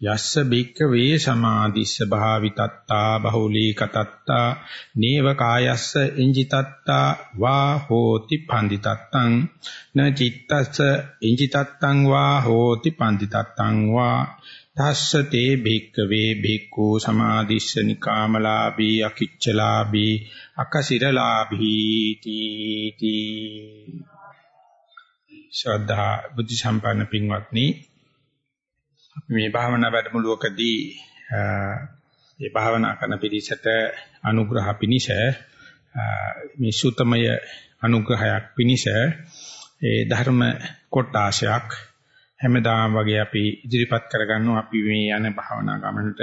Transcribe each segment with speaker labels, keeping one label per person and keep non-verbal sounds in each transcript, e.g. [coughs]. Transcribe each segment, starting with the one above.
Speaker 1: යස්ස බික්ක වේ සමාදිස්ස භාවිතත්තා බහුලී කතත්තා නේව කායස්ස ඉංජිතත්තා වා හෝති පන්දිතත්තං න චිත්තස්ස ඉංජිතත්තං වා හෝති පන්දිතත්තං වා තස්ස තේ බික්ක වේ බික්ඛු සමාදිස්ස නිකාමලාභී අකිච්චලාභී අකසිරලාභී තීති ශ්‍රද්ධා බුද්ධ සම්පන්න පින්වත්නි මේ භාවනා වැඩමුළුවකදී මේ භාවනා කරන පිරිසට අනුග්‍රහ පිනිස මේ සුතමය අනුග්‍රහයක් පිනිස ඒ ධර්ම කොටාශයක් හැමදාම වගේ අපි ඉදිරිපත් කරගන්නවා. අපි මේ යන භාවනා ගමනට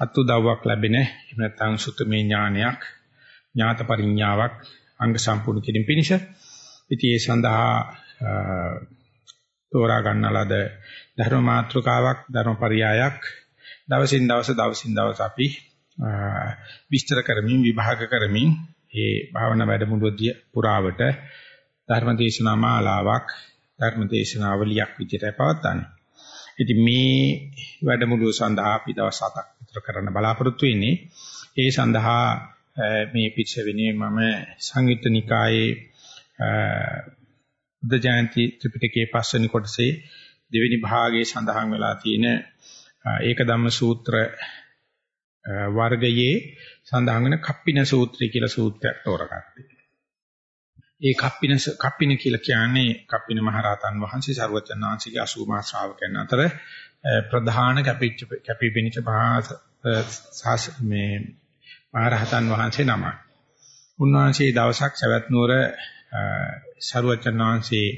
Speaker 1: අත්උදව්වක් ලැබෙන එහෙම නැත්නම් සුතමේ ඥානයක් ඥාත පරිඥාවක් අංග සම්පූර්ණ කිරීම පිණිස. ඉතින් ඒ සඳහා තෝරා ගන්නලද ධර්ම මාත්‍රකාවක් ධර්ම පරයයක් දවසින් දවස දවසින් දවස අපි විස්තර කරමින් විභාග කරමින් ඒ භාවනා වැඩමුළුවේදී පුරාවට ධර්ම දේශනා මාලාවක් ධර්ම දේශනාවලියක් විදිහට පවත්වන්නේ. ඉතින් මේ වැඩමුළුව සඳහා අපි දවස් 7ක් විතර කරන්න බලාපොරොත්තු වෙන්නේ. ඒ සඳහා මේ පිටස වෙනුවෙන් මම සංයුත්ත නිකායේ බුද්ධ ජයන්ති ත්‍රිපිටකයේ පස්වෙනි කොටසේ දෙවෙනි භාගයේ සඳහන් වෙලා තියෙන ඒක ධම්ම සූත්‍ර වර්ගයේ සඳහන් වෙන කප්පින සූත්‍රය කියලා සූත්‍රයක් තෝරගත්තා. ඒ කප්පින කප්පින කියලා කියන්නේ කප්පින මහරහතන් වහන්සේ සර්වචනාංශිකේ 80 මහා ශ්‍රාවකයන් අතර ප්‍රධාන කැපිච්ච කැපිපෙනිච්ච මහා මේ මහරහතන් වහන්සේ නම. උන්වහන්සේ දවසක් සවැත් නුවර සර්වචනාංශේ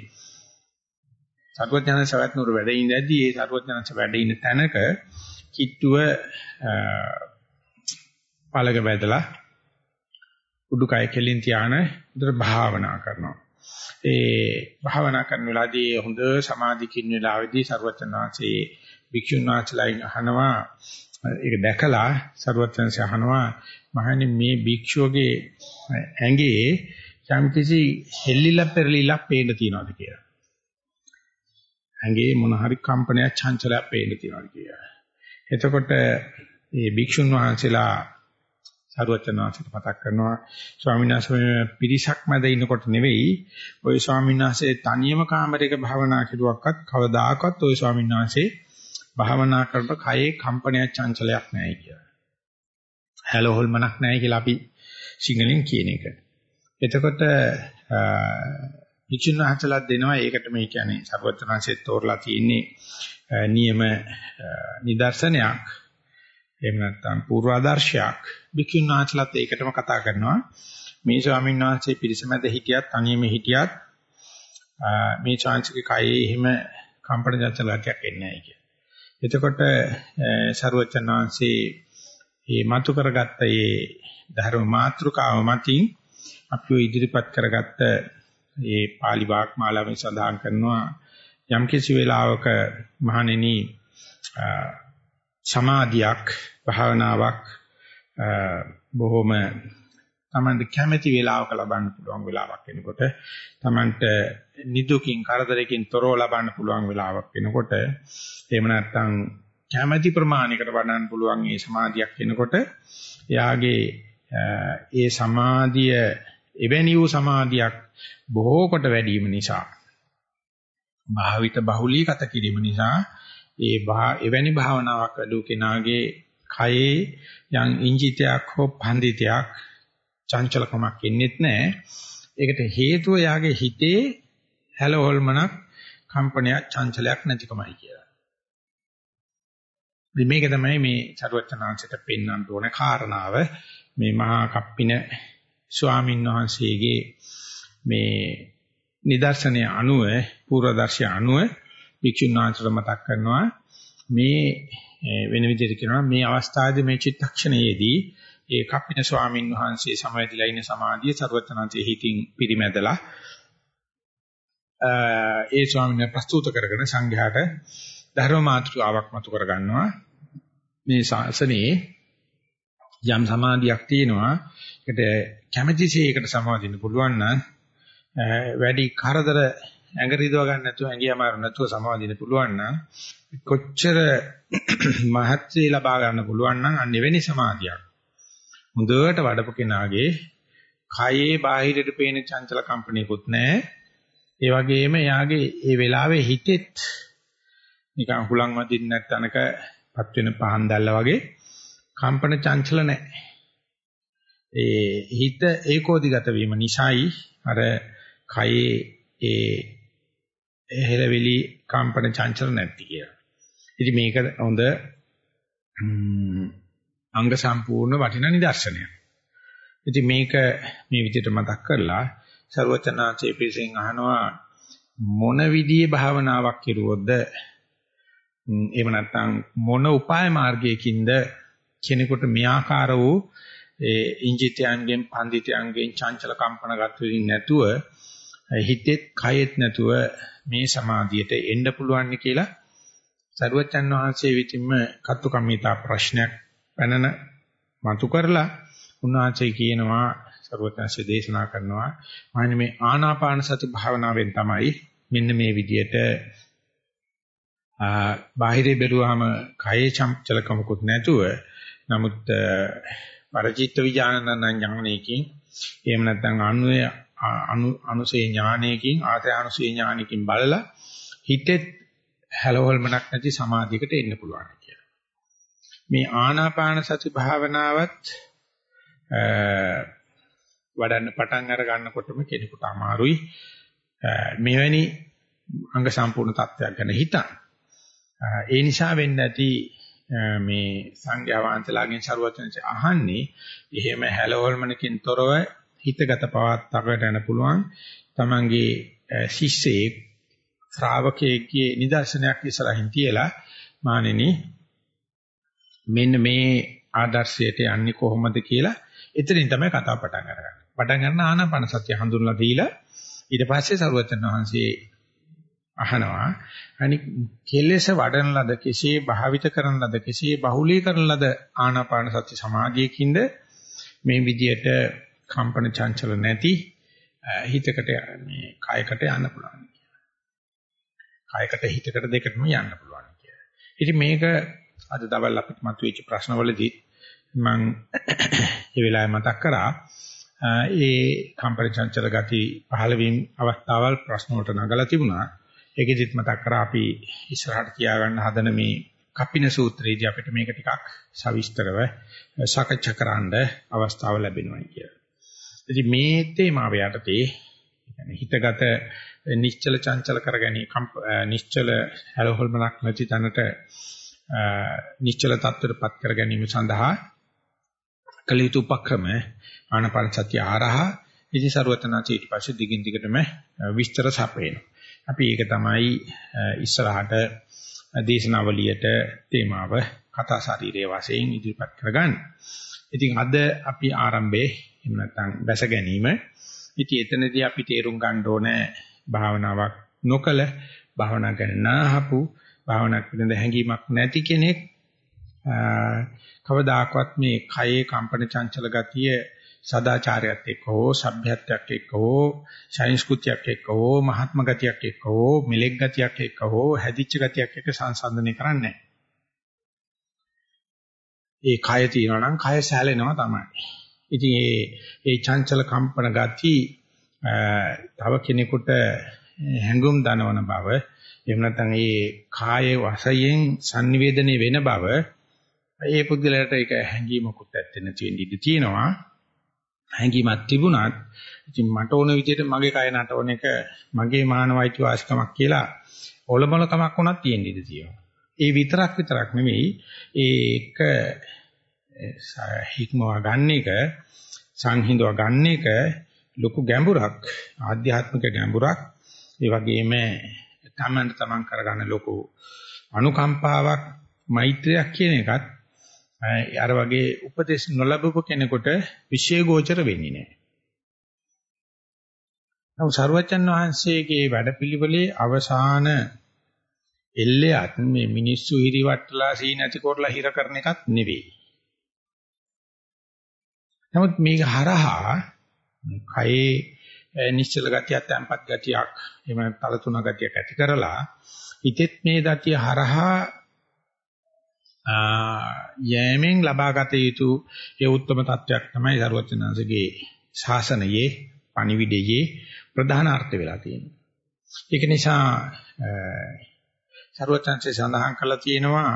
Speaker 1: සර්වඥාන සවැත් නුවර වැඩ ඉඳදී ඒ සර්වඥාන්ස වැඩ ඉන්න තැනක කිට්ටුව පළක වැදලා උඩුකය කෙලින් තියාන උදේ භාවනා කරනවා. ඒ භාවනා කරන වෙලාවේදී හොඳ සමාධිකින් වෙලාවේදී සර්වඥාන්සේ භික්ෂුන් වහන්සේලාගෙන් අහනවා ඒක දැකලා සර්වඥාන්සේ අහනවා මහණනි මේ භික්ෂුවගේ ඇඟේ යම්කිසි හෙල්ලිලා පෙරලිලා පේන්න තියනවාද කියලා. ඇඟේ මොන හරි කම්පනයක් චංචලයක් පේන්න තියෙනවා කියලා. එතකොට මේ භික්ෂුන් වහන්සේලා සරුවචනාංශයට මතක් කරනවා ස්වාමීන් වහන්සේ පිරිසක් මැද ඉන්නකොට නෙවෙයි ওই ස්වාමීන් වහන්සේ තනියම කාමරයක භාවනා කෙරුවක්වත් කවදාකවත් ওই ස්වාමීන් වහන්සේ භාවනා කරනකොට කයේ කම්පනයක් චංචලයක් නැහැ කියලා. හැලහොල්මනක් නැහැ කියලා අපි සිංහලෙන් කියන එක. එතකොට විචින්න හතලක් දෙනවා. ඒකට මේ කියන්නේ සර්වඥාන්සෙත් තෝරලා තියෙන්නේ නියම නිදර්ශනයක්. එහෙම නැත්නම් පූර්වාදර්ශයක්. විචින්න හතලත් ඒකටම කතා කරනවා. මේ ස්වාමීන් වහන්සේ පිරිසමැද හිටියත් තනියම හිටියත් මේ chance කයේ එහෙම කම්පන ජාතලයක් එන්නේ නැහැ කිය. එතකොට සර්වඥාන්සේ මේ මතු කරගත්ත මේ ධර්ම මාත්‍රකාව මතින් අපිව ඉදිරිපත් කරගත්ත ඒ pāli වාග්මාලාවෙන් සඳහන් කරනවා. යම් කිසි වෙලාවක මහණෙනි සමාධියක් භාවනාවක් බොහොම තමන්ට කැමැති වෙලාවක ලබන්න පුළුවන් වෙලාවක් වෙනකොට තමන්ට නිදුකින් කරදරකින් තොරව ලබන්න පුළුවන් වෙලාවක් වෙනකොට එහෙම නැත්නම් කැමැති ප්‍රමාණයකට වඩන්න පුළුවන් මේ සමාධියක් වෙනකොට එයාගේ ඒ සමාධිය එවැනි වූ සමාධියක් බොහෝ කොට වැඩිම නිසා භාවිත බහුලීගත කිරීම නිසා ඒ එවැනි භාවනාවක් අඩු කෙනාගේ කයේ යම් ඉංජිතයක් හෝ පන්දිතයක් චංචලකමක් ඉන්නෙත් නැහැ. ඒකට හේතුව යාගේ හිතේ හැලහොල්මනක් කම්පනයක් චංචලයක් නැතිකමයි කියලා. මේක තමයි මේ චරවචනාංශයට පෙන්වන්න ඕන කාරණාව මේ මහා කප්පින ස්වාමීන් වහන්සේගේ මේ නිදර්ශනය අනුව පූර්වදර්ශය අනුව වික්ෂුන් වහන්සේට මතක් කරනවා මේ වෙන විදිහට කියනවා මේ අවස්ථාවේදී මේ චිත්තක්ෂණයේදී ඒ කප්පින ස්වාමීන් වහන්සේ සමවැදිලා ඉන්න සමාධිය ਸਰවඥාන්සේ හිතින් පිරිමැදලා ඒ ස්වාමීන් වහන්සේ ප්‍රස්තුත කරගෙන සංඝයාට ධර්ම මාතෘකාවක් මතු කර ගන්නවා මේ ශාසනයේ යම් සමාධියක් තියෙනවා ඒකට කැමැතිසේ ඒකට සමාදින්න පුළුවන් නම් වැඩි කරදර ඇඟ රිදව ගන්න නැතුව ඇඟිය අමාරු නැතුව සමාදින්න පුළුවන් නම් කොච්චර [clears throat] මහත්සේ ලබා ගන්න පුළුවන් නම් අන්න එවැනි සමාධියක් හොඳට වඩපු කෙනාගේ කයේ බාහිරට පේන චංචල කම්පණයකුත් නැහැ ඒ වගේම එයාගේ ඒ වෙලාවේ හිතෙත් නිකන් හුලං වදින්න නැත්නම්කපත් වෙන පහන් දැල්ල වගේ කම්පන චංචල නැහැ. ඒ හිත ඒකෝදිගත වීම නිසායි අර කයේ ඒ හෙලවිලි කම්පන චංචල නැති කියලා. ඉතින් මේක හොඳ අංග සම්පූර්ණ වටිනා නිදර්ශනයක්. ඉතින් මේක මේ විදිහට මතක් කරලා ਸਰවචනාචේ පිළිසෙන් අහනවා මොන විදිහේ භාවනාවක් කෙරුවොත්ද එහෙම නැත්නම් මොන උපාය මාර්ගයකින්ද කෙනෙකුට මියාකාර වූ ඒ ඉංජිතයන්ගෙන් පන්දිතයන්ගෙන් චංචල කම්පන ගත වෙන්නේ නැතුව හිතෙත් කයෙත් නැතුව මේ සමාධියට එන්න පුළුවන් කියලා සරුවචන් වහන්සේ විතින්ම කත්තු කම්මිතා ප්‍රශ්නයක් පැනන මතු කරලා උන්වහන්සේ කියනවා සරුවචන්සේ දේශනා කරනවා මහන්නේ මේ ආනාපාන සති භාවනාවෙන් තමයි මෙන්න මේ විදියට බාහිරේ බැලුවාම කයේ චංචලකමකුත් නැතුව නමුත් පරචිත්ත විඥානන ඥානයකින් එහෙම නැත්නම් අනුය අනු අනුසේ ඥානයකින් ආතය අනුසේ ඥානයකින් බලලා හිතෙත් හැලවල්මක් නැති සමාධියකට එන්න පුළුවන් කියලා. මේ ආනාපාන සති භාවනාවත් වඩන්න පටන් අර ගන්නකොටම කෙනෙකුට අමාරුයි. මෙවැනි අංග සම්පූර්ණ තත්ත්වයක් ගැන හිතන්න. ඒ නිසා වෙන්න ඇති මේ සංඝයා වහන්සේලාගෙන් සරුවචනසේ අහන්නේ එහෙම හැලවල්මනකින් තොරව හිතගත පවත්තකට යන පුළුවන් තමන්ගේ ශිෂ්‍යයෙක් ශ්‍රාවකයෙක්ගේ නිදර්ශනයක් ඉස්සරහින් තියලා මානෙනි මෙන්න මේ ආදර්ශයට යන්නේ කොහොමද කියලා එතනින් තමයි කතාව පටන් අරගන්නේ. පටන් ගන්න ආනාපාන සතිය හඳුන්ලා දීලා ඊට පස්සේ සරුවචන වහන්සේ අහනවා අනික කෙලෙස වඩන ලද කෙසේ භාවිත කරන ලද කෙසේ බහුලී කරන ලද ආනාපාන සති සමාධියකින්ද මේ විදියට කම්පන චංචල නැති හිතකට මේ කායකට යන්න පුළුවන් කායකට හිතකට දෙකටම යන්න පුළුවන් කියලා. ඉතින් මේක අද දවල් අපිට මතුවෙච්ච ප්‍රශ්නවලදී මම [coughs] ඒ වෙලාවේ මතක් කරා ඒ කම්පන චංචල ගති පහළ වීම අවස්ථාවල් ප්‍රශ්න වලට නගලා තිබුණා. ඒකෙදිත් මතක් කරා අපි ඉස්සරහට කියාගන්න හදන මේ කපින සූත්‍රයේදී අපිට මේක ටිකක් සවිස්තරව සාකච්ඡා කරන්න අවස්ථාව ලැබෙනවා කියලා. ඉතින් මේ තේමාව යටතේ يعني හිතගත නිශ්චල චංචල කරගැනීම නිශ්චල හැලහොල්මනක් නැති තැනට නිශ්චල තත්ත්වයටපත් කර ගැනීම සඳහා කළ යුතු උපක්‍රම ආනපන සතිය ආරහ ඉති සරුවතනාචි ඊට පස්සේ දිගින් දිගටම විස්තර සපේනවා. අපි ඒක තමයි ඉස්සරහට දේශනාවලියට තේමාව කතා ශරීරයේ වශයෙන් ඉදිරිපත් කරගන්න. ඉතින් අද අපි ආරම්භයේ එහෙම නැත්නම් දැස ගැනීම. ඉතින් එතනදී අපි තේරුම් ගන්න ඕනේ භාවනාවක් නොකල භාවනා ගැන නාහපු භාවනාවක් පිළිබඳ හැඟීමක් නැති කෙනෙක් කවදාකවත් මේ කයේ කම්පන චංචල ගතිය සදාචාරයත් එක්ක හෝ සભ્યත්වයක් එක්ක හෝ සංස්කෘතියක් එක්ක හෝ මහත්ම ගතියක් එක්ක හෝ මෙලෙක් ගතියක් එක්ක හෝ හැදිච්ච ගතියක් එක්ක සංසන්දනය කරන්නේ ඒ කය තියෙනවා නම් කය සැලෙනවා තමයි. ඉතින් ඒ ඒ චංචල කම්පන ගති තව කෙනෙකුට හැඟුම් දනවන බව එහෙම නැත්නම් ඒ කාය වශයෙන් sannivedanaya වෙන බව ඒ පුද්ගලයාට ඒක හැඟීමකුත් ඇත්තේ නැති වෙන්න ඉඩ තියෙනවා. හැඟීමක් තිබුණත් ඉතින් මට ඕන විදිහට මගේ කය නටවන එක මගේ මානවයිති වාසිකමක් කියලා ඔලොමලකමක් වුණත් තියෙන්න ඉඩ තියෙනවා. ඒ විතරක් විතරක් නෙවෙයි ඒක හික්මවා ගන්න එක සංහිඳව ගන්න එක ලොකු ගැඹුරක් ආධ්‍යාත්මික ගැඹුරක් ඒ වගේම තමන්ට තමන් කරගන්න ලොකු අනුකම්පාවක් මෛත්‍රියක් කියන එකත් අර වගේ උපදේශ නොලබපු කෙනෙකුට විශේෂ ගෝචර වෙන්නේ නැහැ. නමුත් සරුවචන් වහන්සේගේ වැඩපිළිවෙලේ අවසාන එල්ලයට මේ මිනිස්සු හිරිවට්ටලා සී නැති කරලා හිර කරන එකක් නෙවෙයි. නමුත් මේක හරහා කයේ නිශ්චල ගතියක්, තැම්පත් ගතියක්, එහෙම තලතුණ ගතියක් ඇති කරලා හිතෙත් මේ දතිය හරහා යෑමෙන් ලබාගත යුතු ඒ උත්තරම තත්වයක් තමයි සරුවචනාංශගේ ශාසනයේ පණිවිඩයේ ප්‍රධාන අර්ථ වෙලා තියෙන්නේ. ඒක නිසා සරුවචනාංශය සඳහන් කරලා තියෙනවා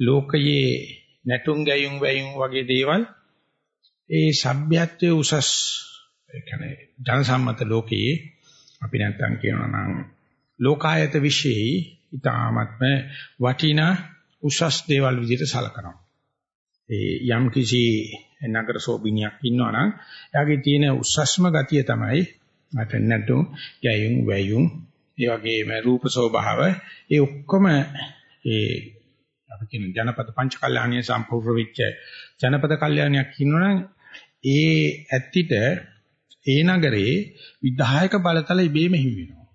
Speaker 1: ලෝකයේ නැටුම් ගැයුම් වැයුම් වගේ දේවල් ඒ සભ્યත්වයේ උසස් ඒ කියන්නේ ජනසම්මත ලෝකයේ අපි නැත්තම් කියනවා නම් ලෝකායත විශ්ේ ඊ타ත්ම වටිනා උසස් දේවල් විදිහට සලකනවා. ඒ යම් කිසි නගර සෝබිනියක් ඉන්නවා නම් එයාගේ තියෙන උසස්ම ගතිය තමයි මට නැටුම් යයුම් වැයුම් ඒ වගේම රූප ස්වභාව ඒ ඔක්කොම ඒ අපි කියන ජනපද පංචකල්යාණිය සම්පූර්ණ වෙච්ච ජනපද කල්යාණියක් ඉන්නවනම් ඒ ඇත්තිට ඒ නගරේ විධායක බලතල ඉබේම හිමි වෙනවා.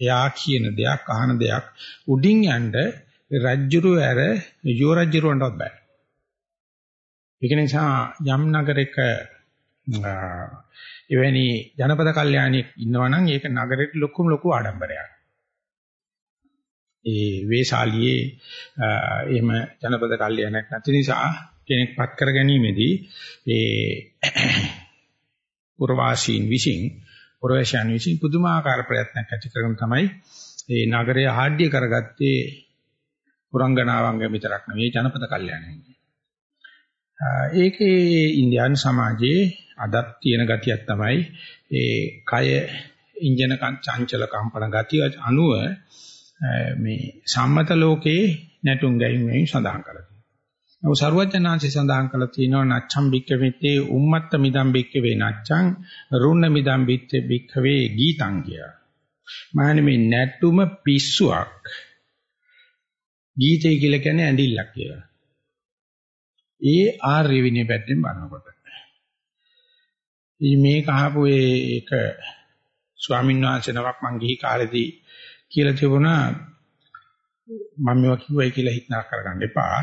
Speaker 1: එයා කියන දෙයක් අහන දෙයක් උඩින් යන්න රජ්ජුරු ඇර යෝ රජ්ජුරුවන්ටවත් බෑ. ඒක නිසා යම් නගරයක එවැනි ජනපද කල්යාණියෙක් ඉන්නවනම් ඒක නගරෙට ලොකුම ලොකු ආඩම්බරයක්. ඒ වේශාලියේ එහෙම ජනපද කල්යාණයක් නැති නිසා කෙනෙක් පත් කර ගැනීමේදී ඒ පුරවාසීන් විසින් පුරවැසියන් විසින් පුදුමාකාර ප්‍රයත්නයක් ඇති කරගෙන තමයි ඒ නගරය ආඩ්‍ය කරගත්තේ පුරංගනාවන්ගේ විතරක් නෙවෙයි ජනපද කල්යාණයෙන්. ඒකේ ඉන්දියානු සමාජයේ අදත් තියෙන ගතියක් තමයි ඒ කය ඉන්ජන චංචල කම්පන ගතිය අනුව මේ සම්මත ලෝකේ නැටුම් ගැයීම් වලින් සඳහන් කරලා තියෙනවා. නමුත් සරුවචනාංශي සඳහන් කරලා තියෙනවා නච්ඡම් බික්කවෙත්තේ උම්මත්ත මිදම් බික්කවේ නච්ඡං රුන්න මිදම් බික්කවේ ගීතං කිය. මහණෙනි මේ නැටුම පිස්සුවක්. ගීතය කියලා කියන්නේ ඇඬිල්ලක් කියලා. ඒ ආර්ය විනය පැත්තෙන් බලනකොට. ඉතින් මේක අහපු ඒක ස්වාමීන් වහන්සේ නමක් මං ගිහි කාලේදී කියලා තිබුණා මම මේවා කිව්වයි කියලා හිතනා කරගන්න එපා.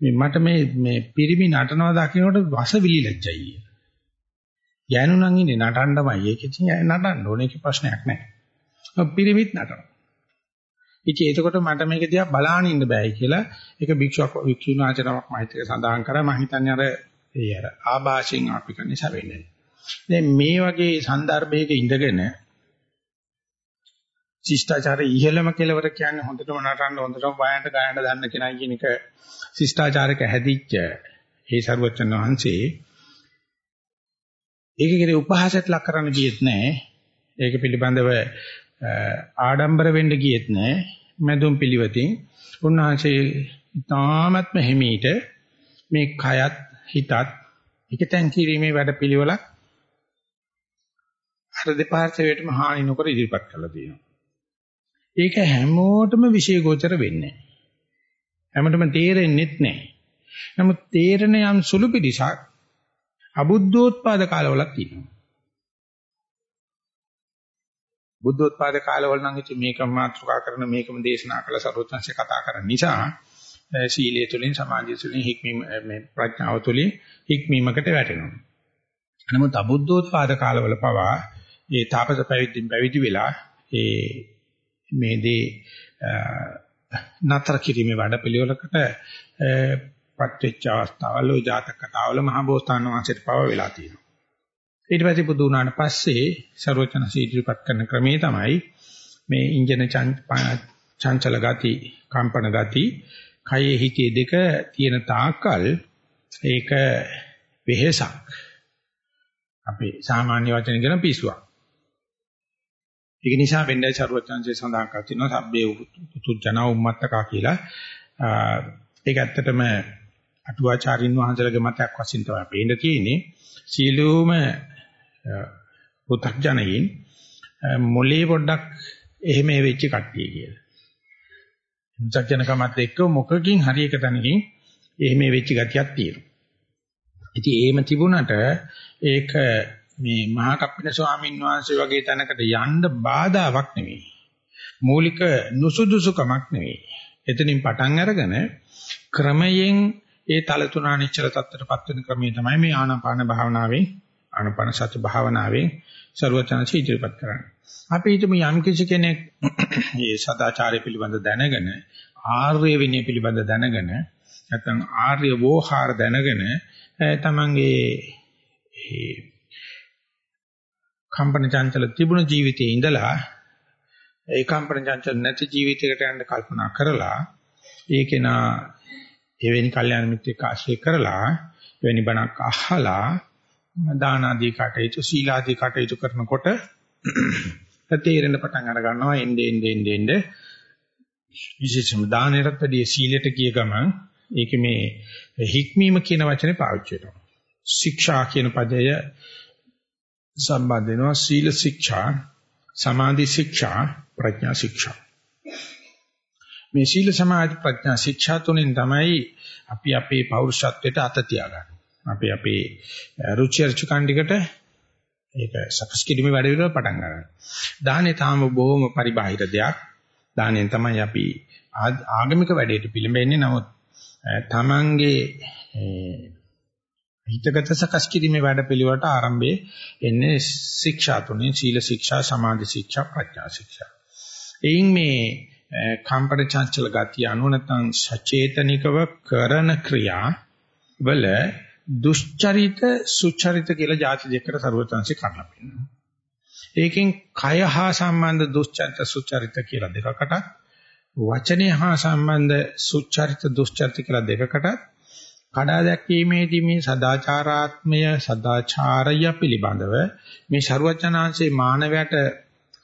Speaker 1: මේ මට මේ මේ පිරිමි නටනවා දකින්නකොට වසවිලි ලැජ්ජයි. ගෑනු නම් ඉන්නේ නටන්නමයි. ඒක ඉතින් නටන්න ඕනේ ඒක ප්‍රශ්නයක් නැහැ. පිරිමිත් නටනවා. ඉතින් එතකොට මට මේක දිහා බලාගෙන ඉන්න බෑයි කියලා ඒක භික්ෂුවක් වික්ෂුණාචරමක් මෛත්‍රිය සඳහන් කරා මම හිතන්නේ අර ඒ අර ආభాෂයෙන් අපි කන්නේ සැවෙන්නේ. දැන් මේ වගේ સંદર્ભයක ඉඳගෙන ශිෂ්ටාචාරයේ ඉහළම කෙලවර කියන්නේ හොඳටම නටන්න හොඳටම වයන්ට ගායන්න දන්න කෙනා කියන එක ශිෂ්ටාචාරක හැදිච්ච ඒ ਸਰවචන් වහන්සේ ඒක කෙරේ උපහාසයට ලක් කරන්න ගියෙත් නෑ. ඒක පිළිබඳව ආඩම්බර වෙන්න ගියෙත් නැහැ. මැදුම් පිළිවෙතින් උන්වහන්සේ ඊ타ත්ම හිමීට මේ කයත් හිතත් එකතෙන් කිරීමේ වැඩ පිළිවෙලක් අර දෙපාර්ශ්වයටම හානි නොකර ඉදිරිපත් කළා තියෙනවා. ඒක හැමෝටම විශේෂගෝචර වෙන්නේ නැහැ. හැමෝටම තේරෙන්නේත් නැහැ. නමුත් තේරෙන යම් සුළු පිටසක් අබුද්ධෝත්පාද කාලවලක් තියෙනවා. බුද්ධෝත්පාද කාලවල නම් ඉතින් මේකම මාතෘකා කරන මේකම දේශනා කළ සරුවත්ංශය කතා කරන නිසා සීලය තුළින් සමාධිය තුළින් හික්මීම මේ ප්‍රඥාව තුළින් හික්මීමකට වැටෙනවා. නමුත් අබුද්ධෝත්පාද කාලවල පවා ඒ තාපස පැවිද්දින් පැවිදි වෙලා ඒ මේ දේ නතර කිරීමේ වැඩපිළිවෙලකට පත්වෙච්ච අවස්ථාවල ওই ජාතක කතාවල මහ බෝසතාණන් වහන්සේට පව වෙලා තියෙනවා. ඊට පස්සේ බුදු වුණාට පස්සේ ਸਰවචන සීතිපත් කරන ක්‍රමේ තමයි මේ ඉන්ජන චංචල ගති, කම්පන ගති, කයේ හිතේ දෙක තියෙන තාකල් ඒක වෙහෙසක්. අපේ සාමාන්‍ය වචන කියන පිස්සුවක්. ඒක නිසා වෙන්නේ ਸਰවචනසේ සඳහන් කර තිනවා සබ්බේ උතු ජනා උම්මත්තකා කියලා. ඒක ඇත්තටම අටුවාචාරින් වහන්සේලගේ මතයක් වශයෙන් තමයි පේන්න තියෙන්නේ. සීලෝම පු탁ජනයින් මොලේ පොඩ්ඩක් එහෙම වෙච්ච කට්ටිය කියලා. පු탁ජනකමත් එක්ක මොකකින් හරි එක තැනකින් එහෙම වෙච්ච ගතියක් තියෙනවා. ඉතින් එහෙම තිබුණට ඒක මේ මහා කප්පින ස්වාමීන් වහන්සේ වගේ තැනකට යන්න බාධාවක් නෙවෙයි. මූලික නුසුදුසුකමක් නෙවෙයි. එතනින් පටන් අරගෙන ක්‍රමයෙන් ඒ තල තුනා නිශ්චල තත්ත්වයටපත් වෙන ක්‍රමය තමයි මේ ආනාපාන භාවනාවෙන් ආනාපාන සති භාවනාවෙන් ਸਰවචනසි ඉදිරිපත් කරන්නේ. අපි හිතමු යම් කිසි කෙනෙක් [clears throat] මේ සදාචාරය පිළිබඳ දැනගෙන ආර්ය විනය පිළිබඳ දැනගෙන නැත්නම් ආර්ය වෝහාර දැනගෙන තමන්ගේ ඒ කම්පන චංචල තිබුණ ජීවිතයේ ඉඳලා ඒ කම්පන චංචල නැති ජීවිතයකට යන්න කල්පනා කරලා ඒකේනා එවැනි කල්යාණ මිත්‍රෙක් ආශ්‍රය කරලා එවැනි බණක් අහලා දාන ආදී කටයුතු සීල ආදී කටයුතු කරනකොට තේරෙන පටන් අර ගන්නවා එnde ende ende ende විශේෂයෙන්ම දානයටත් වැඩිය සීලයට ගිය ගමන් ඒකේ මේ හික්මීම කියන වචනේ පාවිච්චි වෙනවා. ශික්ෂා කියන පදය සම්බන්ධ වෙනවා සීල ශික්ෂා, සමාධි ශික්ෂා, ප්‍රඥා ශික්ෂා. මේ සීල සමාධි ප්‍රඥා ශික්ෂා තුනෙන් තමයි අපි අපේ පෞරුෂත්වයට අත තියාගන්නේ. අපි අපේ රුචි අරුචිකණ්ඩිකට ඒක සකස් කිරීමේ වැඩ පිළිවෙල පටන් ගන්නවා. දානේ තාම බොහොම පරිබාහිර දෙයක්. දානෙන් තමයි අපි ආගමික වැඩේට පිළිඹෙන්නේ. නමුත් තමන්ගේ හිතගත සකස් කිරීමේ වැඩ පිළිවෙලට ආරම්භයේ එන්නේ ශික්ෂා තුනේ සීල ශික්ෂා, සමාධි ශික්ෂා, ප්‍රඥා ශික්ෂා. එයින් මේ කම්පන චංචල ගතිය අනුව නැත්නම් සචේතනිකව කරන ක්‍රියා වල දුෂ්චරිත සුචරිත කියලා જાති දෙකකට ਸਰවතන්සේ කඩලා පෙන්නනවා. ඒකෙන් කය හා සම්බන්ධ දුෂ්චරිත සුචරිත කියලා දෙකකට වචනය හා සම්බන්ධ සුචරිත දුෂ්චරිත කියලා දෙකකට කඩා දැක්වීමේදී මේ සදාචාරාත්මය සදාචාරය පිළිබඳව මේ ਸਰවචනාංශේ මානවයට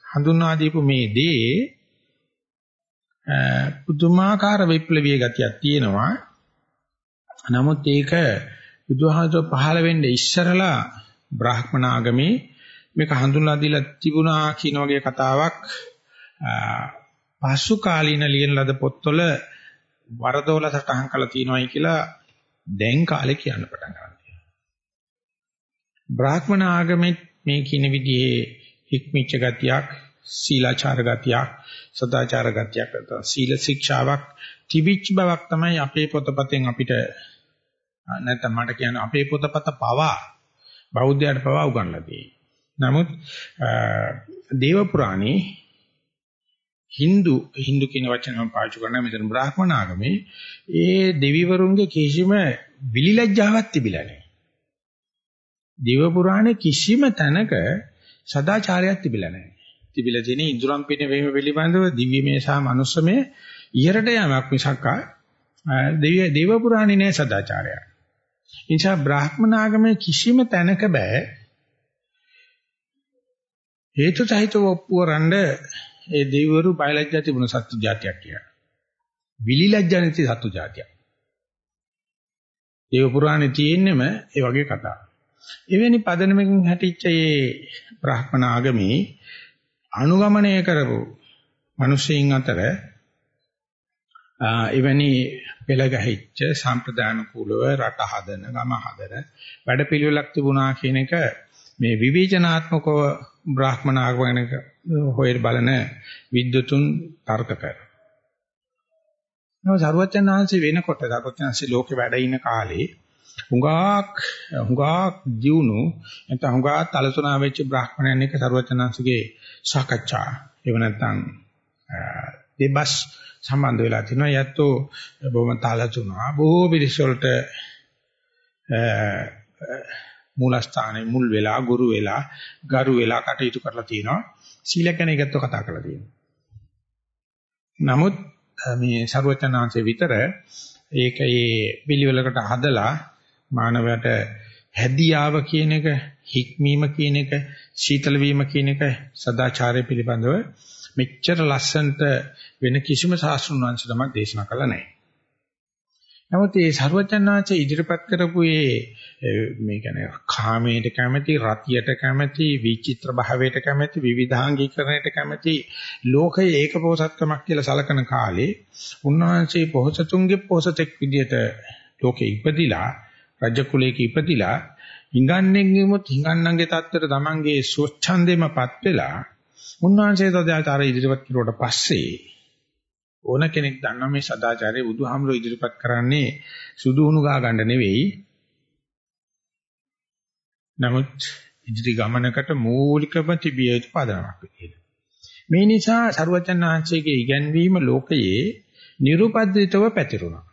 Speaker 1: හඳුන්වා දීපු මේ දේ පුදුමාකාර විප්ලවීය ගතියක් තියෙනවා. නමුත් ඒක බුදුහාමෝ පහළ වෙන්නේ ඉස්සරලා බ්‍රාහ්මණ ආගමේ මේක හඳුන්ලා දීලා තිබුණා කියන වගේ කතාවක් පසු කාලීන ලියන ලද පොත්වල වරදෝල සටහන් කරලා තියෙනවායි කියලා දැන් කාලේ කියන්න පටන් ගන්නවා. බ්‍රාහ්මණ ආගමේ මේ කියන විදිහේ හික්මිච්ච ගතියක්, සීලාචාර ගතියක්, සදාචාර ගතියක් සීල ශික්ෂාවක් තිබිච්ච බවක් තමයි අපේ පොතපතෙන් අපිට නැත්නම් මට කියන්න අපේ පොතපත පවා බෞද්ධයාට පවා උගන්ලා තියෙන්නේ. නමුත් දේව පුරාණේ Hindu Hindu කියන වචන මම පාවිච්චි කරනවා මෙතන බ්‍රාහ්මණ ආගමේ ඒ දෙවිවරුන්ගේ කිසිම විලිලැජ්ජාවක් තිබිලා නැහැ. දේව පුරාණේ කිසිම තැනක සදාචාරයක් තිබිලා නැහැ. තිබිලා තියෙන ඉඳුරම් පිනවීම පිළිබඳව දිව්‍යමය සහ මනුස්සමය ඉහළට යamak මිසක්කා දේව දේව පුරාණේ නෑ සදාචාරයක්. නිසා බ්‍රාහ්මණ ආගමේ කිසිම තැනක බෑ හේතු සහිතව ඔප්පුවරන්න ඒ දෙවිවරු බයලජ්ජා තිබුණ සත්තු జాතියක් කියලා. විලිලජ්ජා නැති සත්තු జాතියක්. දේව පුරාණේ තියෙන්නෙම ඒ වගේ කතා. එවැනි පදනමකින් හැටිච්ච මේ බ්‍රාහ්මණ ආගමේ අනුගමනය කරපු මිනිසෙයින් අතර එවැනි පෙළ ගැහිච්ච සම්ප්‍රදාන කූලව රට හදන ගම හදන වැඩපිළිවෙලක් තිබුණා කියන එක මේ විවේචනාත්මකව බ්‍රාහ්මණ ආගමනක හොයර බලන විද්වතුන් තර්ක කර. නෝ සරුවචනාංශي වෙනකොට සරුවචනාංශي ලෝකේ වැඩ ඉන කාලේ හුඟක් හුඟක් දියුණු නැත්නම් හුඟක් තලතුණා වෙච්ච බ්‍රාහ්මණයන් එක්ක සරුවචනාංශගේ සාකච්ඡා එහෙම නැත්නම් දෙබස් සම්බන්ධ වෙලා තිනවා. යැත්තෝ බොහොම තලතුණා. බොහෝ පිළිස් වලට මූලස්ථානයේ මුල් වෙලා ගුරු වෙලා ගරු වෙලා කටයුතු කරලා තියෙනවා සීල ගැන එකත්ව කතා කරලා තියෙනවා. නමුත් මේ ਸਰවචනාංශේ විතර ඒක ඒ පිළිවෙලකට හදලා මානවයට හැදියාව කියන එක හික්මීම කියන එක සීතල වීම කියන එක සදාචාරය පිළිබඳව මෙච්චර ලස්සනට වෙන කිසිම ශාස්ත්‍රුන් වංශයක්ම දේශනා කළා නැහැ. නමුත් මේ ਸਰවඥාන්සේ ඉදිරිපත් කරපු මේ කියන්නේ කාමයට කැමැති, රතියට කැමැති, විචිත්‍ර භාවයට කැමැති, විවිධාංගීකරණයට කැමැති ලෝකයේ ඒකපෝසත්කමක් කියලා සලකන කාලේ උන්වහන්සේ පොහසතුන්ගේ පොහසතෙක් විදියට ලෝකෙ ඉපදිලා රජ කුලයක ඉපදිලා හිඟන්නෙන් ගිමුත් හිඟන්නන්ගේ தත්තර තමන්ගේ ස්වච්ඡන්දෙමපත් වෙලා උන්වහන්සේ සදාචාර ඉදිරිපත් කරුවට පස්සේ ඕන කෙනෙක් දන්නා මේ සදාචාරය බුදුහාමුදුරුවෝ ඉදිරිපත් කරන්නේ සුදු උණු ගා ගන්න නෙවෙයි. නමුත් ඉදිරි ගමනකට මූලිකම තිබිය යුතු පදනමක් විදියට. මේ නිසා සරුවචන් වහන්සේගේ ඉගැන්වීම ලෝකයේ නිර්පද්‍රිතව පැතිරුණා.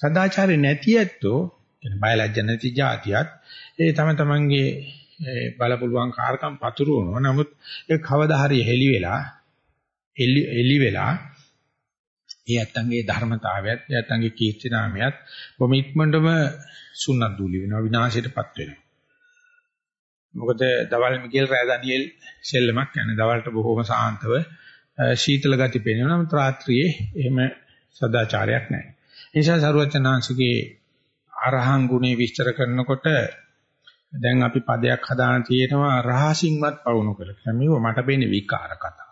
Speaker 1: සදාචාරය නැති ඇත්තෝ කියන බයලජ්ජ නැති જાතියත් ඒ තම තමන්ගේ බලපුලුවන් කාර්කම් පතුරවනවා. නමුත් ඒ කවදා හරි හෙලි වෙලා එලි වෙලා ඒ ඇත්තන්ගේ ධර්මතාවයත් ඒ ඇත්තන්ගේ කීර්ති නාමයත් බොහොම ඉක්මනටම සුන්නත් දූලි වෙනවා විනාශයටපත් වෙනවා. මොකද දවල් මිකේල් රෑ ඩැනියෙල් සෙල්ලමක් කියන්නේ දවල්ට බොහොම සාන්තව ශීතල ගති පේනවා නම් රාත්‍රියේ එහෙම සදාචාරයක් නැහැ. ඒ නිසා සරුවචනාංශගේ අරහං ගුණේ විස්තර කරනකොට දැන් අපි පදයක් හදාන තියෙනවා රහසින්වත් පවුණු කියලා. මේව මට පේන්නේ විකාර කතා.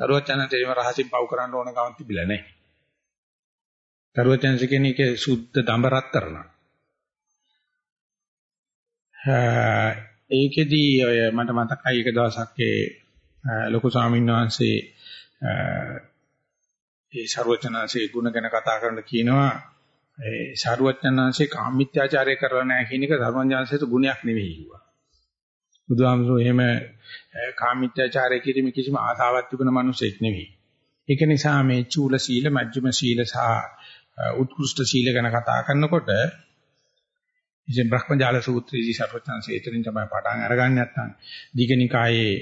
Speaker 1: සරුවචනන්තේම රහසින් පව් කරන්න ඕන කමක් තිබිලා නැහැ. සරුවචනන්සේ කියන්නේ ඒක සුද්ධ දඹරත්තරණ. ඒකෙදී ඔය මට මතකයි එක දවසක් ඒ ලොකු ස්වාමීන් වහන්සේ ඒ ਸਰවචනanse ගුණ ගැන කතා කරන්න කියනවා ඒ ਸਰවචනanse කාමීත්‍යාචාරය කරලා නැහැ කියන එක ධර්මඥානසේට ගුණයක් නෙවෙයි කිව්වා. බුදුහාමුදුරුවෝ එහෙම කාමීත්‍යාචාරය කිරීම කිසිම ආසාවක් තිබුණ මිනිසෙක් නෙවෙයි. ඒක නිසා මේ චූල සීල, මජ්ක්‍ධිම සීල සහ උත්කෘෂ්ඨ සීල ගැන කතා කරනකොට ඉතින් බ්‍රහ්මජාල සූත්‍රයේදී සර්වඥාන්සේ එතනින් තමයි පටන් අරගන්නේ නැත්නම් දීඝනිකායේ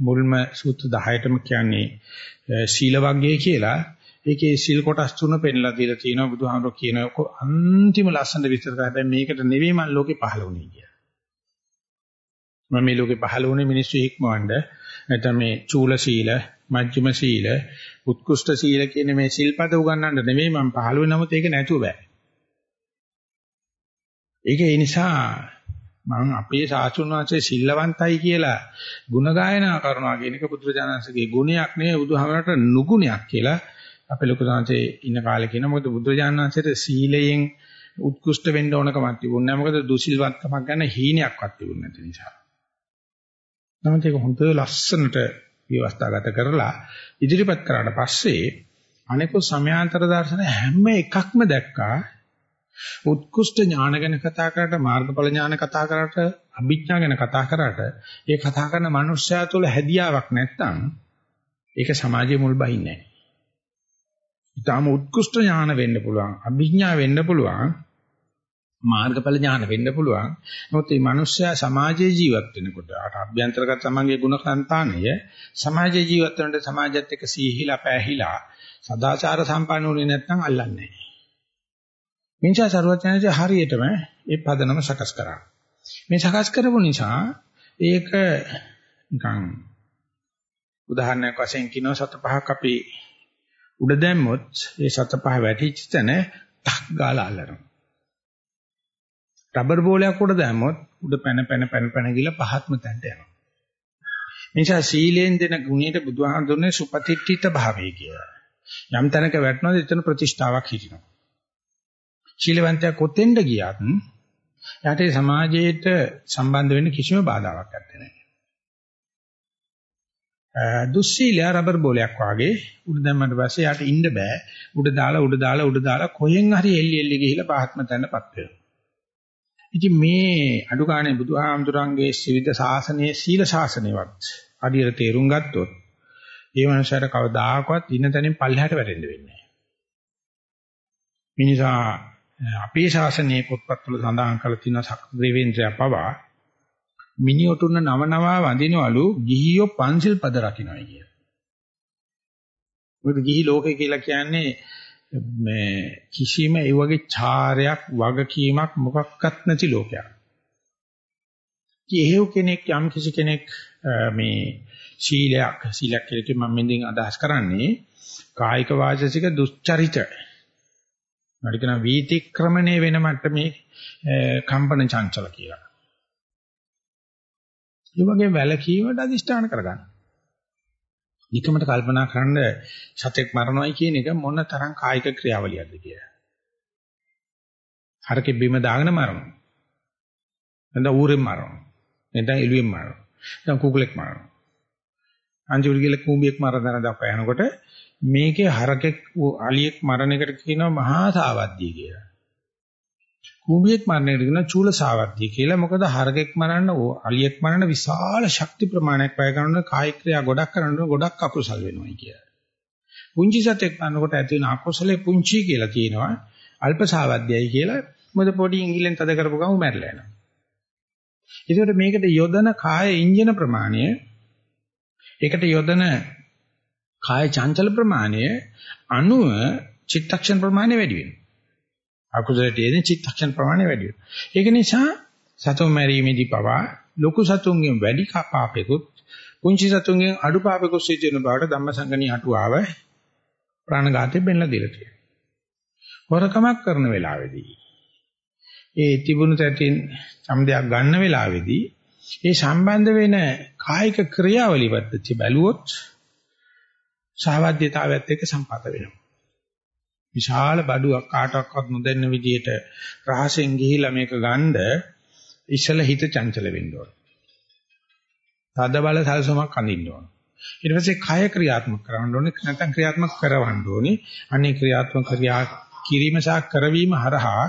Speaker 1: මුල්ම සූත්‍ර 10ටම කියන්නේ සීල වර්ගය කියලා. ඒකේ සීල් කොටස් තුන පෙන්ලා දීලා තියෙනවා බුදුහාමුදුරුවෝ කියන අන්තිම ලස්සන විස්තර කරලා මේකට නෙවෙයි මම ලෝකේ පහළ වුණේ කියලා. මම මේ ලෝකේ පහළ වුණේ මිනිස්සු හික්මවන්න නැත්නම් මේ චූල සීල, මජ්ක්‍ධිම සීල, උත්කෘෂ්ඨ සීල කියන මේ සිල්පද උගන්වන්න නෙවෙයි මම පහළ වෙන්නේ නමුත් ඒක නැතුව බෑ. ඒක ඒ නිසා මම අපේ සාසුන් වහන්සේ සිල්ලවන්තයි කියලා ಗುಣ ගායනා කරනවා කියන එක බුදුරජාණන්සේගේ ගුණයක් නෙවෙයි බුදුහාමරට නුගුණයක් කියලා අපේ ලොකු සංසේ ඉන්න කාලේ කියන මොකද බුදුරජාණන්සේට සීලයෙන් උත්කෘෂ්ඨ වෙන්න ඕනකමක් තිබුණේ නැහැ මොකද දුසිල්වත්කමක් ගැන හීනයක්වත් තිබුණේ නැති නිසා. නමුත් ඒක හොඳ ලස්සනට ව්‍යවස්ථාගත කරලා ඉදිරිපත් කරාට පස්සේ අනිකෝ සමයාන්තර දර්ශන හැම එකක්ම දැක්කා උත්කෘෂ්ඨ ඥාන ගැන කතා කරාට මාර්ගඵල ඥාන කතා කරාට අභිඥා ගැන කතා කරාට ඒ කතා කරන මනුස්සයා තුළ හැදියාවක් නැත්නම් ඒක සමාජයේ මුල් බහින්නේ නැහැ. ඊටාම උත්කෘෂ්ඨ ඥාන වෙන්න පුළුවන් අභිඥා වෙන්න පුළුවන් මාර්ගඵල ඥාන වෙන්න පුළුවන්. නමුත් මේ මනුස්සයා සමාජයේ ජීවත් වෙනකොට අර අභ්‍යන්තරගත සමගයේ ගුණ කන්තානය සමාජයේ ජීවත් වෙනකොට සමාජයත් එක්ක සීහිලා පැහිලා සදාචාර සම්පන්න වුණේ නැත්නම් අල්ලන්නේ නැහැ. මිනිසා ਸਰවඥාන්සේ හරියටම මේ පදනම සකස් කරා. මේ සකස් කරපු නිසා ඒක නිකන් උදාහරණයක් වශයෙන් කියනවා සත පහක් අපි උඩ දැම්මොත් ඒ සත පහ වැටිච්ච තැන ටක් ගාලා අල්ලනවා. රබර් බෝලයක් උඩ දැම්මොත් උඩ පැන පැන පැන පැන ගිහලා පහත්ම තැනට යනවා. නිසා සීලෙන් දෙන ගුණයට බුදුහාමුදුරනේ සුපතිට්ඨිත භාවය කියලා. යම් තැනක වැටෙනොත් එතන ප්‍රතිෂ්ඨාවක් හිටිනවා. ශීලවන්තයා කොතෙන්ද ගියත් එයාට සමාජයට සම්බන්ධ වෙන්න කිසිම බාධාවක් නැත්තේ. දුස්සීලය රබර් බෝලයක් වාගේ උඩ දැම්මට පස්සේ යාට ඉන්න බෑ උඩ දාලා උඩ දාලා උඩ දාලා කොහෙන් හරි එල්ලි එල්ලි ගිහිලා පහත්ම තැනපත් වෙනවා. ඉතින් මේ අඩු ගානේ බුදුහාමුදුරන්ගේ ශිවිද ශාසනයේ සීල ශාසනයවත් අදියට තේරුම් ගත්තොත් ඒ මනුස්සයාට කවදාකවත් ඉන්න තැනින් පල්ලෙහාට වැටෙන්න වෙන්නේ නැහැ. මිනිසා අපේ ශාසනයේ පොත්පත්වල සඳහන් කරලා තියෙනවා සක්‍රීවේන්ද්‍රය පවා මිනිඔටුන්න නව නවා වඳිනවලු ගිහියෝ පන්සිල් පද රකින්නයි කිය. මොකද ගිහි ලෝකය කියලා කියන්නේ මේ කිසිම ඒ වගේ චාරයක් වගකීමක් මොකක්වත් නැති ලෝකයක්. කියෙහු කෙනෙක් යම් කිසි කෙනෙක් මේ ශීලයක් සීලයක් කියලා මම මෙන්දින් අදහස් කරන්නේ කායික වාචසික දුස්චරිත මට කියන වීතික්‍රමණය වෙන මට්ටමේ කම්පන චංචල කියලා. ඒ වගේ වැලකීමට අදිෂ්ඨාන කරගන්න. නිකමට කල්පනා කරන්න සතෙක් මරණොයි කියන එක මොන තරම් කායික ක්‍රියාවලියක්ද කියලා. හරකෙ බිම දාගෙන මරනවා. නැත්නම් ඌරෙන් මරනවා. නැත්නම් එළුවෙන් මරනවා. නැත්නම් කුකුලෙක් මරනවා. අන්තිමට ගිහලා කූඹියෙක් මරන දක්වා යනකොට මේකේ හරකෙක් අලියෙක් මරණ එකට කියනවා මහා සාවද්දී කියලා. කූඹියෙක් මරණ එකට කියනවා චූල සාවද්දී කියලා. මොකද හරකෙක් මරන්න අලියෙක් මරන්න විශාල ශක්ති ප්‍රමාණයක් වැය කරන කායික ක්‍රියා ගොඩක් කරනකොට ගොඩක් අකුසල් වෙනවායි කියලා. පුංචි සතෙක් මරනකොට ඇති වෙන අකුසලේ පුංචි කියලා කියනවා. අල්ප සාවද්‍යයි කියලා. මොකද පොඩි ඉංග්‍රීසියෙන් තද කරපු ගමන් මැරලා යනවා. ඒකට මේකට යොදන කාය ඉන්ජන ප්‍රමාණය ඒකට යොදන කාය චංචල ප්‍රමාණය අණුව චිත්තක්ෂණ ප්‍රමාණය වැඩි වෙනවා. අකුසලට යෙදෙන චිත්තක්ෂණ ප්‍රමාණය වැඩි වෙනවා. ඒක නිසා සතුන් මැරීමේදී පවා ලොකු සතුන්ගෙන් වැඩි පාපෙකුත් පුංචි සතුන්ගෙන් අඩු පාපෙකුත් සිද්ධ වෙන බවට ධම්මසංගණී අටුවාව ප්‍රාණඝාතයෙන් බෙන්ලා දීලා තියෙනවා. හොරකමක් කරන වෙලාවේදී ඒ තිබුණු තැටින් සම්දයක් ගන්න වෙලාවේදී ඒ සම්බන්ධ වෙන කායික ක්‍රියාවලිය පද්ධතිය බැලුවොත් සාවද්‍යතාවයත් එක්ක සම්පත වෙනවා. විශාල බඩුවක් කාටවත් නොදෙන්න විදියට රහසෙන් ගිහිලා මේක ගන්න ඉස්සල හිත චංචල වෙන්න ඕන. තද බල සල්සමක් අඳින්න ඕන. ඊට පස්සේ කය ක්‍රියාත්මක කරන්න ඕනේ නැත්නම් ක්‍රියාත්මක කරවන්න ඕනේ. අනේ ක්‍රියාත්මක ක්‍රියා කිරීම සහ කරවීම හරහා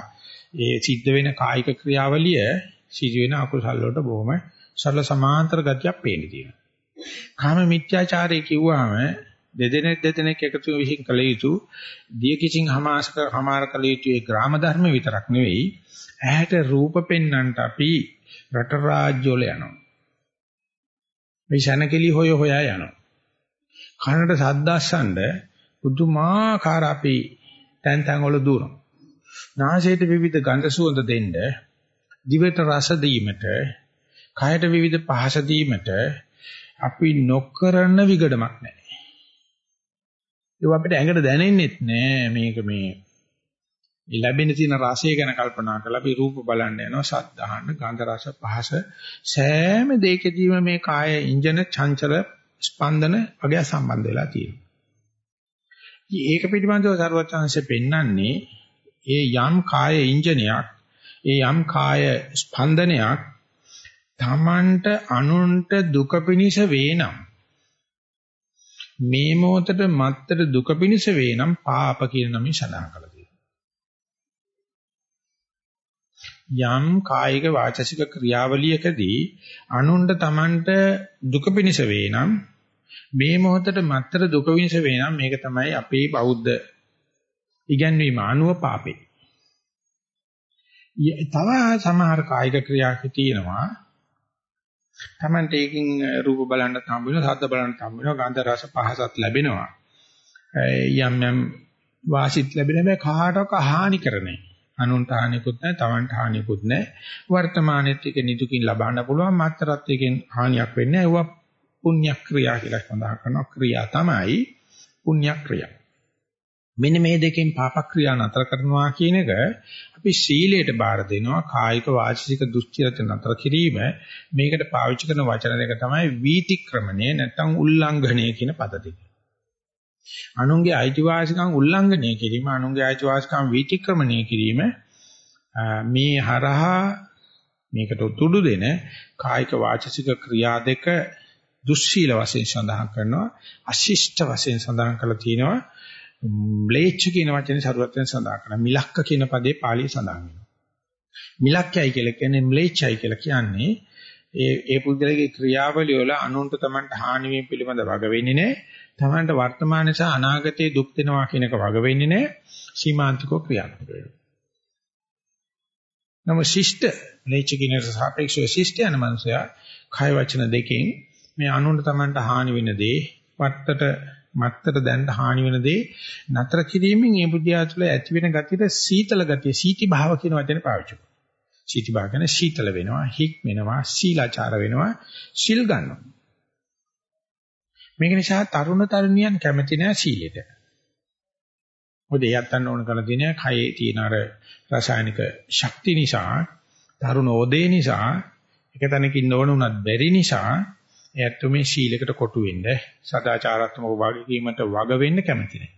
Speaker 1: ඒ සිද්ධ වෙන කායික ක්‍රියාවලිය සිදු වෙන අකුසල් වලට බොහොම සරල සමාන්තර ගතියක් පේන්න තියෙනවා. කාම මිත්‍යාචාරය කිව්වහම දෙදෙනෙක් දෙදෙනෙක් එකතු විහිං කළ යුතු දිය කිසිං හමාසක හමාර කළ යුතු ඒ ග්‍රාම ධර්ම විතරක් නෙවෙයි ඇහැට රූප පෙන්වන්නට අපි රට රාජ්‍ය වල යනවා. මේ ශනකෙලි හොය හොයා යනවා. කනට සද්දාස්සන්න පුදුමාකාර අපි තැන් තැන් වල දුවනවා. නාසයට විවිධ ගඳ සුවඳ දෙන්න, දිවට රස දීමට, කයට විවිධ පහස දීමට අපි නොකරන විගඩමක් නැහැ. ඒක අපිට ඇඟට දැනෙන්නෙත් නෑ මේක මේ ලැබෙන තියෙන රසය ගැන කල්පනා කරලා අපි රූප බලන්න යනවා ශබ්ද අහන්න ගන්ධ රස පහස සෑම දෙයකදීම මේ කාය ඉන්ජන චංචල ස්පන්දන වගේ සම්බන්ධ වෙලා තියෙනවා. ඒක පිළිබඳව සර්වචාන්සේ පෙන්වන්නේ ඒ යම් කාය ඉන්ජනයක් ඒ යම් කාය ස්පන්දනයක් තමන්ට අනුන්ට දුක පිනිස වේනම් මේ මොහොතට මත්තර දුක පිනිස වේනම් පාප කියන නමින් සඳහන් කළා යම් කායික වාචසික ක්‍රියාවලියකදී අනුන්ට තමන්ට දුක පිනිස වේනම් මේ මොහොතට මත්තර දුක පිනිස වේනම් මේක තමයි අපේ බෞද්ධ ඉගැන්වීම අනුව පාපේ. තව සමහර කායික ක්‍රියාක තියෙනවා තමන්ට ඒකින් රූප බලන්න හම්බ වෙනවා, ශබ්ද බලන්න හම්බ වෙනවා, ගන්ධ රස පහසත් ලැබෙනවා. යම් යම් වාසිත් ලැබෙන මේ කාටක හානි කරන්නේ. අනුන්ට හානියකුත් නැහැ, Tamanට හානියකුත් නැහැ. වර්තමානෙත් එක නිදුකින් ලබන්න පුළුවන්, මාත්‍රත් එකෙන් හානියක් වෙන්නේ නැහැ. ඒවා පුණ්‍ය ක්‍රියා කියලා සඳහන් කරනවා. ක්‍රියා තමයි පුණ්‍ය ක්‍රියා. මෙන්න මේ දෙකෙන් පාප ක්‍රියා නතර කරනවා කියන එක අපි සීලයට බාර දෙනවා කායික වාචික දුස්චිරත නතර කිරීම මේකට පාවිච්චි කරන වචන දෙක තමයි වීතික්‍රමණය නැත්නම් උල්ලංඝනය කියන පද දෙක. අනුන්ගේ අයිතිවාසිකම් උල්ලංඝනය කිරීම අනුන්ගේ අයිතිවාසිකම් වීතික්‍රමණය කිරීම මේ හරහා මේකට උතුඩු දෙන කායික වාචික ක්‍රියා දෙක දුස්සීල වශයෙන් සඳහන් කරනවා අශිෂ්ට වශයෙන් සඳහන් කරලා තියෙනවා ම්ලේච්ඡ කියන වචනේ සරුවත්ෙන් සඳහන් කරනවා. මිලක්ක කියන පදේ පාලිය සඳහන් වෙනවා. මිලක්කයි කියලා කියන්නේ ම්ලේච්ඡයි කියලා කියන්නේ ඒ ඒ පුද්ගලගේ ක්‍රියාවලිය වල අනුන්ට තමන්ට හානි වීම පිළිබඳ වග වෙන්නේ නැහැ. තමන්ට වර්තමානයේ සහ අනාගතයේ දුක් දෙනවා කියන එක වග වෙන්නේ නැහැ. සීමාන්තිකව ක්‍රියාත්මක වෙනවා. නම ශිෂ්ට නේචකිනට සාපේක්ෂව ශිෂ්ට යන මනුස්සයා කය වචන දෙකෙන් මේ අනුන්ට තමන්ට හානි වෙන දේ වත්තට මත්තට දැන්න හානි වෙන දේ නතර කිරීමෙන් ඒ බුද්ධිය තුළ ඇති වෙන ගතියට සීතල ගතිය සීති භාව කියන වචනේ පාවිච්චි කරනවා. සීති භාව කියන්නේ සීතල වෙනවා, හික් වෙනවා, සීලාචාර වෙනවා, සිල් ගන්නවා. මේක නිසා තරුණ තරුණියන් කැමති නැහැ සීලෙට. මොකද එයත් ගන්න ඕන කරලා තියෙන කයේ තියෙන අර රසායනික ශක්තිය නිසා, තරුණ ඕදේ නිසා, එක තැනකින් ඉන්න ඕන උනත් බැරි නිසා එයත් මේ සීලයකට කොටු වෙන්න, සදාචාරාත්මක වගකීමට වග වෙන්න කැමති නැහැ.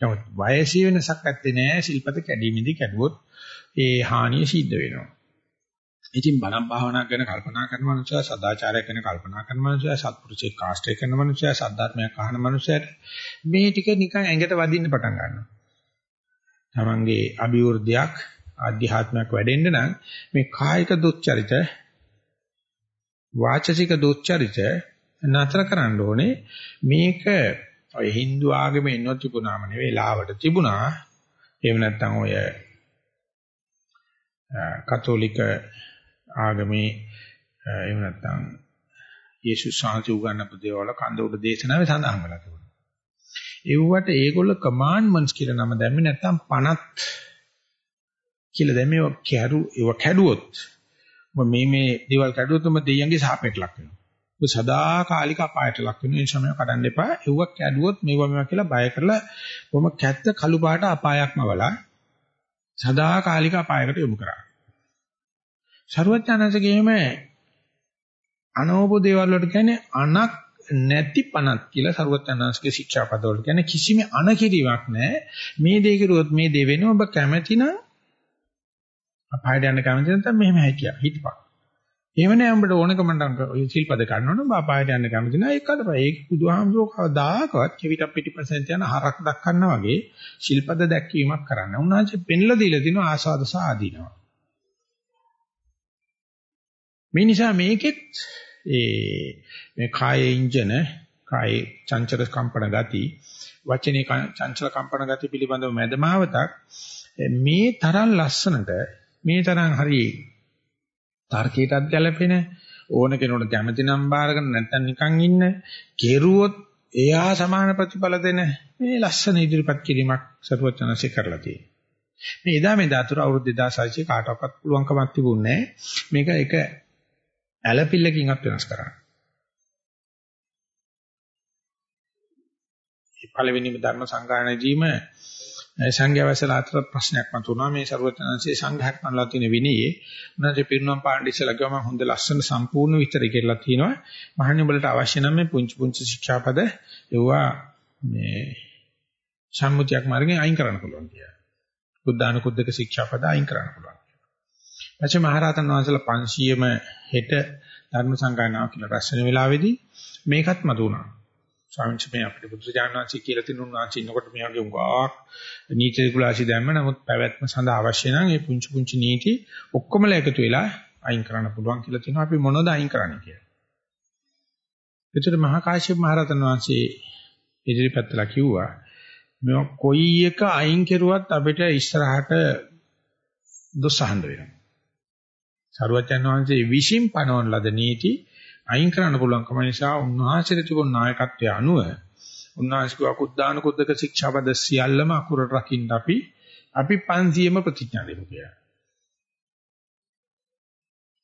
Speaker 1: නමුත් වයසී වෙනසක් ඇත්තේ නැහැ සිල්පද කැඩීමේදී කැඩුවොත් ඒ හානිය සිද්ධ වෙනවා. ඉතින් බණ භාවනා ගැන කල්පනා කරන මනුස්සයා සදාචාරය ගැන කල්පනා කරන මනුස්සයා සත්පුරුෂයෙක් කාශ්‍රය කරන මනුස්සයා සද්ධාත්මයක් අහන මනුස්සයාට මේ ටික නිකන් ඇඟට වදින්න පටන් ගන්නවා. තමන්ගේ අභිවෘද්ධියක් ආධ්‍යාත්මයක් වැඩෙන්න නම් මේ කායික දුස්චරිත වාචසික දුස්චරිත නතර කරන්න ඕනේ මේක ඔය Hindu ආගමේ නොතිබුණාම නෙවෙයි ලාවට තිබුණා එහෙම නැත්නම් ඔය කතෝලික ආගමේ එහෙම නැත්නම් යේසුස් වහන්සේ උගන්වපු දේවල් කන්ද උඩ දේශනාවේ සඳහන් වෙලා තිබුණා. ඒවට ඒගොල්ල කමාන්ඩ්මන්ට්ස් කියලා නම දැම්මේ නැත්නම් පනත් කියලා දැම්මේ කැරු ඒව කැඩුවොත් මේ මේ දේවල් කැඩුවොත් උඹ දෙයියන්ගේ සාපේට ලක් වෙනවා. ඔබ සදාකාලික අපායට ලක් වෙන ඒ සමය කඩන්න එපා. ඒව කැඩුවොත් මේවා මේවා කියලා බය කරලා කොහොම කැත්ත කළු පාට අපායක්ම වලා සදාකාලික අපායකට යොමු කරා. සරුවචනansegeම අනෝප දේවල් වලට කියන්නේ අනක් නැති පණක් කියලා සරුවචනanseගේ ශික්ෂාපද වල කියන්නේ කිසිම අනකිරීමක් නැහැ. මේ දේ කරුවොත් මේ දේ වෙනවා ඔබ කැමැති නම් අපායට යන්න කැමති නැත්නම් මෙහෙම හිටියා හිටපන්. එහෙම නෑ උඹට ඕනකම නම් සිල්පද ගන්නවනම් ඔබ අපායට යන්න කැමති නැහැ ඒක කරපන්. ඒක බුදුහාමුදුරුවෝ කවදාකවත් කෙවිත පිටිපසෙන් යන හරක් දක්වන්න වගේ සිල්පද දැක්වීමක් කරන්න. උන්වහන්සේ පෙන්ලා දීලා තිනවා ආසාද සාදීනවා. මේ නිසා මේකෙත් ඒ මේ කායේ ඉන්ජන කායේ චංචල කම්පන ගති වචනේ චංචල කම්පන ගති පිළිබඳව මැදමාවතක් මේ තරම් ලස්සනට මේ තරම් හරි තර්කයටත් ගැලපෙන ඕන කෙනෙකුට කැමති නම් බාරගෙන නැත්තම් නිකන් ඉන්න කෙරුවොත් එයා සමාන ප්‍රතිඵල දෙන මේ ලස්සන ඉදිරිපත් කිරීමක් සරුවචනසේ කරලා තියෙනවා. මේ එදා මේ දාතුර අවුරුදු 2600 කාටවත් පුළුවන්කමක් තිබුණේ මේක එක ඇලපිල්ලකින්වත් වෙනස් කරන්න. මේ පළවෙනිම ධර්ම සංගායනයේදීම සංඝයා වහන්සේලා අතර ප්‍රශ්නයක් මතුණා මේ ਸਰවඥාන්සේ සංඝයාට මනලා තියෙන විනයේ උනාට පිරුණම් පාණ්ඩ ඉස්සලා ගම හොඳ ලස්සන සම්පූර්ණ විතර කියලා තියෙනවා මහණනි උඹලට අවශ්‍ය නම් මේ පුංචි පුංචි ශික්ෂාපද ඒවා මේ සම්මුතියක් මාර්ගෙන් අයින් කරන්න පුළුවන් කියලා. බුද්ධානුකුද්දක ශික්ෂාපද අයින් කරන්න පුළුවන්. පස්සේ මහරහතන් වහන්සේලා 500ම හෙට ධර්ම සංගායනාව කියලා රැස් වෙන වෙලාවේදී මේකත් මතුණා. ස්වාමීන් වහන්සේ අපිට බුදුරජාණන් වහන්සේ කියලා තිනු උන්වහන්සේ ඉන්නකොට මේ වගේ උගාක් නීති රිගුලාසි දැම්ම නමුත් පැවැත්ම සඳහා අවශ්‍ය නම් මේ පුංචි පුංචි නීති ඔක්කොමලා එකතු වෙලා අයින් කරන්න පුළුවන් කියලා තිනවා අපි මොනවද අයින් කරන්නේ කියලා. එතකොට මහා කාශ්‍යප මහ රහතන් වහන්සේ ඉදිරිපත්ලා කිව්වා මේ කොයි එක අයින් කෙරුවත් අපිට ඉස්සරහට දොස් අහන්න වෙනවා. සරුවචන් වහන්සේ විශ්ින් පනවන ලද නීති අයින් කරන්න පුළුවන්කම නිසා උන්වහන්සේට තිබුණු නායකත්වයේ අනුව උන්වහන්සේගේ අකුද්දාන කුද්දක ශික්ෂාපද සියල්ලම අකුරට රකින්න අපි අපි 500ම ප්‍රතිඥා දෙමු කියලා.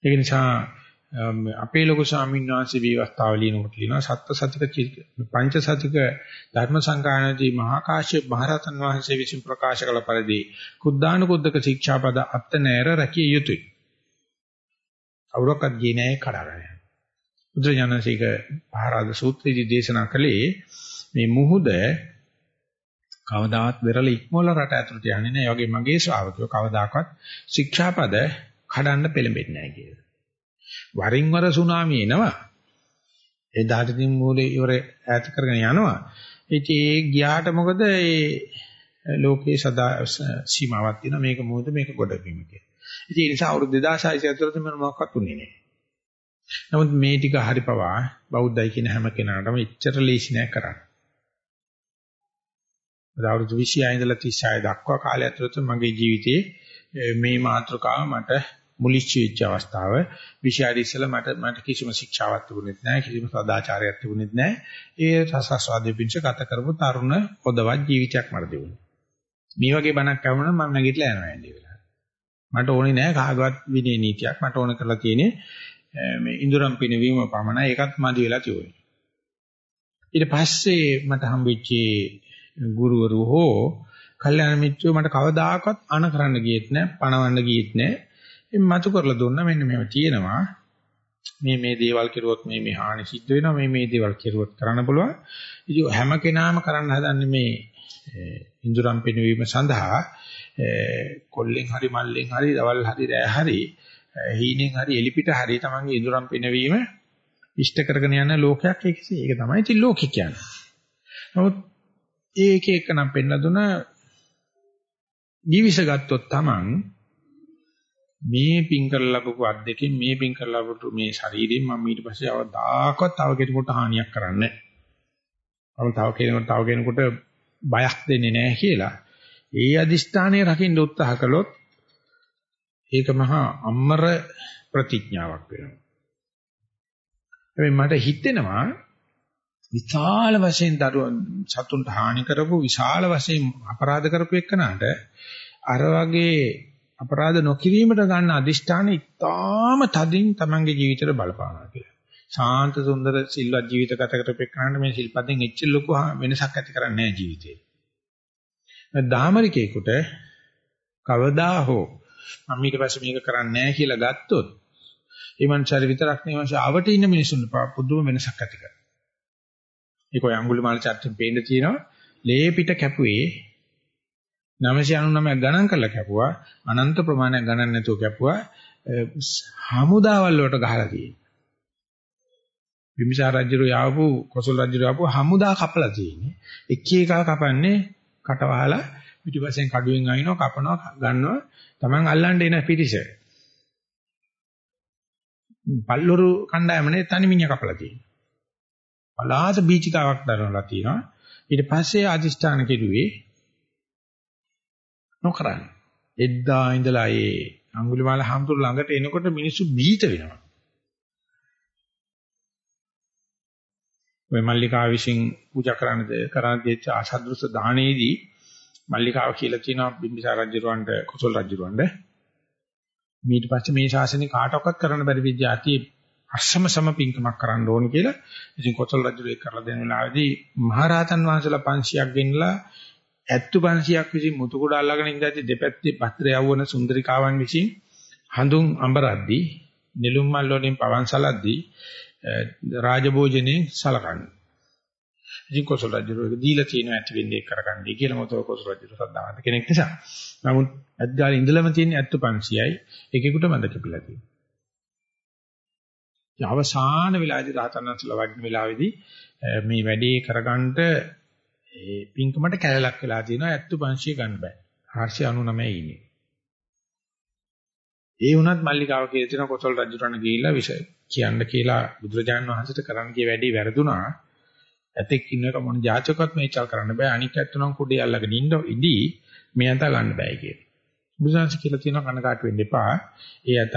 Speaker 1: ඒ නිසා අපේ ලොකු ස්වාමීන් වහන්සේ විවස්ථාව ලියනකොට කියනවා සත්‍ය සතික පංච සතික ධර්ම සංගායනදී මහා කාශ්‍යප මහරහතන් වහන්සේ විසින් ප්‍රකාශ කළ පරිදි කුද්දාන කුද්දක ශික්ෂාපද අත් නැර රැකිය යුතුය. කවුරක්වත් ගියේ නැහැ කඩාගෙන. බුදුරජාණන්සේක පහරාද සූත්‍රයේදී දේශනා කළේ මේ මුහුද කවදාවත් වෙරළ ඉක්මවල රට ඇතුළට යන්නේ නැහැ. ඒ වගේ මගේ ශ්‍රාවකයෝ කවදාකවත් ශික්ෂාපද කඩන්න පෙළඹෙන්නේ නැහැ කියලා. වරින් වර සුනාමි එනවා. ඒ ධාතුතින් මූලේ ඉවර ඈත කරගෙන යනවා. ඉතින් ඒ ගියාට මොකද ඒ ලෝකේ සදා සීමාවක් තියෙනවා. මේක මොකද මේක ගොඩබිම කියලා. ඉතින් ඒ නිසා අවුරුදු 2600 ඇතුළත මම මොකක්වත් උන්නේ නැහැ. නමුත් මේ ටික හරි පවා බෞද්ධයි කියන හැම කෙනාටම ඉච්ඡර ලීසි නෑ කරන්න. අවුරුදු 26 ඉඳලා 36 දක්වා කාලය ඇතුළත මගේ ජීවිතයේ මේ මාතෘකාව මට මුලිච්ච වෙච්ච අවස්ථාව. විෂයය ඉස්සලා මට මට කිසිම ශික්ෂාවක් තිබුණෙත් නැහැ කිසිම සදාචාරයක් තිබුණෙත් නැහැ ඒ රසස්වාදයේ පිංස ගත කරපු තරුණ පොදවත් ජීවිතයක් මට තිබුණා. මේ වගේ බණක් අහුනොත් මම නැගිටලා යනවා ඇන්නේ මට ඕනේ නෑ කාගවත් විනය නීතියක් මට ඕන කරලා තියෙන්නේ. මේ ඉඳුරම් පිනවීම පමණයි ඒකත් මදි වෙලා තියෙන්නේ. ඊට පස්සේ මට හම්බෙච්ච ගුරුවරු හෝ කල්යාණ මිත්‍රයෝ මට කවදාකවත් අන කරන්න ගියෙත් නෑ පණවන්න ගියෙත් නෑ. එම් මතු කරලා දුන්නා මෙන්න මේව තියෙනවා. මේ මේ දේවල් කෙරුවොත් මේ මේ හානි සිද්ධ වෙනවා මේ මේ දේවල් කෙරුවොත් කරන්න පුළුවන්. ඉතින් හැම කෙනාම කරන්න හදන්නේ මේ ඉඳුරම් පිනවීම සඳහා කොල්ලෙන් හරි මල්ලෙන් හරි දවල් හරි රෑ හරි හීනෙන් හරි එලිපිට හරි තමන්ගේ ඉඳුරම් පිනවීම ඉෂ්ට කරගෙන යන ලෝකයක් ඒකසේ. ඒක තමයි ඉතින් ලෝකෙ කියන්නේ. නමුත් ඒක එක නම් පෙන්න දුන ජීවිස ගත්තොත් තමන් මේ පින් කරලා ලැබපු අත් දෙකෙන් මේ පින් කරලා ලැබපු මේ ශරීරයෙන් මම ඊට පස්සේ අවදාකවත් තව කෙනෙකුට හානියක් කරන්නේ නැහැ. තව කෙනෙකුට තව කෙනෙකුට බයක් දෙන්නේ නැහැ කියලා. ඒ අදිෂ්ඨානය රකින්න උත්සාහ කළොත් ඒක මහා අම්මර ප්‍රතිඥාවක් වෙනවා. හැබැයි මට හිතෙනවා විශාල වශයෙන් දරුවන් සතුන්ට හානි කරපු විශාල වශයෙන් අපරාධ කරපු එක්කනට අර වගේ අපරාධ නොකිරීමට ගන්න අදිෂ්ඨාන ඉතාම තදින් තමන්ගේ ජීවිතේට බලපානවා කියලා. ශාන්ත සුන්දර සිල්වත් ජීවිත ගත කරපෙන්නාට මේ සිල්පදෙන් එච්චර ලොකු වෙනසක් ඇති කරන්නේ නැහැ ජීවිතේ. දාමරිකේකට කවදා හෝ මම ඊට පස්සේ මේක කරන්නේ නැහැ කියලා ගත්තොත් ඒ මනුස්සයාට විතරක් නෙවෙයි මනුස්සයා ආවට ඉන්න මිනිසුන්ට පුදුම වෙනසක් ඇති කරනවා. ඒක ඔය අඟුලිමාල චර්චෙන් පේන්න තියෙනවා. ලේ පිට කැපුවේ 999 ගණන් කරලා කැපුවා අනන්ත ප්‍රමාණයක් ගණන් නැතුව කැපුවා හමුදාවල් වලට ගහලා තියෙනවා. බිම්බිසාර රජුරු යාවපු කොසල් රජුරු යාවපු හමුදා කපලා තියෙන්නේ. එක එක කපන්නේ කටවහලා පිටිපස්සෙන් කඩුවෙන් අයින්නවා කපනවා ගන්නවා Taman අල්ලන්න එන පිටිස. පල්ලොරු කණ්ඩායමනේ තනිමිනිය කපලා තියෙනවා. පලාත බීචිකාවක් දරනලා තියෙනවා. ඊට පස්සේ අදිෂ්ඨාන කෙරුවේ නොකරන්න. එද්දා ඉඳලා ඒ අඟුලිමාල හාමුදුර ළඟට එනකොට මිනිස්සු බීත වෙනවා. ඔය මල්ලිකා විසින් පූජා කරන්න කරන්න දෙච්ච ආශද්දෘස දානයේදී මල්ලිකාව කියලා තියෙනවා බිම්බිසාර රජුරවන්ට කුසල රජුරවන්ට ඊට පස්සේ මේ ශාසනය කාටවත් කරන්න බැරි විද්‍යාති අස්සම සම පිංකමක් කරන්න ඕන කියලා ඉතින් කුසල රජු ඒක කරලා දෙන වෙලාවේදී මහරහතන් වහන්සේලා 500ක් ගෙන්නලා ඇත්තු 500ක් විසින් මුතු කුඩ අල්ලගෙන ඉඳලා දෙපැත්තේ පත්‍ර යවවන සුන්දරිකාවන් විසින් හඳුන් අඹරද්දී නිලුම් මල් වලින් පවන් සලද්දී රාජභෝජනේ සලකන්නේ. ඉතින් කොසල් රජු ඒක දීලා තියෙන ඇති වෙන්නේ කරගන්නයි කියලා මතව කොසල් රජු සද්ධාන්ත කෙනෙක් නිසා. නමුත් ඇත්ගාලේ ඉඳලම තියෙන ඇත්තු 500යි එකෙකුට මන්ද කිපිලා තියෙනවා. අවසාන වෙලාවේදී රහතන් වහන්සේලා වඩින වෙලාවේදී මේ වැඩේ කරගන්න ඒ පින්කමට කැලලක් වෙලා තියෙනවා ඇත්තු 500 ගන්න බෑ. 499 ඉන්නේ. ඒ වුණත් මල්ලිකාව කියලා තියෙන කොසල් රජුරණ ගිහිල්ලා විෂ කියන්න කියලා බුදුරජාණන් වහන්සේට කරන්න ගිය වැඩේ වැරදුනා. ඇතෙක් ඉන්නක මොන જાචකවත් මේචල් කරන්න බෑ. අනික් ඇත්තනම් කුඩේ අල්ලගෙන ඉන්න ඉදී මේ අත ගන්න බෑ කියලා. බුදුසසුන කියලා තියෙන කනකාට වෙන්න එපා. ඒ අත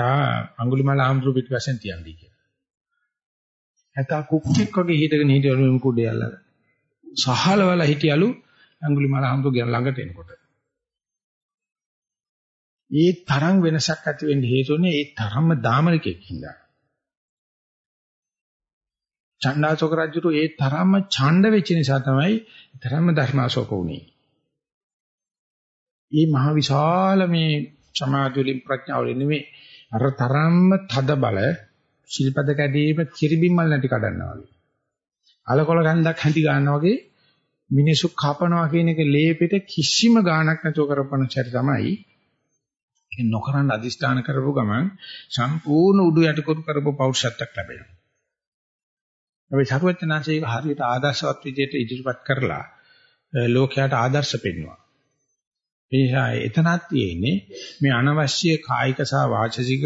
Speaker 1: අඟුලිමාල ආම්ද්‍රු පිට වශයෙන් තියන්දී කියලා. ඇත කුක්කෙක් වගේ හිටගෙන හිටියලු මේ කුඩේ අල්ලගෙන. සහලවල හිටියලු අඟුලිමාල ආම්ද්‍රු ළඟට එනකොට. ඒ තරම් වෙනසක් ඇති වෙන්න හේතුනේ ඒ තරම්ම දාමරිකෙක් හින්දා. චණ්ඩාසෝක රජුට ඒ තරම්ම ඡණ්ඩ වෙච්ච නිසා තමයි තරම්ම ධර්මාශෝක වුනේ. මේ මහ විශාල මේ සමාධි වලින් ප්‍රඥාව වලින් නෙමෙයි අර තරම්ම තද බල ශිල්පද කැඩීම කිරිබිම්මල් නැටි කඩනවා වගේ. අලකොල ගන්ධක් හැඳි ගන්නවා වගේ මිනිසු කපනවා කියන එක ලේපෙට කිසිම ගාණක් නැතුව කරපන චරි තමයි ඒ නොකරන අදිස්ථාන කරපු ගමන් සම්පූර්ණ උඩු යටිකුරු කරපු පෞරුෂත්වයක් ලැබෙනවා. අපි සරුවචනාංශයක හරියට ආදර්ශවත් විදිහට ඉදිරිපත් කරලා ලෝකයට ආදර්ශ පෙන්වනවා. එනිසා එතනක් තියෙන්නේ මේ අනවශ්‍ය කායික සහ වාචසික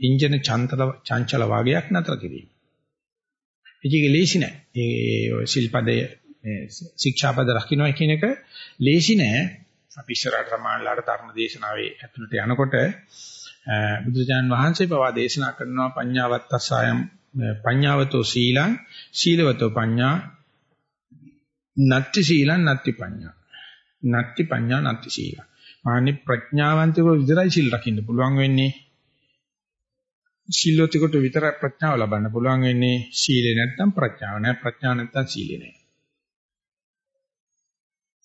Speaker 1: ඉන්ජන චන්තල චංචල වාගයක් නතර කිරීම. ඒක ලේසි නෑ. ඒ ශිල්පදයේ ශික්ෂාපද රකින්න කියන එක ලේසි නෑ. අපි ඉස්සරහට සමානලාට ධර්ම දේශනාවේ ඇතුළට යනකොට බුදුජාන් වහන්සේ පවා දේශනා කරනවා පඤ්ඤාවත්තසයම් පඤ්ඤාවතෝ සීලං සීලවතෝ පඤ්ඤා නත්ති සීලං නත්ති පඤ්ඤා. නත්ති පඤ්ඤා නත්ති සීලං. මානි ප්‍රඥාවන්තව විතරයි සීල් රකින්න පුළුවන් වෙන්නේ. සීලොතිකට විතරයි ප්‍රඥාව ලබන්න පුළුවන් වෙන්නේ. සීලේ නැත්නම් ප්‍රඥාව නැහැ ප්‍රඥාව නැත්නම් සීලේ නැහැ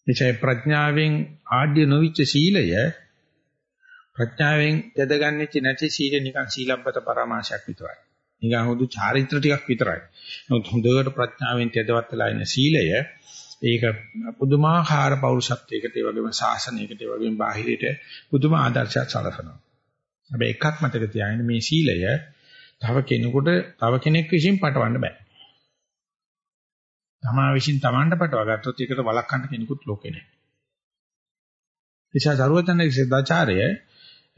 Speaker 1: එචේ ප්‍රඥාවෙන් ආඩ්‍ය නොවිච්ච සීලය ප්‍රඥාවෙන් යදගන්නෙච්ච නැති සීල නිකන් සීලබ්බත පරමාශයක් විතරයි. නිකන් හුදු චාරිත්‍ර ටිකක් විතරයි. නමුත් හොඳට ප්‍රඥාවෙන් තෙදවත් වෙලා ඉන්න සීලය ඒක පුදුමාකාර පෞරුෂත්වයකට ඒ වගේම ශාසනයකට ඒ වගේම බාහිරයට පුදුම ආදර්ශයක් සලසනවා. හැබැයි එකක් මතක තියාගන්න මේ සීලය තව කෙනෙකුට තව කෙනෙක් විසින් පටවන්න බෑ. තමා විසින් Tamanට පටව ගත්තොත් ඒකට වළක්වන්න කෙනෙකුත් ලෝකේ නැහැ. නිසා සරුවචනයේ සදාචාරය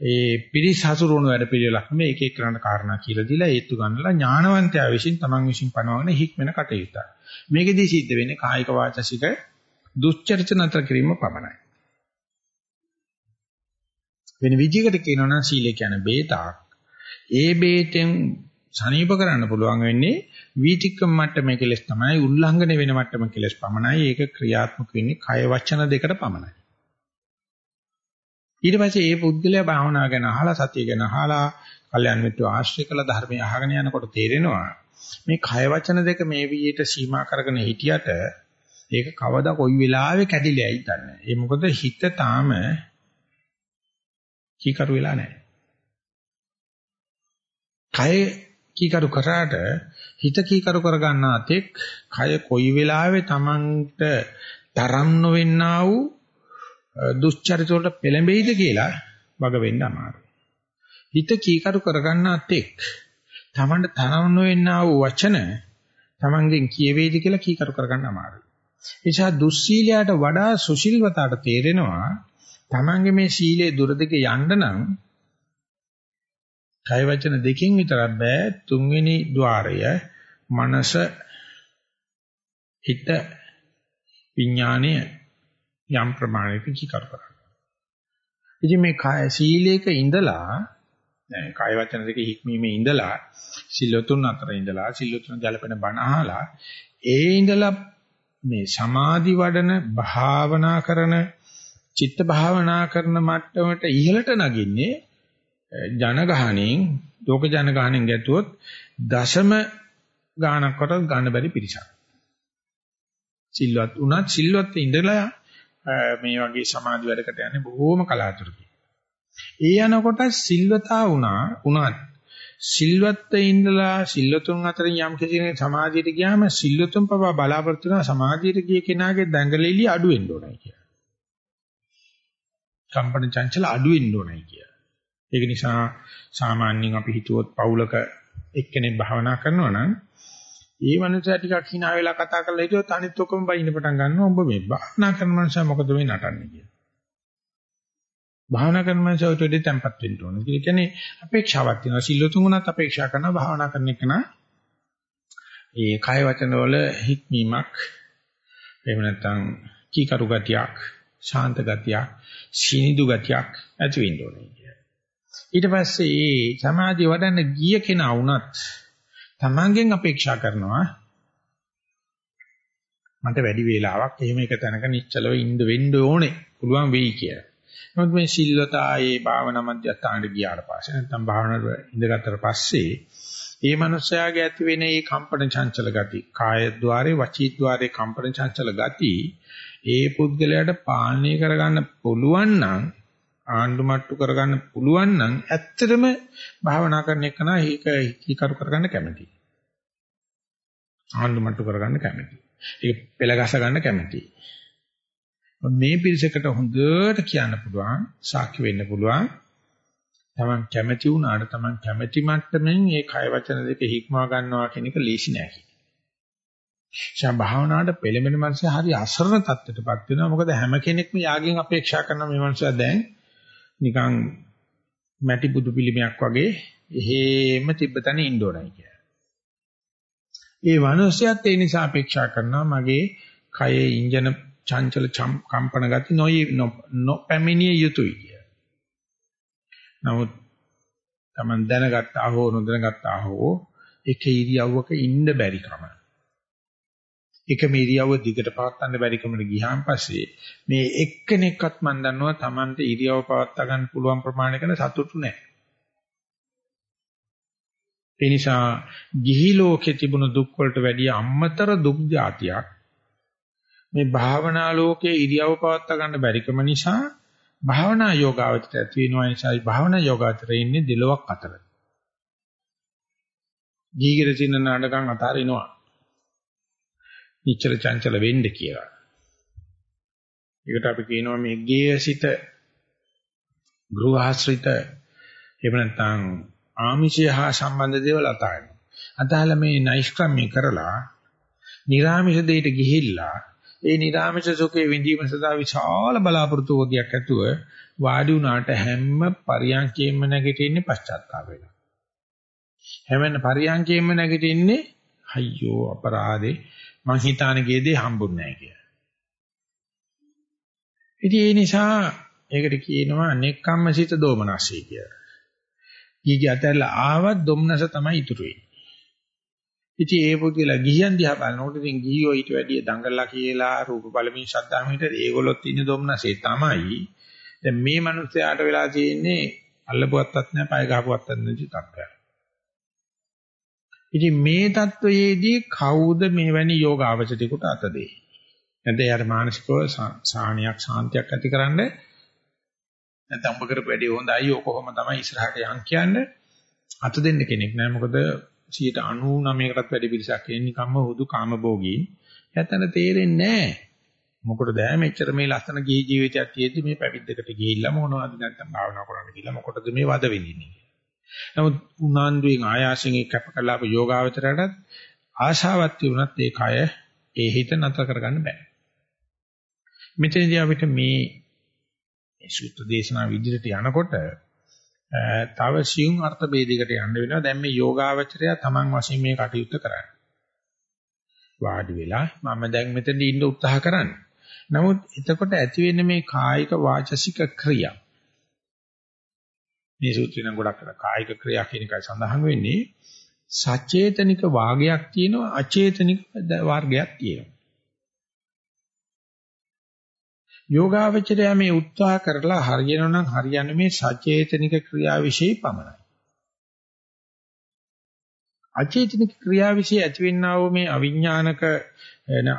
Speaker 1: ඒ පිරිස් හසුරුවන වැඩ පිළිවෙලක් නෙමෙයි එක එක කරන්න කාරණා කියලා දීලා ඒත්තු ගන්නලා ඥානවන්තයා විසින් Taman විසින් පනවගෙන හික්මන කටයුත්තක්. මේකෙදී සිද්ධ වෙන්නේ කායික වාචසික දුස්චරිත නතර කිරීම පමණයි. වෙන විදිහකට කියනවා නම් සීලය කියන්නේ බේතක්. ඒ බේතෙන් සනීප කරන්න පුළුවන් වෙන්නේ වීතික්කම මට්ටමේ කෙලස් තමයි උල්ලංඝනය වෙන මට්ටම කෙලස් පමණයි. ඒක ක්‍රියාත්මක වෙන්නේ කය වචන දෙකට පමණයි. ඊට පස්සේ මේ පුද්ගලයා භාවනාව ගැන අහලා සතිය ගැන අහලා කල්යන් මිත්‍ර ආශ්‍රය කළ ධර්මය අහගෙන යනකොට තේරෙනවා මේ කය වචන දෙක මේ විදිහට සීමා කරගෙන හිටියට ඒක කවදා කොයි වෙලාවෙ කැඩිලායි දන්නේ. ඒ මොකද හිත තාම කීකරු වෙලා නැහැ. කය කීකරු කරාට හිත කීකරු කර ගන්නාතෙක් කය කොයි වෙලාවෙ Tamanට තරම් නොවෙන්නා වූ දුස්චරිත වලට පෙළඹෙයිද කියලා වග වෙන්න අමාරුයි. හිත කීකරු කර ගන්නාතෙක් Tamanට තරම් නොවෙන්නා වූ වචන Tamanගෙන් කියවේද කියලා කීකරු කර ගන්න අමාරුයි. ඒ නිසා දුස්සීලයට වඩා සුශීලවතාවට තේරෙනවා Tamange මේ සීලේ දුරදිග යන්න නම් කය වචන දෙකෙන් විතරක් බෑ තුන්වෙනි ద్వාරය මනස හිත විඥාණය යම් ප්‍රමාණයක කිකර කරා. ඉතින් මේ කය සීලයක ඉඳලා දැන් කය වචන දෙක හික්මීමේ ඉඳලා සිල්ලතුන් අතර ඉඳලා සිල්ලතුන් ගැලපෙන බණ අහලා ඒ ඉඳලා මේ සමාධි වඩන භාවනා කරන චිත්ත භාවනා කරන මට්ටමට ඉහළට නගින්නේ ජනගහණයෙන් ලෝක ජනගහණයෙන් ගැතුවොත් දශම ගානක්කට ගන්න බැරි පිරිසක්. සිල්වත් උනත් සිල්වත් ඉඳලා මේ වගේ සමාධි වැඩකට යන්නේ බොහෝම කලාතුරකින්. ඒ යනකොට සිල්වතා වුණා උනත් සිල්වත්ත ඉඳලා සිල්වතුන් අතරින් යම් කිසි සමාධියට ගියාම සිල්වතුන් පවා බලාපොරොත්තු වෙන සමාධියට ගිය කෙනාගේ දඟලෙලි අඩු වෙන්න ඕනයි කියලා. කම්පන චංචල අඩු වෙන්න ඕනයි කියලා. ඒක නිසා සාමාන්‍යයෙන් අපි හිතුවොත් පවුලක එක්කෙනෙක් භාවනා කරනවා නම් ඒ මනුස්සයා ටිකක් hina වෙලා කතා කරලා හිටියොත් අනිත් ඔක්කොම බයින්න පටන් ගන්නවා. උඹ මේ භාවනා කරන මනුස්සයා මොකද මේ නටන්නේ කියලා. භාවනා කරන මනුස්සයා උට දෙ තැම්පත් වෙන්න ඕනේ. ඒ කියන්නේ අපේක්ෂාවක් තියෙනවා. සිල්ලුතුන්ුණත් අපේක්ෂා කරනවා භාවනා කරන එක නා ඒ කය වචන වල හික්මීමක් එහෙම නැත්නම් කීකරු ගතියක්, ශාන්ත ගතියක්, සීනිදු ගතියක් ඇති වෙන්න ඕනේ. ඊට පස්සේ මේ සමාධිය වඩන්න ගිය කෙනා වුණත් තමන්ගෙන් අපේක්ෂා කරනවා මට වැඩි වේලාවක් එහෙම එක තැනක නිශ්චලව ඉඳ වෙන්න ඕනේ. පුළුවන් වෙයි කියලා. නමුත් මේ සිල්වතායේ භාවනා මධ්‍යස්ථානට ගියාට පස්සේ නැත්නම් භාවනාවේ ඉඳගත්තට පස්සේ ඒ මනුස්සයාගේ ඇති වෙන මේ කම්පන චංචල ගති, කාය ద్వාරේ, වචී ద్వාරේ කම්පන චංචල ගති, ඒ පුද්ගලයාට පාලනය කරගන්න පුළුවන් නම් ආණ්ඩු මට්ටු කරගන්න පුළුවන් නම් ඇත්තටම භාවනා කරන එක නා ඒක කීකරු කරගන්න කැමතියි. ආණ්ඩු මට්ටු කරගන්න කැමතියි. ඒක පෙළ ගස ගන්න කැමතියි. මේ පිරිසකට හොඳට කියන්න පුළුවන්, සාක්ෂි වෙන්න පුළුවන්. Taman කැමති වුණාට Taman කැමති මට්ටමින් මේ කය වචන දෙක හික්මවා ගන්නවා කියන එක ලීසි නෑ කියන්නේ. ශා භාවනාවට පෙළඹෙන මනස හරි අසරණ තත්ත්වයටපත් වෙනවා. මොකද හැම කෙනෙක්ම යාගෙන් අපේක්ෂා කරන මේ මනුස්සයා දැන් නිකන් මැටි බුදු පිළිමයක් වගේ එහෙම තිබ්බතන ඉන්න ඕනයි කියලා. ඒ මනුස්සයත් ඒ නිසා අපේක්ෂා කරනවා මගේ කයේ ඉන්ජන චංචල කම්පන ගති නොයි නොපැමිණිය යුතුයි කියලා. නමුත් Taman දැනගත්තා හෝ නොදැනගත්තා හෝ එක ඉරියව්වක ඉන්න බැරි කම. එක මේරියව දිගට පවත්වන්න බැරි කමට ගියාන් පස්සේ මේ එක්කෙනෙක්වත් මම දන්නවා Tamante ඉරියව පවත්වා ගන්න පුළුවන් ප්‍රමාණයකට සතුටු නැහැ. ඒ නිසා ගිහි ලෝකේ තිබුණු දුක් වලට වැඩිය අම්මතර දුක් જાතියක් මේ භාවනා ලෝකයේ ඉරියව පවත්වා ගන්න බැරිකම නිසා භාවනා යෝගාවචරය ඇති වෙනවා නිසායි භාවනා යෝගාචරය ඉන්නේ දෙලොවක් අතර. ජීගිර චින්න නාඩගම් අතාරිනවා. නිච්චල චංචල වෙන්න කියලා. ඒකට අපි කියනවා මේ ගේයසිත ගෘහාශ්‍රිත එහෙම නැත්නම් ආමිෂය හා සම්බන්ධ දේවල් අතාරිනවා. අතහලා මේ නෛෂ්ක්‍රම්‍ය කරලා නිර්ආමිෂ දෙයට ගිහිල්ලා ඒ නිර්ආමිෂ සුඛේ විඳීම සඳහා විශාල බලාපොරොත්තු වෝදියක් ඇතුව වාඩි වුණාට හැම පරියන්කේම නැගිටින්නේ පශ්චාත්තාප වෙනවා. හැමෙන් පරියන්කේම නැගිටින්නේ අයියෝ අපරාධේ මං හිතාන ගියේදී හම්බුන්නේ නැහැ කියලා. ඉතින් ඒ නිසා ඒකට කියනවා නෙක්ඛම්මසිත දෝමනස්සී කියලා. ගිහි අතහැරලා ආවත් දුම්නස තමයි ඉතුරු වෙන්නේ. ඉතින් ඒ පුදුලා ගිහියන් දිහා බලනකොට ඉතින් ගිහියෝ ඊට වැඩිය දඟලලා කියලා රූප බලමින් ශබ්දාම හිටේ ඒගොල්ලොත් ඉන්නේ දුම්නසේ තමයි. දැන් මේ මිනිස්යාට වෙලා තියෙන්නේ අල්ලපුවත්තක් නැහැ, පය ගහපුවත්තක් නැති තත්ත්වයක්. ඉතින් මේ தত্ত্বයේදී කවුද මෙවැනි යෝගාවචරිකුට අත දෙන්නේ? නැත්නම් එයාට මානසිකව සාහනියක් ශාන්තියක් ඇතිකරන්න නැත්නම් ඔබ කරපු වැඩේ හොඳයි ඔක කොහොම තමයි ඉස්සරහට යන් කියන්නේ අත දෙන්න කෙනෙක් නෑ මොකද 99කටත් වැඩි පිරිසක් එන්නේ නිකම්ම හුදු කාමභෝගී. නැත්නම් තේරෙන්නේ නෑ. මොකටද මෙච්චර මේ ලස්සන ගිහි ජීවිතයක් තියෙද්දි මේ පැවිද්දකට ගිහිල්ලා මොනවද නැත්නම් භාවනා කරන්න ගිහිල්ලා මොකටද මේ වද වෙන්නේ? නමුත් උනන්දුවෙන් ආයාසයෙන් කැප කළාප යෝගාවචරයටත් ආශාවක් තිබුණත් ඒ කය ඒ හිත නතර කරගන්න බෑ. මෙතනදී අපිට මේ සූත්‍ර දේශනා විදිහට යනකොට තව සියුම් අර්ථ ભેදයකට යන්න වෙනවා. දැන් මේ යෝගාවචරය තමන් වශයෙන් මේ කටයුත්ත කරන්නේ. වාඩි වෙලා මම දැන් මෙතන ඉන්න උත්සාහ කරන්නේ. නමුත් එතකොට ඇති වෙන්නේ මේ කායික වාචසික ක්‍රියා. මේ සූත්‍රයෙන් ගොඩක් කායික ක්‍රියා කියන එකයි සඳහන් වෙන්නේ. සචේතනික වාගයක් තියෙනවා අචේතනික වර්ගයක් තියෙනවා. යෝගාවචරය මේ උත්සාහ කරලා හරියනවා නම් හරියන්නේ මේ සචේතනික ක්‍රියා વિશે පමණයි. අචේතනික ක්‍රියා વિશે ඇතිවෙනා වූ මේ අවිඥානික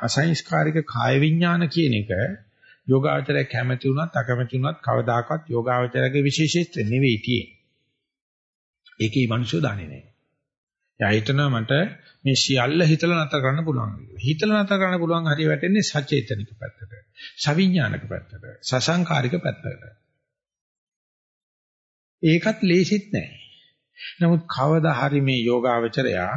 Speaker 1: අසංස්කාරික කාය විඥාන කියන එක යෝගාවචරය කැමති වුණත් අකමැති වුණත් කවදාකවත් යෝගාවචරයේ විශේෂීත්ව නෙවෙයි තියෙන්නේ. ඒකේ මිනිස්සු දන්නේ නැහැ. එයා හිතනවා මට මේ සියල්ල හිතලා නැතර කරන්න පුළුවන් කියලා. හිතලා නැතර කරන්න පුළුවන් හරිය වැටෙන්නේ සචේතනික පැත්තට. සවිඥානික පැත්තට. සසංකාරික පැත්තට. ඒකත් ලේසිත් නෑ. නමුත් කවදා හරි මේ යෝගාවචරයා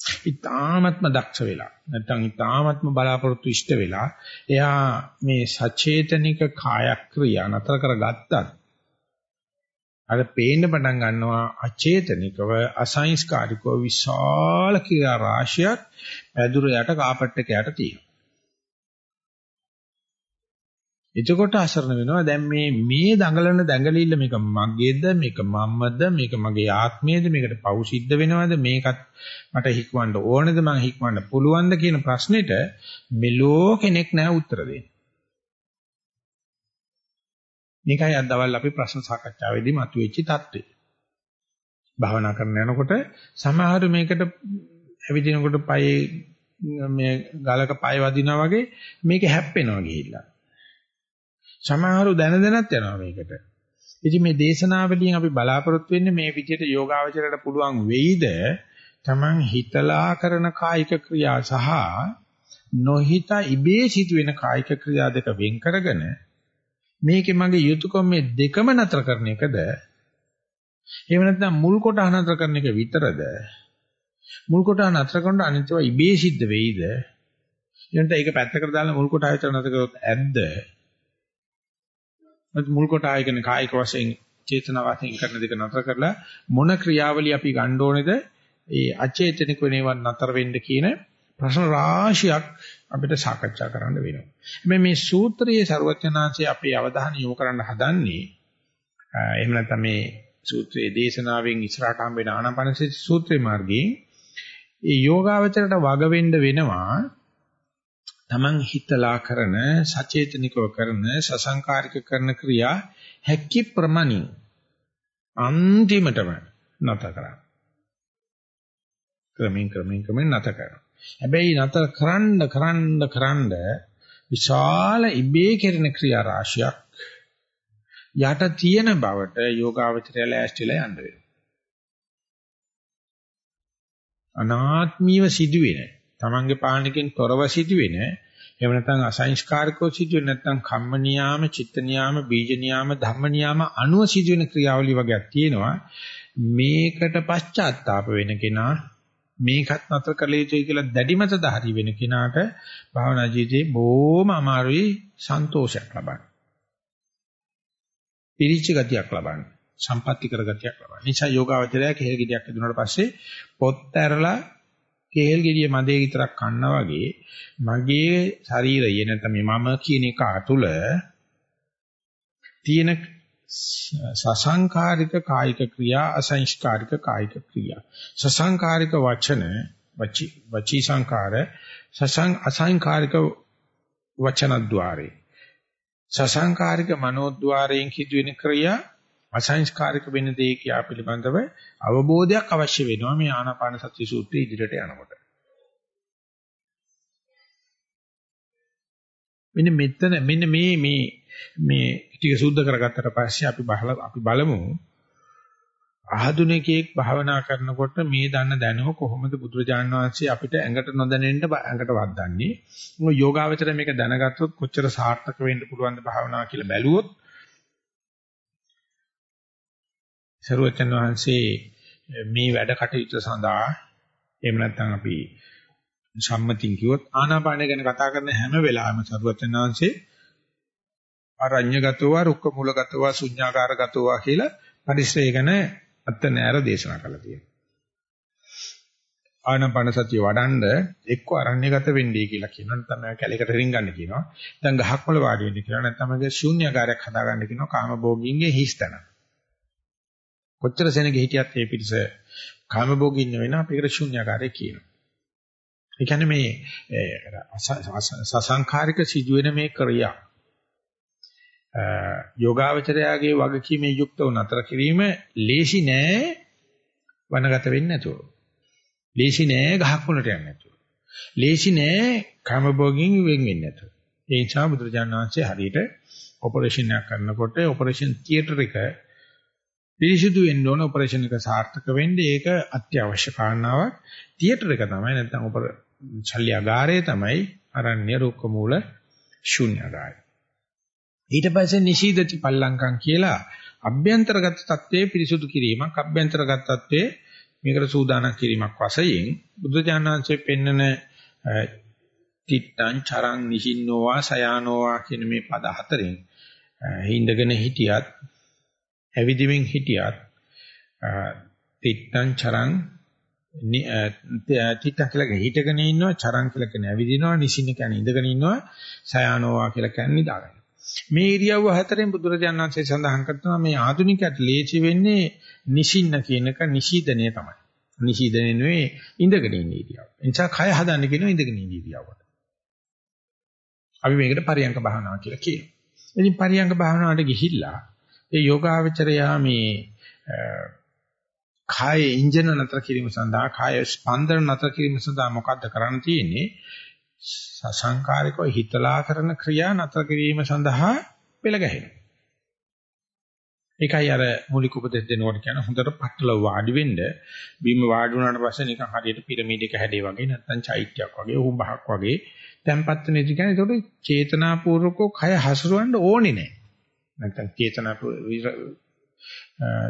Speaker 1: ඊ타ත්ම දක්ෂ වෙලා නැත්නම් ඊ타ත්ම බලාපොරොත්තු ඉෂ්ට වෙලා එයා මේ සචේතනික කාය ක්‍රියා නතර කරගත්තත් අර පේන්න පටන් ගන්නවා අචේතනිකව අසංස්කාරිකව විශාල ක්‍රියා රාශියක් පැදුර යට කාපට් එක යට තියෙනවා. එතකොට අසරණ වෙනවා දැන් මේ මේ දඟලන දඟලිල්ල මේක මගේද මේක මම්මද මේක මගේ ආත්මයේද මේකට පව් සිද්ධ වෙනවද මේකත් මට හික්වන්න ඕනේද මං හික්වන්න පුළුවන්ද කියන ප්‍රශ්නෙට මෙලෝ කෙනෙක් නැහැ උත්තර දෙන්න. මේකයි අද දවල් අපි ප්‍රශ්න සාකච්ඡාවේදී මතුවෙච්ච தත්ත්වය. භාවනා කරන යනකොට සමහරු මේකට ඇවිදිනකොට පයේ මේ ගලක පය වදිනා වගේ මේක හැප්පෙනවා ගිහිල්ලා. සමහරු දැන දැනත් යනවා මේකට. ඉතින් මේ දේශනාවලියෙන් අපි බලාපොරොත්තු වෙන්නේ මේ විදිහට යෝගාවචරයට පුළුවන් වෙයිද? Taman හිතලා කරන කායික ක්‍රියා සහ නොහිතා ඉබේ සිදුවෙන කායික ක්‍රියා දෙක වෙන් කරගෙන මේකේ මගේ යුතුයකම මේ දෙකම නතර කරන එකද? එහෙම නැත්නම් මුල් කොට නතර කරන එක විතරද? මුල් කොට නතර කරනකොට අනිත්‍යව ඉබේ සිද්ධ වෙයිද? එහෙනම් ඒක පැත්තකට දාලා මුල් කොට ආයතන නතර කරොත් ඇද්ද? මුල් කොට ආයකන කායික වශයෙන් චේතනා වශයෙන් කරන දෙක නතර කරලා මොන ක්‍රියාවලිය අපි ගන්න ඕනේද ඒ අචේතනික වෙනවන් නතර වෙන්න කියන ප්‍රශ්න රාශියක් අපිට සාකච්ඡා කරන්න වෙනවා. හැබැයි මේ සූත්‍රයේ ਸਰවඥාන්සේ අපේ අවධානය යොමු කරන්න හදන්නේ එහෙම නැත්නම් මේ සූත්‍රයේ දේශනාවෙන් ඉස්සරහට හම් වෙන ආනාපානසති සූත්‍රේ මාර්ගයෙන් ඒ යෝගාවචරයට වග වෙන්න වෙනවා තමන් හිතලා කරන සචේතනිකව කරන සසංකාරික කරන ක්‍රියා හැකි ප්‍රමාණින් අන්තිමටම නැත කරා ක්‍රමයෙන් ක්‍රමයෙන් ක්‍රමයෙන් නැත කරා හැබැයි නතර කරන්න කරන්න කරන්න විශාල ඉබේ කෙරෙන ක්‍රියා රාශියක් යට තියෙන බවට යෝගාවචරය ලෑස්තිලා යන්න වෙනවා. අනාත්මීව සිදුවෙන තමන්ගේ පාණකින් තොරව සිදුවෙන එහෙම නැත්නම් අසංස්කාරකෝ සිදුවෙන්නේ නැත්නම් කම්ම නියාම, චිත්ත නියාම, බීජ නියාම, ධම්ම නියාම අනුව සිදුවෙන ක්‍රියාවලිය වගේක් තියෙනවා. මේකට පශ්චාත්තාප වෙන කෙනා මේකත් නතර කළ යුතුයි කියලා දැඩි මත දහරි වෙන කෙනාට භාවනා ජීවිතේ බොහොම අමාරුයි සන්තෝෂයක් ලබන්න. පිරිච්ච ගතියක් ලබන්න. සම්පatti කර ගතියක් ලබන්න. නිසා යෝගාවචරය කෙහෙල් ගෙඩියක් දුන්නාට පස්සේ පොත් ඇරලා කෙහෙල් ගෙඩිය මදේ විතරක් කන්නා වගේ මගේ ශරීරය නැත්නම් මම කියන එක අතුල තියෙන සසංකාරික කායික ක්‍රියා අසංස්කාරික කායික ක්‍රියා. සසංකාරික වචන වචී වචී සංකාර සසං අසංකාරික වචන ద్వාරේ සසංකාරික මනෝද්්වාරයෙන් සිදුවෙන ක්‍රියා අසංස්කාරික වෙන දේ කියා පිළිබඳව අවබෝධයක් අවශ්‍ය වෙනවා මේ ආනාපාන සති සූත්‍රය ඉදිරියට යනකොට. මෙන්න මෙතන මෙන්න මේ මේ මේ ටික සුද්ධ කරගත්තට පස්සේ අපි අපි බලමු ආධුනිකයෙක් භාවනා කරනකොට මේ දන්න දැනුම කොහොමද බුදුරජාණන් වහන්සේ අපිට ඇඟට නොදැනෙන්න ඇඟට වද්දන්නේ. මොකද යෝගාවචර මේක දැනගත්තොත් කොච්චර සාර්ථක වෙන්න පුළුවන්ද භාවනාව කියලා බැලුවොත් සරුවචන් වහන්සේ මේ වැඩ කටයුතු සඳහා එහෙම නැත්නම් අපි සම්මතින් කිව්වොත් ආනාපානය ගැන කතා කරන හැම වෙලාවෙම සරුවචන් වහන්සේ අරඤ්‍යගතව රුක්ක මූලගතව ශුඤ්ඤාකාරගතව කියලා පරිශ්‍රය ගැන අත්ත නෑර දේශනා කළා තියෙනවා. ආනාපාන සතිය වඩන්ඩ එක්ක අරණ්‍යගත වෙන්නේ කියලා කියනවා. නැත්නම් කැලේකට රින්ගන්න කියනවා. නැත්නම් ගහක් වල වාඩි වෙන්න කියනවා. නැත්නම් මගේ ශූන්‍යකාරයක් හදාගන්න කියනවා. කාමභෝගින්ගේ හිස්තන. කොච්චර සෙනගෙ හිටියත් මේ පිටස කාමභෝගින් වෙන අපේකට ශූන්‍යකාරය කියනවා. ඒ කියන්නේ මේ සසංඛාරික සිදුවෙන මේ ක්‍රියා යෝගාවචරයාගේ වගකීමේ යුක්තව නතර කිරීම ලේසි නෑ වනගත වෙන්නේ නැතුව. ලේසි නෑ ගහක් වලට යන්නේ නැතුව. ලේසි නෑ කාමභෝගින් වෙන් වෙන්නේ නැතුව. ඒ නිසා බුදුරජාණන් වහන්සේ හරියට ඔපරේෂන් එකක් කරනකොට ඔපරේෂන් තියටර් එක පිරිසිදු වෙන්න ඕන ඔපරේෂන් එක සාර්ථක වෙන්න ඒක අත්‍යවශ්‍ය කාරණාවක්. තියටර් එක තමයි නැත්නම් ඔපර ශල්‍යගාරය තමයි අරණ්‍ය රුක්ක මූල ශුන්‍යගාරය. ඊට පස්සේ නිශීදති පල්ලංකම් කියලා අභ්‍යන්තරගත தත්ත්වයේ පිරිසුදු කිරීමක් අභ්‍යන්තරගත தත්ත්වයේ මේකට සූදානම් කිරීමක් වශයෙන් බුදුජානනාංශයේ පෙන්නන තිත්තං චරං නිහින්නෝවා සයානෝවා කියන මේ පද හතරෙන් හිඳගෙන හිටියත් ඇවිදිමින් හිටියත් තිත්තං චරං තිත්තං කියලා හිටගෙන ඉන්නවා චරං කියලා කියන්නේ ඇවිදිනවා නිසින්න කියන්නේ ඉඳගෙන ඉන්නවා සයානෝවා කියලා කියන්නේ නිදාගෙන මේ ඉරියව්ව හතරෙන් බුදුරජාණන් වහන්සේ සඳහන් කරනවා මේ ආධුනිකයට ලේසි වෙන්නේ නිසින්න කියන එක නිශීදනය තමයි. නිශීදනය නෙවෙයි ඉඳගෙන ඉන්න ඉරියව්ව. එනිසා කය හදන්න කියනවා ඉඳගෙන ඉන්න ඉරියව්වට. අපි මේකට පරියංග භාවනාව කියලා කියනවා. ඉතින් පරියංග භාවනාවට ගිහිල්ලා ඒ යෝගාවචරයා මේ කාය ඉන්ජන නතර කිරීම සඳහා කාය ස්පන්දන නතර කිරීම සඳහා මොකද්ද කරන්න තියෙන්නේ? සසංකාරිකව හිතලා කරන ක්‍රියා නතර කිරීම සඳහා පෙළ ගැහෙනවා. ඒකයි අර මූලික උපදෙස් දෙනකොට කියන හොඳට පట్టල වාඩි වෙන්න බිම වාඩි වුණාට පස්සේ නිකන් හරියට පිරමීඩ එක හැඩේ වගේ නැත්නම් චෛත්‍යයක් වගේ උඹහක් වගේ තැම්පත් වෙන ඉති කියන්නේ ඒකට චේතනාපූර්වකව කය හසුරවන්න ඕනේ නැහැ. නැත්නම් චේතනාපූර්ව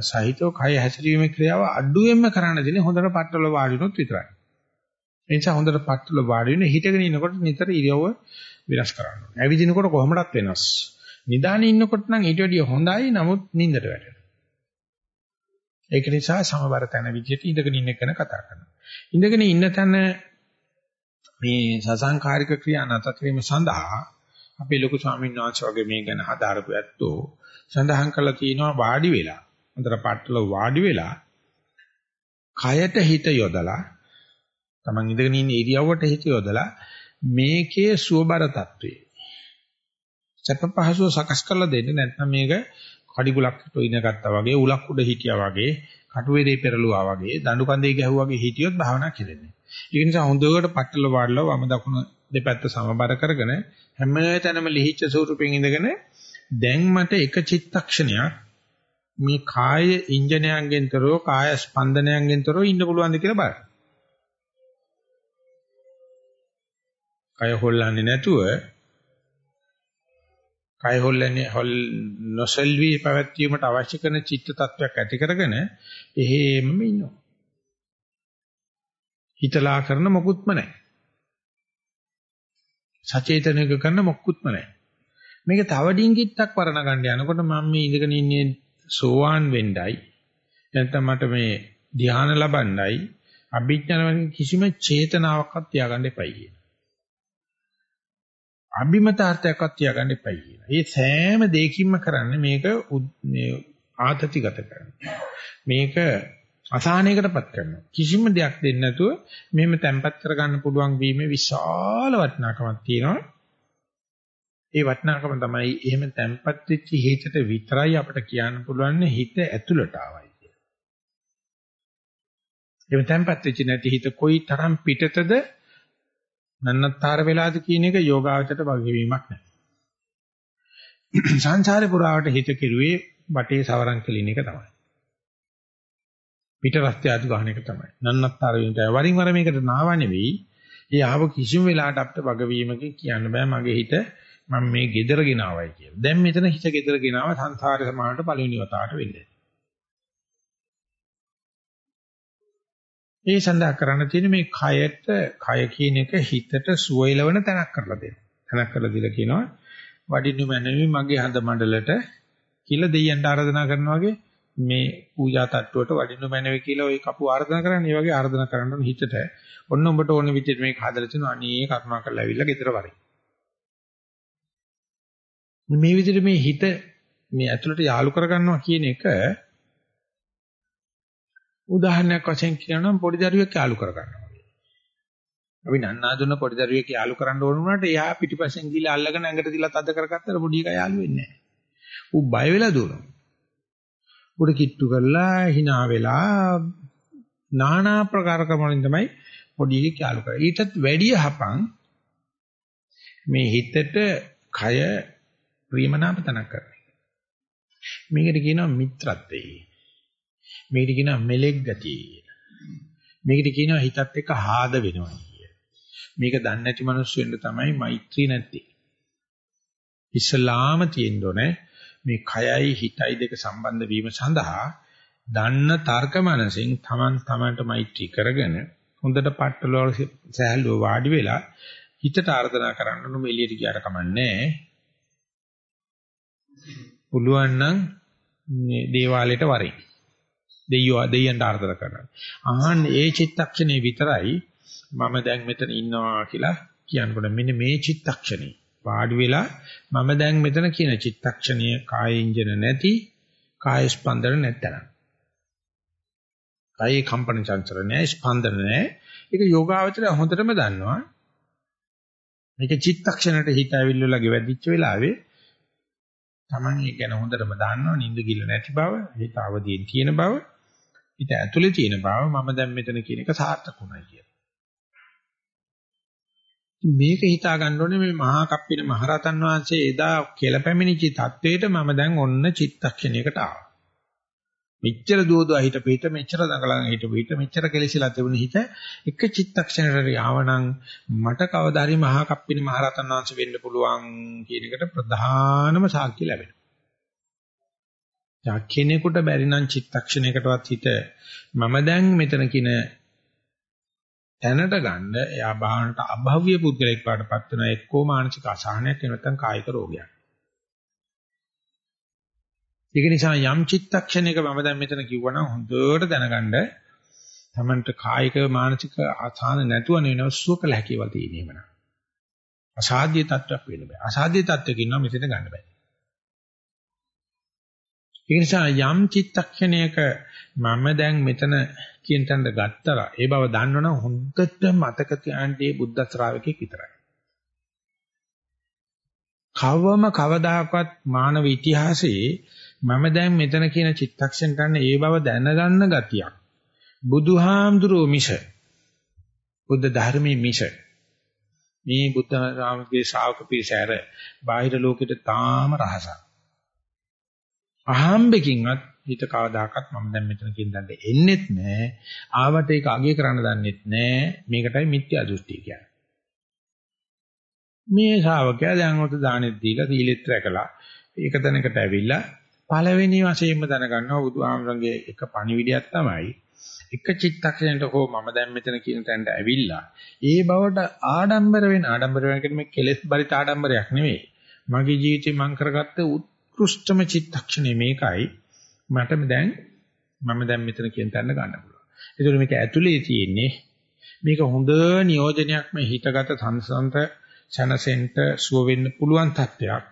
Speaker 1: සහිතව කය හැසිරීමේ ක්‍රියාව අඩුවෙන්ම කරන්න දෙන්නේ හොඳට පట్టල වාඩි වුණොත් විතරයි. ඒ නිසා හොඳට පත්තුල වාඩි වෙන හිටගෙන ඉන්නකොට නිතර ඉරියව්ව වෙනස් කරන්න ඕනේ. ඇවිදිනකොට කොහොමදත් වෙනස්. නිදානේ ඉන්නකොට නම් ඊට වැඩිය හොඳයි නමුත් නිින්දට වැටෙනවා. ඒක නිසා සමබර තැන විදිහට ඉඳගෙන ඉන්න කෙන කතා කරනවා. ඉඳගෙන ඉන්න තැන මේ සසංකාරික ක්‍රියා නැත කිරීම සඳහා අපේ ලොකු ස්වාමීන් වහන්සේ වගේ මේ ගැන හදාරපු ඇත්තෝ සඳහන් කළා තියෙනවා වාඩි වෙලා අතර පාටල වාඩි වෙලා කයට හිත යොදලා තමන් ඉඳගෙන ඉන්න ඉරියව්වට හිත යොදලා මේකේ සුවබර తත්වේ සැප පහසුව සකස් කරලා දෙන්න නැත්නම් මේක කඩිගුලක් ටොයින ගත්තා වගේ උලක් උඩ හිටියා වගේ කටුවේදී පෙරළුවා වගේ දඬු කඳේ ගැහුවා වගේ හිටියොත් භාවනා කෙරෙන්නේ. ඒ නිසා හොඳට පట్టල වාඩිලා වම දකුණ දෙපැත්ත සමබර කරගෙන හැම තැනම ලිහිච්ච ස්වරූපෙන් ඉඳගෙන දැන් මට එක චිත්තක්ෂණයක් මේ කාය ඉන්ජනයන්ගෙන් තරෝ කාය ස්පන්දනයන්ගෙන් තරෝ ඉන්න පුළුවන්ද කියලා බලන්න. කය හොල්ලන්නේ නැතුව කය හොල්ලන්නේ හොල් නොසල්වි පැවැත්වීමට අවශ්‍ය කරන චිත්ත tattයක් ඇති කරගෙන එහෙමම ඉන්නවා. හිතලා කරන මොකුත්ම නැහැ. සචේතනික කරන මොකුත්ම නැහැ. මේක තව ඩිංගිත්තක් වරණ ගන්න යනකොට මම මේ ඉඳගෙන ඉන්නේ සෝවාන් වෙන්නයි නැත්නම් මට මේ ධ්‍යාන ලබන්නයි අභිඥාන කිසිම චේතනාවක්වත් තියාගන්න එපයි කියන. අභිමතාර්ථයක්වත් තියාගන්න එපයි කියන. මේ සෑම දෙයකින්ම කරන්නේ මේක මේ ආතතිගත කරනවා. මේක අසහනයකටපත් කරනවා. කිසිම දෙයක් දෙන්නේ නැතුව මෙහෙම තැම්පත් කරගන්න පුළුවන් වීමේ විශාල වටිනාකමක් තියෙනවා. ඒ වටිනාකම තමයි එහෙම තැම්පත් වෙච්ච හිතට විතරයි අපිට කියන්න පුළුවන් හිත ඇතුළට ආවයි කියලා. එහෙම තැම්පත් වෙච්ච නැති හිත කොයි තරම් පිටතද නන්නත්තර වෙලාද කියන එක යෝගාවචරයට වගවීමක් නැහැ. සංසාරේ පුරාවට හිත කිරුවේ බටේ සවරන් කෙලින එක තමයි. පිට රස්තිය අතු ගන්න එක තමයි. නන්නත්තර වෙනට වරින් වර මේකට නාව නෙවෙයි. ඒ ආව කිසිම වෙලාවට අපිට වගවීමකින් කියන්න බෑ මගේ හිත මම මේ gedara ගෙනාවයි කියලා. දැන් මෙතන හිත gedara ගෙනාව සංසාරේ සමානට පළවෙනි වතාවට වෙන්නේ. ඒ සඳහා කරන්න තියෙන මේ කයට කය කියන එක හිතට සුවයලවන තැනක් කරලා දෙන්න. තැනක් කරලා දීලා කියනවා වඩින්නු මැනවි මගේ හඳ මණ්ඩලට කියලා දෙයියන්ට ආරාධනා කරනවා වගේ මේ පූජා තට්ටුවට වඩින්නු මැනවි කියලා ওই කපු ආරාධනා කරන්නේ. ඒ වගේ ආරාධනා කරන්න හිතට ඔන්න උඹට ඕන විදිහට මේක හදලා තිනවා අනේ කරුණා කරලා ඇවිල්ලා ගෙදර වරේ. මේ විදිහට මේ හිත මේ ඇතුළට යාලු කරගන්නවා කියන එක උදාහරණයක් වශයෙන් කියනවා නම් පොඩි දරුවෙක් යාලු කරගන්නවා. අපි නන්නාදුන පොඩි දරුවෙක් යාලු කරන්න ඕන වුණාට එයා පිටිපස්සෙන් ගිහලා අල්ලගෙන ඇඟට තියලා තද කරගත්තට පොඩි එකා යාලු වෙන්නේ නැහැ. ඌ බය වෙලා දුවනවා. උඩ කිට්ටු කරලා hina වෙලා নানা ප්‍රකාර ක්‍රමවලින් තමයි පොඩි එකෙක් යාලු කරන්නේ. ඊටත් වැඩිය හපන් මේ හිතට කය ප්‍රියමනාප තනක් කරන එක. මේකට කියනවා මිත්‍රත්වය. මේකට කියනවා මෙලෙක් ගතිය කියලා. මේකට කියනවා හිතත් එක්ක ආද වෙනවා කියලා. මේක දන්නේ නැති මිනිස්සු වෙන්න තමයි මෛත්‍රී නැත්තේ. ඉස්ලාම තියෙන්න ඕනේ මේ කයයි හිතයි දෙක සම්බන්ධ වීම සඳහා දන්න තර්ක මනසින් Taman Tamanට මෛත්‍රී කරගෙන හොඳට පట్టල සෑහලුව වාඩි වෙලා හිතට ආර්දනා කරන්න උණු එළියට ගියාට කමන්නේ පුළුවන් නම් මේ දේවාලයට වරේ. දෙයියෝ දෙයියන්ට ආර්දනා කරනවා. අහන්න ඒ චිත්තක්ෂණේ විතරයි මම දැන් මෙතන ඉන්නවා කියලා කියනකොට මෙන්න මේ චිත්තක්ෂණේ වාඩි වෙලා මම දැන් මෙතන කියන චිත්තක්ෂණය කායින්ජන නැති කාය ස්පන්දන නැත්තන. කායේ කම්පන චංචල නැහැ ස්පන්දන නැහැ. ඒක යෝගාවචරය හොඳටම දන්නවා. මේක චිත්තක්ෂණයට හිත ඇවිල්ලා ගෙවදිච්ච වෙලාවේ Taman ඒ ගැන හොඳටම දන්නවා නිින්ද ගිල්ල නැති බව, හිත අවදීන් තියෙන බව, හිත ඇතුලේ තියෙන බව මම දැන් මෙතන කියන එක සාර්ථකුණයි කියලා. මේක හිතා ගන්න ඕනේ මේ මහා කප්පින මහරතන් වහන්සේ එදා කියලා පැමිණිච්ච தത്വෙට මම දැන් ඔන්න චිත්තක්ෂණයකට ආවා. මෙච්චර දුවදුවා හිට පිට මෙච්චර දඟලන හිට පිට මෙච්චර කෙලිසිලා තිබුණ හිත එක චිත්තක්ෂණයකට යාවනම් මට කවදා හරි මහා කප්පින මහරතන් වහන්සේ වෙන්න පුළුවන් කියන එකට ප්‍රධානම සාක්ෂි ලැබෙනවා. යා කෙනෙකුට බැරි නම් චිත්තක්ෂණයකටවත් හිත මම දැන් මෙතන කියන දැනට ගන්න එයා බාහනට අභව්‍ය පුද්ගලෙක් වඩපත් වෙන එක්කෝ මානසික අසහනයක් නැත්නම් කායික රෝගයක්. ඒක නිසා යම් චිත්තක්ෂණයක මම දැන් මෙතන කිව්වනම් හොඳට දැනගන්න තමන්ට කායික මානසික ආසාන නැතුව නෙවෙයි සුවකල හැකියවල් තියෙනේම නා. අසාධ්‍ය තත්ත්වයක් වෙන්න බෑ. අසාධ්‍ය තත්ත්වයක ඉන්නවා මෙතන ගන්න බෑ. ඒ නිසා යම් චිත්තක්ෂණයක මම දැන් මෙතන කියන තැනට ගත්තා ඒ බව දන්නවනම් හොඳට මතක තියාගන්නේ බුද්ධ ශ්‍රාවකෙක් විතරයි. කවම කවදාකවත් මානව ඉතිහාසයේ මම දැන් මෙතන කියන චිත්තක්ෂණ ගන්න ඒ බව දැනගන්න ගතියක්. බුදුහාමුදුරුවෝ මිස බුද්ධ ධර්මයේ මිස මේ බුද්ධ රාමගේ ශ්‍රාවක පිරිසෑර බාහිර ලෝකෙට තාම රහසක්. අහම්බකින්වත් හිත කවදාකවත් මම දැන් මෙතන කියන දඬ එන්නෙත් නෑ. ආවට ඒක අගය කරන්න දන්නෙත් නෑ. මේකටයි මිත්‍යා දෘෂ්ටි කියන්නේ. මේ ශ්‍රාවකයා දැන් උත දානෙත් දීලා සීලෙත් රැකලා ඒක තැනකට ඇවිල්ලා පළවෙනි වශයෙන්ම දැනගන්නවා බුදුහාමරගේ එක පණිවිඩයක් තමයි එක චිත්තක්ෂණයට හෝ මම දැන් මෙතන කියන තැනට ඇවිල්ලා ඒ බවට ආඩම්බර වෙන ආඩම්බර වෙන කියන්නේ මේ කෙලෙස් බරිත ආඩම්බරයක් නෙවෙයි මගේ ජීවිතේ මම කරගත්ත උත්කෘෂ්ඨම චිත්තක්ෂණය මේකයි. මට දැන් මම දැන් මෙතන කියන තැනට ගන්න පුළුවන්. ඒතකොට මේක ඇතුලේ තියෙන්නේ මේක හොඳ නියෝජනයක් මේ හිතගත සංසන්ත සනසෙන්ට සුව වෙන්න පුළුවන් තත්ත්වයක්.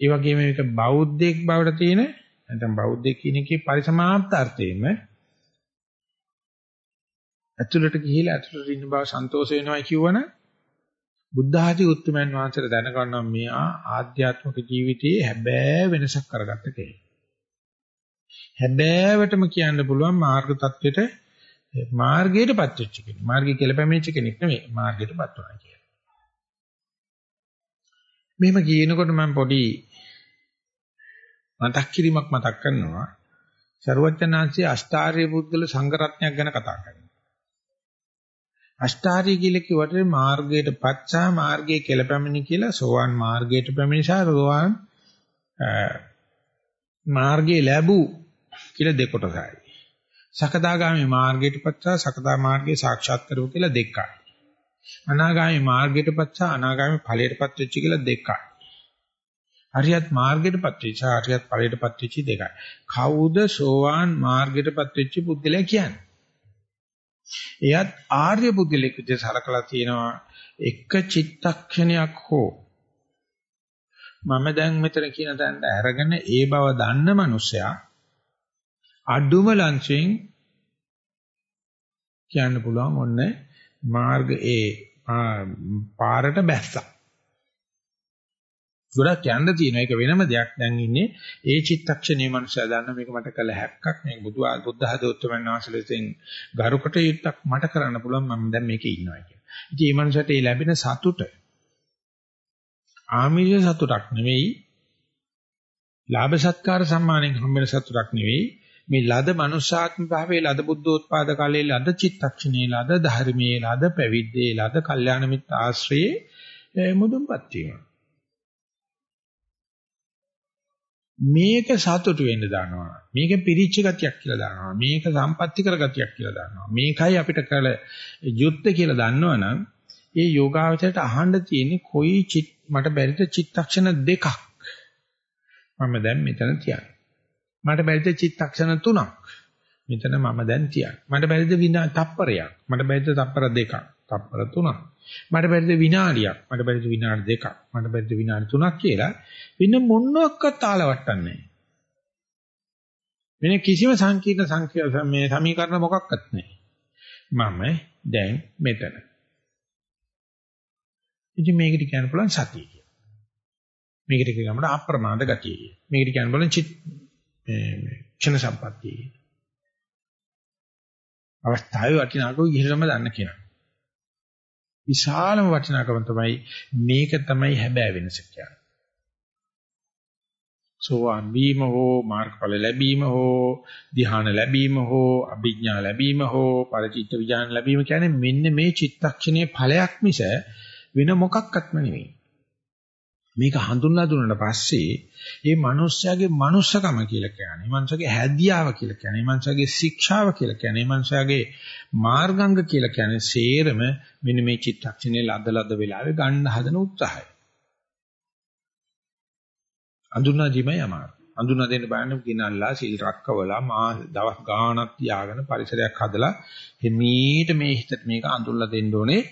Speaker 1: ඒ වගේම මේක බෞද්ධයෙක් බවට තියෙන නැත්නම් බෞද්ධයෙක් කියන එකේ පරිසමාප්ත අර්ථයෙන්ම ඇතුළට ගිහිලා ඇතුළට ඉන්න බව සන්තෝෂ වෙනවා කියවන බුද්ධ ආදී උත්තරමන් වහන්සේට දැනගන්නවා මෙයා ආධ්‍යාත්මික ජීවිතයේ හැබෑ වෙනසක් කරගත්ත කෙනෙක්. හැබෑවටම කියන්න පුළුවන් මාර්ග தත්වෙට මාර්ගයටපත් වෙච්ච කෙනෙක්. මාර්ගය කියලා පැමිණිච්ච කෙනෙක් නෙමෙයි මාර්ගයටපත් වුණා කියලා. මෙහෙම කියනකොට මම පොඩි මතක් කිරීමක් මතක් කරනවා. සරුවචනාංශයේ අෂ්ටාර්ය පුද්ගල සංඝරත්නයක් ගැන කතා කරනවා. අෂ්ටාර්ය කියලා කිව්වට මාර්ගයට පච්චා මාර්ගයේ කියලා පැමිණි කියලා සෝවාන් මාර්ගයට පැමිණිසා සෝවාන් මාර්ගයේ ලැබූ කියලා දෙකොටසයි. සකදාගාමි මාර්ගයට පච්චා සකදා මාර්ගයේ සාක්ෂාත් කරව කියලා දෙකයි. අනාගාමි මාර්ගයට පච්චා අනාගාමි ඵලයටපත් වෙච්ච කියලා දෙකයි. හරියත් මාර්ගයටපත් වෙච්ච හරියත් ඵලයටපත් වෙච්ච දෙකයි. කවුද සෝවාන් මාර්ගයටපත් වෙච්ච පුද්ගලයා කියන්නේ? එයත් ආර්ය පුද්ගලෙක් විදිහට සලකලා තියෙනවා. එක චිත්තක්ෂණයක් හෝ මම දැන් මෙතන කියන තැනට අරගෙන ඒ බව දන්න මනුස්සයා අඩුම ලංචෙන් කියන්න පුළුවන් ඔන්න මාර්ග ඒ පාරට බැස්සා. ගොඩක් යන්න තියෙන එක වෙනම දෙයක් දැන් ඉන්නේ ඒ චිත්තක්ෂණයේ මනුස්සයා දන්න මේක මට කළ හැක්කක් මේ බුදු බුද්ධ හදෝත්තමයන් වහන්සේලෙන් ගරුකට යුක්තක් මට කරන්න පුළුවන් මම දැන් මේකේ ඉන්නවා කියලා. ඉතින් මේ මනුස්සයාට ඒ ලැබෙන සතුට ආමිෂ සතුටක් නෙවෙයි ලාභ සත්කාර සම්මානෙන් හම්බෙන සතුටක් නෙවෙයි මේ ලද මනුෂ්‍යාත්ම භාවයේ ලද බුද්ධෝත්පාද කාලයේ ලද චිත්තක්ෂණයේ ලද ධර්මයේ ලද පැවිද්දේ ලද කල්යාණ මිත්‍ර ආශ්‍රයේ මුදුන්පත් වීම. මේක සතුටු වෙන්න දානවා. මේක පිරිච්ච ගතියක් කියලා දානවා. මේක සම්පත්‍ති කර ගතියක් කියලා දානවා. මේකයි අපිට කළ යුද්ධ කියලා දන්නවනම් ඒ යෝගාවචරයට අහන්න තියෙන්නේ කොයි මට බැරිද චිත්තක්ෂණ දෙකක්. මම දැන් මෙතන තියන්නේ. මට බැරිද චිත්තක්ෂණ තුනක්. මෙතන මම දැන් තියන්නේ. මට බැරිද විනා තප්පරයක්. මට බැරිද තප්පර දෙකක්. තප්පර තුනක්. මට බැරිද විනාඩියක්. මට බැරිද විනාඩි දෙකක්. මට බැරිද විනාඩි තුනක් කියලා වෙන මොනක්වත් තාලවට්ටන්නේ වෙන කිසිම සංකීර්ණ සංඛ්‍යා මේ සමීකරණ මොකක්වත් නැහැ. මම දැන් මෙතන. ඉතින් මේකට කියන්න පුළුවන් සතිය කියලා. මේකට කියන්න අප්‍රමාද ගතිය කියලා. මේකට කියන්න පුළුවන් චිත් මේ ක්ෂණ සම්පත්තිය. අවස්ථාවේ වටිනාකම ඉහිරම දන්න කෙනා. විශාලම වටිනාකම තමයි මේක තමයි හැබෑ වෙනස කියන්නේ. සෝවාන් වීම හෝ මාර්ගඵල ලැබීම හෝ ධ්‍යාන ලැබීම හෝ අභිඥා ලැබීම හෝ පරිචිත්ත විඥාන ලැබීම කියන්නේ මෙන්න මේ චිත්තක්ෂණයේ ඵලයක් මිස වෙන මොකක්වත්ම නෙවෙයි. මේක හඳුන්ලා දුන්නාට පස්සේ මේ මිනිස්යාගේ මනුස්සකම කියලා කියන්නේ, මිනිස්යාගේ හැදියාව කියලා කියන්නේ, මිනිස්යාගේ ශික්ෂාව කියලා කියන්නේ, මිනිස්යාගේ මාර්ගංග කියලා කියන්නේ සේරම මෙන්න මේ චිත්තක්ෂණයේ ලද ලද වෙලාවේ ගන්න හදන උත්සාහය. අඳුනා දීමයි අමාරු. අඳුනා දෙන්න බෑනේ කිනල්ලා සිල් රැක්කවලා මා දවස් ගාණක් තියාගෙන පරිසරයක් හදලා හිමීට මේ හිතට මේක අඳුල්ලා දෙන්න ඕනේ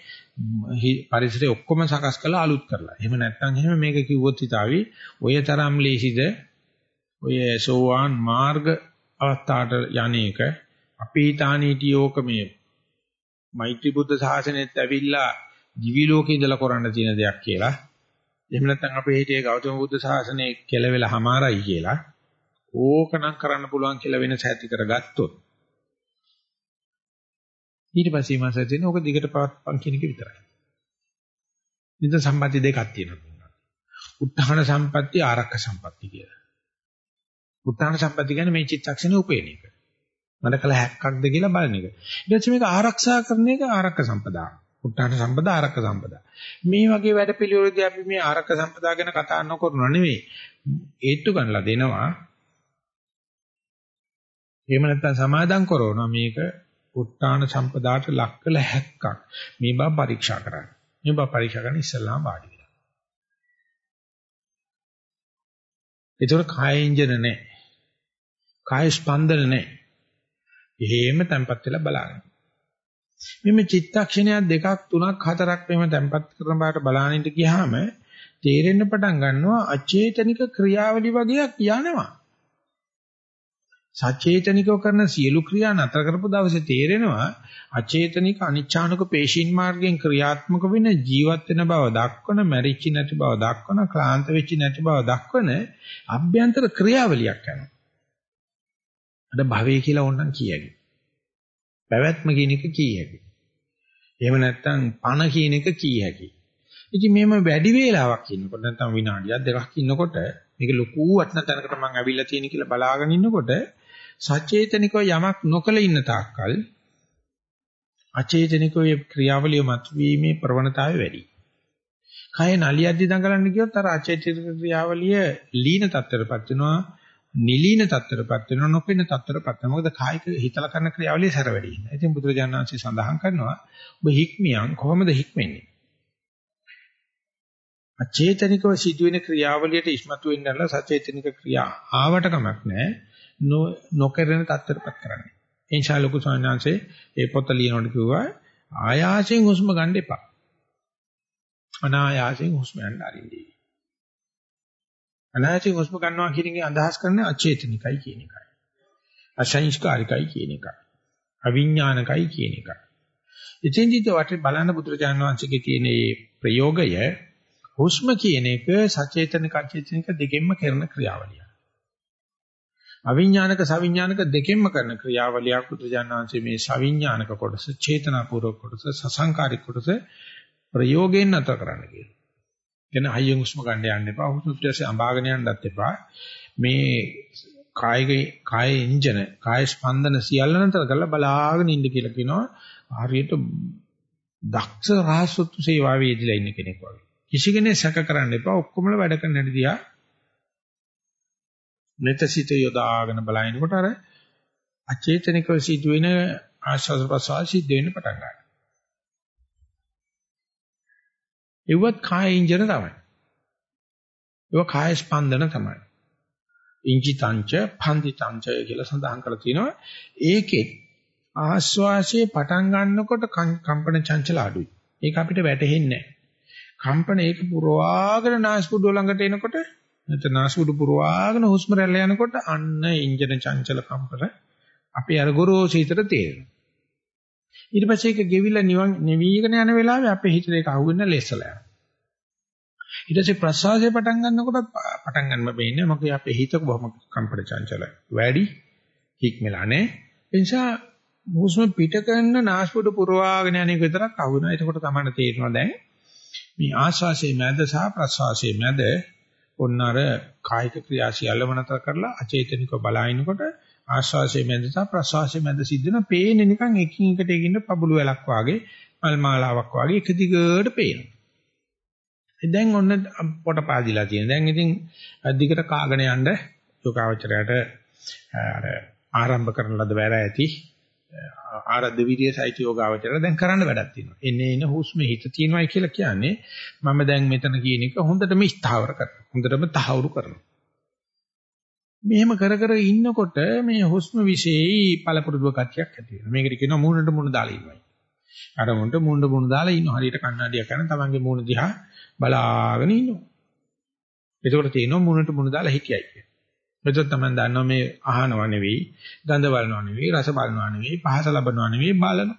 Speaker 1: පරිසරය ඔක්කොම සකස් කරලා අලුත් කරලා. එහෙම නැත්නම් එහෙම මේක කිව්වොත් හිතාවි ඔය තරම් ලේසිද ඔය සෝවාන් මාර්ග අවස්ථාවට යන්නේක අපේ තානීටියෝක මේ මෛත්‍රී බුද්ධ ශාසනයත් ඇවිල්ලා දිවි ලෝකේ ඉඳලා කරන්න තියෙන දෙයක් කියලා එහෙම නැත්නම් අපේ හිතේ ගෞතම බුදු සාසනය කෙලවෙලා හමාරයි කියලා ඕකනම් කරන්න පුළුවන් කියලා වෙනස ඇති කරගත්තොත් ඊට පස්සේ මාසෙ තියෙන ඕක දිගට පවත්පන් කියන එක විතරයි. නිත සම්පatti දෙකක් තියෙනවා. උත්හාන සම්පatti ආරක්ක සම්පatti කියලා. උත්හාන සම්පatti කියන්නේ මේ චිත්තක්ෂණේ උපේන එක. මට කල හැක්කක්ද කියලා බලන එක. ඊට පස්සේ මේක ආරක්ෂා කරන එක ආරක්ක සම්පදා. උත්තාන සම්පදා ආරක්ක සම්පදා. මේ වගේ වැඩ පිළිවෙලදී අපි මේ ආරක්ක සම්පදා ගැන කතා නොකරන නෙවෙයි. ඒත්තු ගන්නලා දෙනවා. එහෙම නැත්නම් සමාදම් කරනවා මේක උත්තාන සම්පදාට ලක් කළ හැක්කක්. මේ බව පරීක්ෂා කරන්න. මේ බව පරීක්ෂා කරන්න ඉස්සල්ලාම වාඩි වෙලා. ඒතර කාය ඉන්ජන නැහැ. කාය ස්පන්දන නැහැ. එහෙම තැම්පත් වෙලා බලන්න. මෙමෙ චිත්තක්ෂණයක් දෙකක් තුනක් හතරක් මෙහෙම තැම්පත් කරන බාට බලානින්න ගියාම තේරෙන්න පටන් ගන්නවා අචේතනික ක්‍රියාවලි වගේක් යනවා. සචේතනිකව කරන සියලු ක්‍රියා නතර කරපු දවසේ තේරෙනවා අචේතනික අනිච්ඡානුක පේශීන් මාර්ගයෙන් ක්‍රියාත්මක වෙන ජීවත් වෙන බව දක්වන මැරිච්ච නැති බව දක්වන ක්ලාන්ත වෙච්ච නැති බව දක්වන අභ්‍යන්තර ක්‍රියාවලියක් යනවා. අද භවය කියලා ඕනනම් කියයි. පැවැත්ම කියන එක කී හැකි. එහෙම නැත්නම් පණ කියන එක කී හැකි. ඉතින් මේම වැඩි වේලාවක් ඉන්නකොට නැත්නම් විනාඩියක් දෙකක් ඉන්නකොට මේක ලොකු වටන තැනකට මම ඇවිල්ලා තියෙන කියලා බලාගෙන ඉන්නකොට සචේතනිකව යමක් නොකල ඉන්න තාක්කල් අචේතනිකව ක්‍රියාවලිය මතුවීමේ ප්‍රවණතාවය වැඩි. කය නලියද්දි දඟලන්න කියොත් අර අචේතනික ක්‍රියාවලිය ලීන තත්ත්වයටපත් වෙනවා නිලීන තත්ත්වයටපත් වෙනවා නොපෙනෙන තත්ත්වයටපත් වෙනවා. මොකද කායික හිතලා කරන ක්‍රියාවලිය සැර වැඩි වෙනවා. ඉතින් බුදුරජාණන් වහන්සේ සඳහන් කරනවා ඔබ හික්මියන් කොහොමද හික්මෙන්නේ? අචේතනිකව සිදුවෙන ක්‍රියාවලියට ඉස්මතු වෙන්නලා සචේතනික ක්‍රියා ආවට කමක් නැහැ. නොකරන තත්ත්වයටපත් කරන්නේ. එනිසා ලොකු සාඥාංශේ ඒ පොත ලියනකොට කිව්වා ආයාසයෙන් හුස්ම ගන්න එපා. අනායාසයෙන් හුස්ම යන්න අරින්නේ. අනායාසයෙන් හුස්ම ගන්නවා කියන එකේ අදහස් කරන්නේ අචේතනිකයි කියන එකයි. අසංස්කාරිකයි කියන එකයි. අවිඥානිකයි කියන එකයි. ඉතින්දිත වට බලන්න බුදුරජාණන් වහන්සේගේ තියෙන මේ ප්‍රයෝගය හුස්ම කියන එක සචේතනික අචේතනික දෙකෙන්ම කරන ක්‍රියාවලියක්. අවිඥානික සවිඥානික දෙකෙන්ම කරන ක්‍රියාවලියක් බුදුරජාණන් වහන්සේ මේ සවිඥානික කොටස, චේතනාපූර්වක කොටස, සසංකාරික කොටස ප්‍රයෝගයෙන් නැතර කරන්න කියනවා. එන හයියෙන් හුස්ම ගන්න යන්න එපා. හුස්ම පිටසේ අඹාගෙන යන්නත් එපා. මේ කායික කාය ඉන්ජන, කාය ස්පන්දන සියල්ල නතර කරලා බලාගෙන ඉන්න කියලා කියනවා. හරියට දක්ෂ රහසොත්තු සේවාවේ ඉදලා ඉන්න කෙනෙක් වගේ. කිසි කෙනෙක් සැක කරන්න එපා. ඔක්කොමල වැඩ කරන්න හැටි දිහා netසිත යොදාගෙන බලනකොට අර අචේතනිකව සිදුවෙන ආශාස ප්‍රසාර සිද්ධ වෙන්න පටන් ගන්නවා. ඒවත් කාය ඉන්ජන තමයි. ඒවා කාය ස්පන්දන තමයි. ඉංචි තංච පන්දි තංච කියලා සඳහන් කරලා තිනවා. ඒකෙත් ආස්වාසියේ පටන් ගන්නකොට කම්පන චංචල අඩුයි. ඒක අපිට වැටහෙන්නේ නැහැ. කම්පන ඒක පුරවාගෙන නාස්පුඩු ළඟට එනකොට නැත්නම් නාස්පුඩු පුරවාගෙන හුස්ම රැල්ල යනකොට අන්න ඉන්ජන චංචල කම්පන අපේ අර ගොරෝසීතට තේරෙනවා. ඊට පස්සේ ඒක ගෙවිලා නිවන් නිවිගෙන යන වෙලාවේ අපේ හිතේ ඒක අහුවෙන්න ලෙස්සලා යනවා. ඊට පස්සේ ප්‍රසවාසය පටන් ගන්නකොට පටන් ගන්නම වෙන්නේ මොකද අපේ හිත බොහොම කම්පන චංචල වැඩි හික්මලා නැහැ. ඒ නිසා හුස්ම පිට කරන නාස්පුඩු පුරවාගෙන යන එක විතරක් අහුවෙනවා. එතකොට තමයි තේරෙනවා දැන් මේ ආශ්වාසයේ මැද සහ ප්‍රශ්වාසයේ මැද ඔන්න අර කායික ක්‍රියා සියල්ලම නතර කරලා අචේතනිකව බලනකොට ආශ්වාසයේ මැද සහ ප්‍රශ්වාසයේ මැද සිද්ධ වෙන පේන්නේ නිකන් එකින් එකට එකින් පබුළු වැලක් වාගේ මල් මාලාවක් වාගේ එක දිගට පේනවා. දැන් ඔන්න පොට පාදිලා තියෙන. දැන් ඉතින් දිගට කාගෙන යන්න යෝගාවචරයට අර ආරම්භ කරන ලද වැර ඇති ආරද්ධ විරිය සහිත යෝගාවචරය දැන් කරන්න වැඩක් තියෙනවා. එන්නේ එන හුස්ම හිත තියෙනවායි කියලා කියන්නේ මම දැන් මෙතන කියන එක හොඳටම ස්ථාවර කරනවා. හොඳටම තහවුරු කරනවා. මෙහෙම කර කර ඉන්නකොට මේ හුස්ම විශේෂයි පළපුරුදුව කතියක් ඇති වෙනවා. මේකට කියනවා මූණට මූණ දාලා ඉන්නවයි. අර මොන්ට මූණට මූණ දාලා ඉන්න හරියට කන්නඩියක් කරන තමන්ගේ මූණ දිහා බලාගෙන ඉන්නවා. එතකොට තේනවා මූණට මූණ දාලා හිටියයි කියලා. එතකොට තමයි දන්නවා මේ අහනව නෙවෙයි, ගඳ බලනව නෙවෙයි, රස බලනව නෙවෙයි, පහස ලබනව නෙවෙයි බලනවා.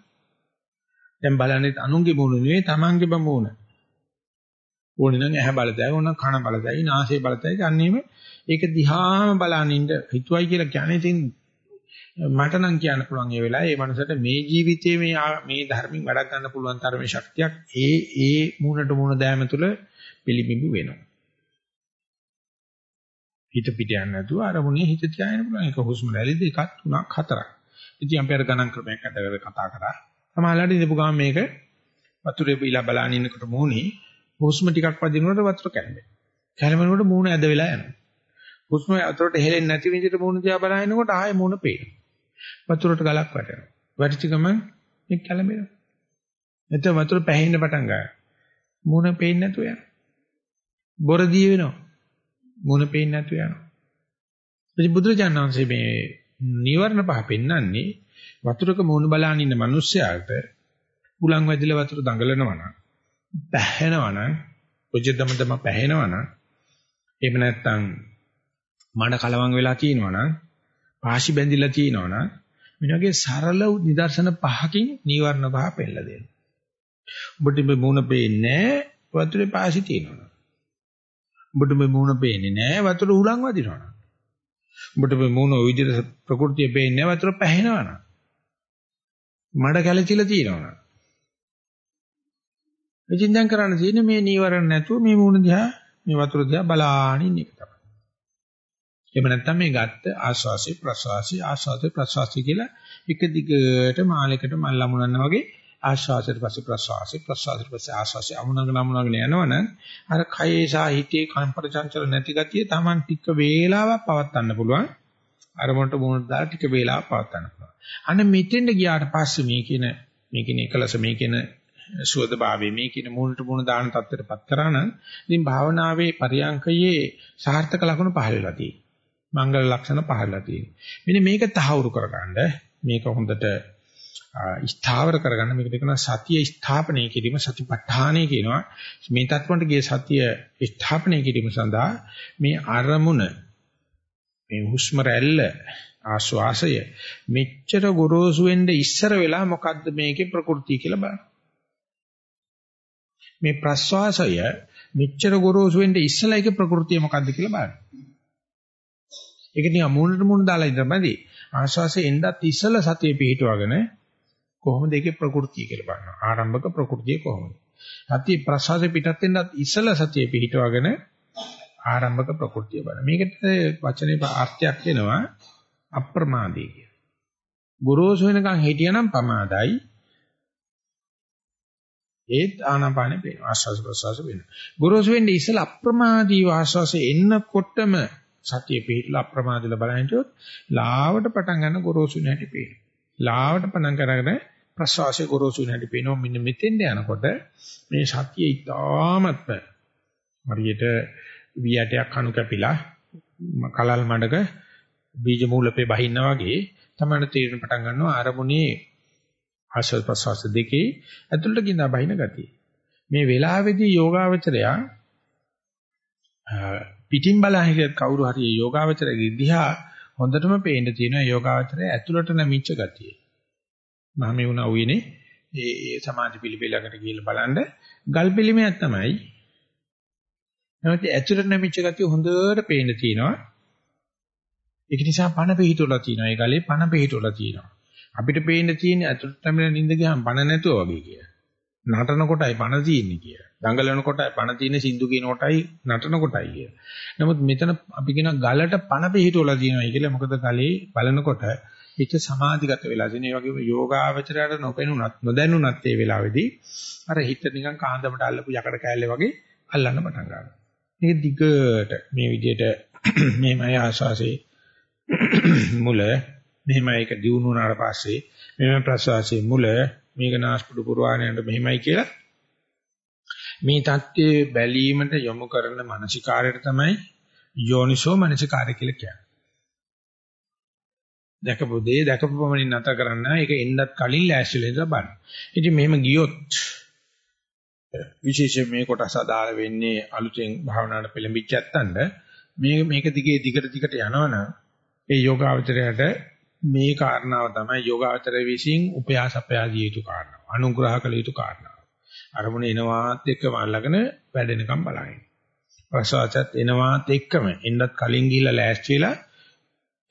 Speaker 1: දැන් බලන්නේ අනුන්ගේ මූණ නෙවෙයි, තමන්ගේ මූණ. ඕනේ නම් ඇහැ බලතයි, ඕන කන බලතයි, නාසය බලතයි, අන්නේම ඒක දිහාම බලන ඉන්න හිතුවයි කියලා කියන්නේ ඉතින් මට නම් කියන්න පුළුවන් ඒ වෙලාවේ මේ මනසට මේ ජීවිතයේ මේ මේ ධර්මින් වැඩ ගන්න පුළුවන් තරමේ ශක්තියක් ඒ ඒ මූණට මූණ දෑම තුළ පිළිබිඹු වෙනවා. හිත පිට යන්නේ නැතුව අරමුණේ හිත තියාගෙන පුළුවන් ඒක හුස්ම රැලි දෙකක් තුනක් හතරක්. ඉතින් අපි අර ගණන් ක්‍රමයක් අතර කතා කරා. සමහරවිට ඉඳපු ගමන් මේක වතුරේ බීලා බලන ඉන්නකොට මූණේ හුස්ම ටිකක් වදිනකොට වතුර කැළඹෙනවා. කැළඹෙනකොට මූණ ඇද වෙලා යනවා. හුස්ම වතුරට හෙලෙන්නේ නැති විදිහට මූණ දිහා බලනකොට ආයෙ මූණ පේනවා. වතුරට ගලක් වැටෙනවා. වැටිච්ච ගමන් මේ කැළඹෙනවා. එතකොට වතුර පැහෙන්න පටන් ගන්නවා. මූණ පේන්නේ නැතුව යනවා. බොරදී වෙනවා. මූණ පේන්නේ නැතුව යනවා. ඉතින් බුදුරජාණන් වහන්සේ මේ නිවර්ණ පහ පෙන්වන්නේ වතුරක මූණ බලාන ඉන්න මිනිස්සයාට උලන් වැදිලා වතුර දඟලනවා නම් පැහැෙනවා නම් ඔජදම දම පැහැෙනවා නම් එහෙම නැත්නම් මඩ කලවම් වෙලා තියෙනවා නම් පාෂි බැඳිලා තියෙනවා නම් මේ වගේ සරල නිදර්ශන පහකින් නීවරණ පහ පෙන්නලා දෙනවා. ඔබට මේ මූණ පේන්නේ වතුරේ පාෂි තියෙනවා. උඹට මේ මූණ පේන්නේ නෑ වතුර උලන් වදිනවා නම්. උඹට මේ මූණ ওই විදිහට ප්‍රകൃතිය පේන්නේ නෑ වතුර පැහෙනවා නම්. මඩ කැලචිලා තියෙනවා නම්. ඉතින් දැන් කරන්න තියෙන්නේ මේ නීවරණ නැතුව මේ මූණ දිහා මේ වතුර දිහා බලාගෙන ඉන්න එක තමයි. එහෙම නැත්නම් මේ ගත්ත ආස්වාසේ ප්‍රසවාසී ආස්වාසේ ප්‍රසවාසී කියලා එක දිගට මාලයකට මල් ලමුනනවා වගේ ආස්වාසයට පස්සේ ප්‍රසවාසි ප්‍රසවාසයට පස්සේ ආස්වාසි අමුණගෙන අමුණගෙන යනවනම් අර කයේ සාහිත්‍යයේ කම්පන චංචල නැති ගතිය Taman ටික වේලාවක් පවත්වන්න පුළුවන්. අරමුණට මුණ දාලා ටික වේලාවක් පවත්වන්න පුළුවන්. අන්න මෙතෙන්ද ගියාට පස්සේ මේ කියන මේ කියන එකලස මේ කියන සුවදභාවයේ මේ කියන මූණට මූණ දාන තත්ත්වයටපත් කරා නම් ඉතින් භාවනාවේ පරියංකයේ සාර්ථක ලක්ෂණ පහළ වෙලා තියෙනවා. මංගල ලක්ෂණ පහළ වෙලා තියෙනවා. මෙන්න මේක තහවුරු කරගන්න මේක හොඳට ස්ථාවර කරගන්න මේකට කියනවා සතිය ස්ථාපනය කිරීම සතිපට්ඨානය කියනවා. මේ තත්ත්වයට ගිය සතිය ස්ථාපනය කිරීම සඳහා මේ අරමුණ මේ හුස්ම රැල්ල ආශ්වාසය මෙච්චර ගොරෝසු වෙන්න ඉස්සර වෙලා මොකද්ද මේකේ ප්‍රകൃතිය කියලා බලන්න. මේ ප්‍රස්වාසය මෙච්චර ගොරෝසු වෙන්න ඉස්සලා ඒකේ ප්‍රകൃතිය මොකද්ද කියලා බලන්න. ඒක නිකන් මූණට මූණ දාලා ඉඳන්මදි ආශ්වාසයේ එන්නත් ඉස්සලා සතිය පිහිටවගෙන කොහොමද ඒකේ ප්‍රകൃතිය කියලා බලනවා. ආරම්භක ප්‍රകൃතිය කොහොමද? සතිය ප්‍රසවාසයේ පිටත් වෙන්නත් ඉසල සතිය පිටවගෙන ආරම්භක ප්‍රകൃතිය බලන. මේකට වචනේ අර්ථයක් වෙනවා අප්‍රමාදී කියලා. ගොරෝසු වෙනකන් හිටියනම් පමාදයි. ඒත් ආනාපානෙ පේනවා. ආස්වාස ප්‍රසවාස වෙනවා. ගොරෝසු වෙන්නේ ඉසල අප්‍රමාදී ආස්වාසෙ එන්නකොටම සතිය පිටලා අප්‍රමාදීලා බලන විට ලාවට පටන් ගන්න ගොරෝසු නැටි පේනවා. ලාවට පටන් කරගෙන ප්‍රසවාසයේ ගොරෝසු නැටි පේනවා. මෙන්න මෙතෙන්ද යනකොට මේ සතිය ඉතාමත්ම හරියට වියටයක් කණු කැපිලා කලල් මඩක බීජ මූලපේ බහින්නා වගේ තමයි තීරණ පටන් ගන්නවා අරමුණේ ආශ්වාස ප්‍රශ්වාස දෙකේ ඇතුළට ගිනා බහින ගතිය. මේ වෙලාවේදී යෝගාවචරයා පිටින් බලහිට කවුරු හරි යෝගාවචරයේ දිහා හොඳටම පේන්න තියෙනවා යෝගාවචරය ඇතුළට නැමිච්ච ගතිය. මම මේ වුණා උයනේ ඒ සමාධි පිළිපෙලකට ගිහිල්ලා බලන්න ගල් පිළිමයක් තමයි. නැවත ඇතුළට නැමිච්ච ගතිය හොඳට පේන්න තියෙනවා. ඒක නිසා පණ පිහිටවලා තියෙනවා. ඒ ගලේ පණ පිහිටවලා තියෙනවා. අපිට පේන්න තියෙන්නේ අතුරුත් තමයි නිින්ද ගියාම පණ නැතුව වගේ කියලා. නටන කොටයි පණ තියෙන්නේ කියලා. දඟලන කොටයි පණ තියෙන්නේ සින්දු කියන කොටයි නටන කොටයි කියලා. නමුත් මෙතන අපි කියන ගලට පණ පිහිටවලා තියෙනවා කියලා. මොකද ගලේ බලනකොට හිත සමාධිගත වෙලා තියෙන. ඒ වගේම යෝගාවචරයට නොපෙනුනත් නොදැනුනත් ඒ වෙලාවේදී අර හිත නිකන් කාන්දමට අල්ලපු යකඩ කෑල්ල වගේ අල්ලන්න පටන් ගන්නවා. මේ දිගට මේ විදිහට [clears throat] මේමයි ආශාසේ [clears throat] මුල මෙහෙම ඒක දිනු වුණාට පස්සේ මෙහෙම ප්‍රසවාසයේ මුල මේක නාස්පුඩු පුරවාණයට මෙහෙමයි කියලා මේ தත්ත්වයේ බැලීමට යොමු කරන මානසිකාරයට තමයි යෝනිසෝ මානසිකාරය කියලා කියන්නේ. දැකපු දේ දැකපු පමණින් නැත කරන්න ඒක එන්නත් කලින් ලෑස්තිලා ඉඳලා බලන්න. ඉතින් මෙහෙම ගියොත් විශේෂයෙන් මේ කොටස අදාළ වෙන්නේ අලුතෙන් භාවනාවට පෙළඹිච්ච ඇත්තන්ට මේ මේක දිගේ දිගට දිගට යනවනම් ඒ යෝගාවචරයට මේ කාරණාව තමයි යෝගාචර විසින් උපයාස අපයාදිය යුතු කාරණාව. අනුග්‍රහ කළ යුතු කාරණාව. අරමුණ එනවාත් එක්කම අල්ලගෙන වැඩෙනකම් බලائیں۔ ප්‍රසවාසයත් එනවාත් එක්කම එන්නත් කලින් ගිහිල්ලා ලෑස්ති වෙලා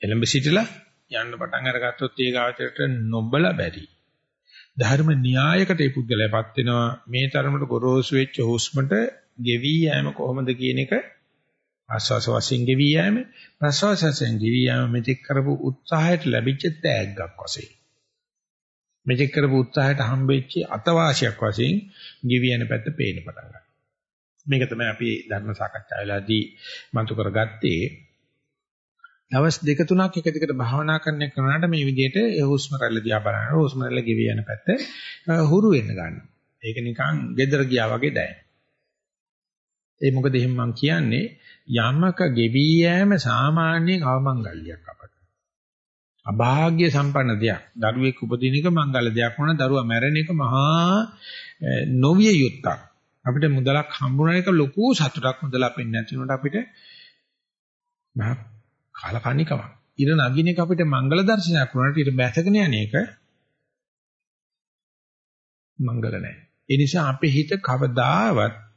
Speaker 1: එළඹ සිටලා යන්න පටන් අරගත්තොත් ඒ ගාචරට නොබල බැරි. ධර්ම න්‍යායකට ඒ පුද්ගලයාපත් වෙනවා මේ තරමට ගොරෝසු වෙච්ච හුස්මට ගෙවි යෑම කොහොමද කියන එක ආස්වාස වශයෙන් ගෙවි යෑම ප්‍රසවාස වශයෙන් ගෙවි යෑම මෙතෙක් කරපු උත්සාහයට ලැබිච්ච තෑග්ගක් වශයෙන් මෙතෙක් කරපු උත්සාහයට හම්බෙච්ච අතවාසියක් වශයෙන් ගිවියන පැත්ත පේන්න පටන් ගන්නවා. මේක තමයි අපි ධර්ම සාකච්ඡාවේදී මතු කරගත්තේ. දවස් දෙක තුනක් එක දිගට භාවනා කරන කෙනාට මේ විදිහට ඒ හුස්ම රැල්ල දිහා බලනකොට හුස්ම රැල්ල ගෙවි යන පැත්ත හුරු වෙන්න ගන්නවා. ඒක නිකන් gedara ගියා වගේ දැනෙනවා. ඒ මොකද එහෙම මම කියන්නේ යමක ගෙවි යෑම සාමාන්‍යයෙන් අවමංගල්‍යයක් අපට. අභාග්‍ය සම්පන්න දෙයක්. දරුවෙක් උපදින එක මංගල දෙයක් වුණා දරුවා මැරෙන එක මහා නොවිය යුත්තක්. අපිට මුදලක් හම්බුන එක ලොකු සතුටක් මුදල අපෙන් නැති වුණාට අපිට මහා කාලකන්නිකමක්. ඉර නගින එක අපිට මංගල දර්ශනයක් වුණාට ඊට බැසගෙන යන එක මංගල නැහැ. ඒ නිසා අපේ හිත කවදාවත්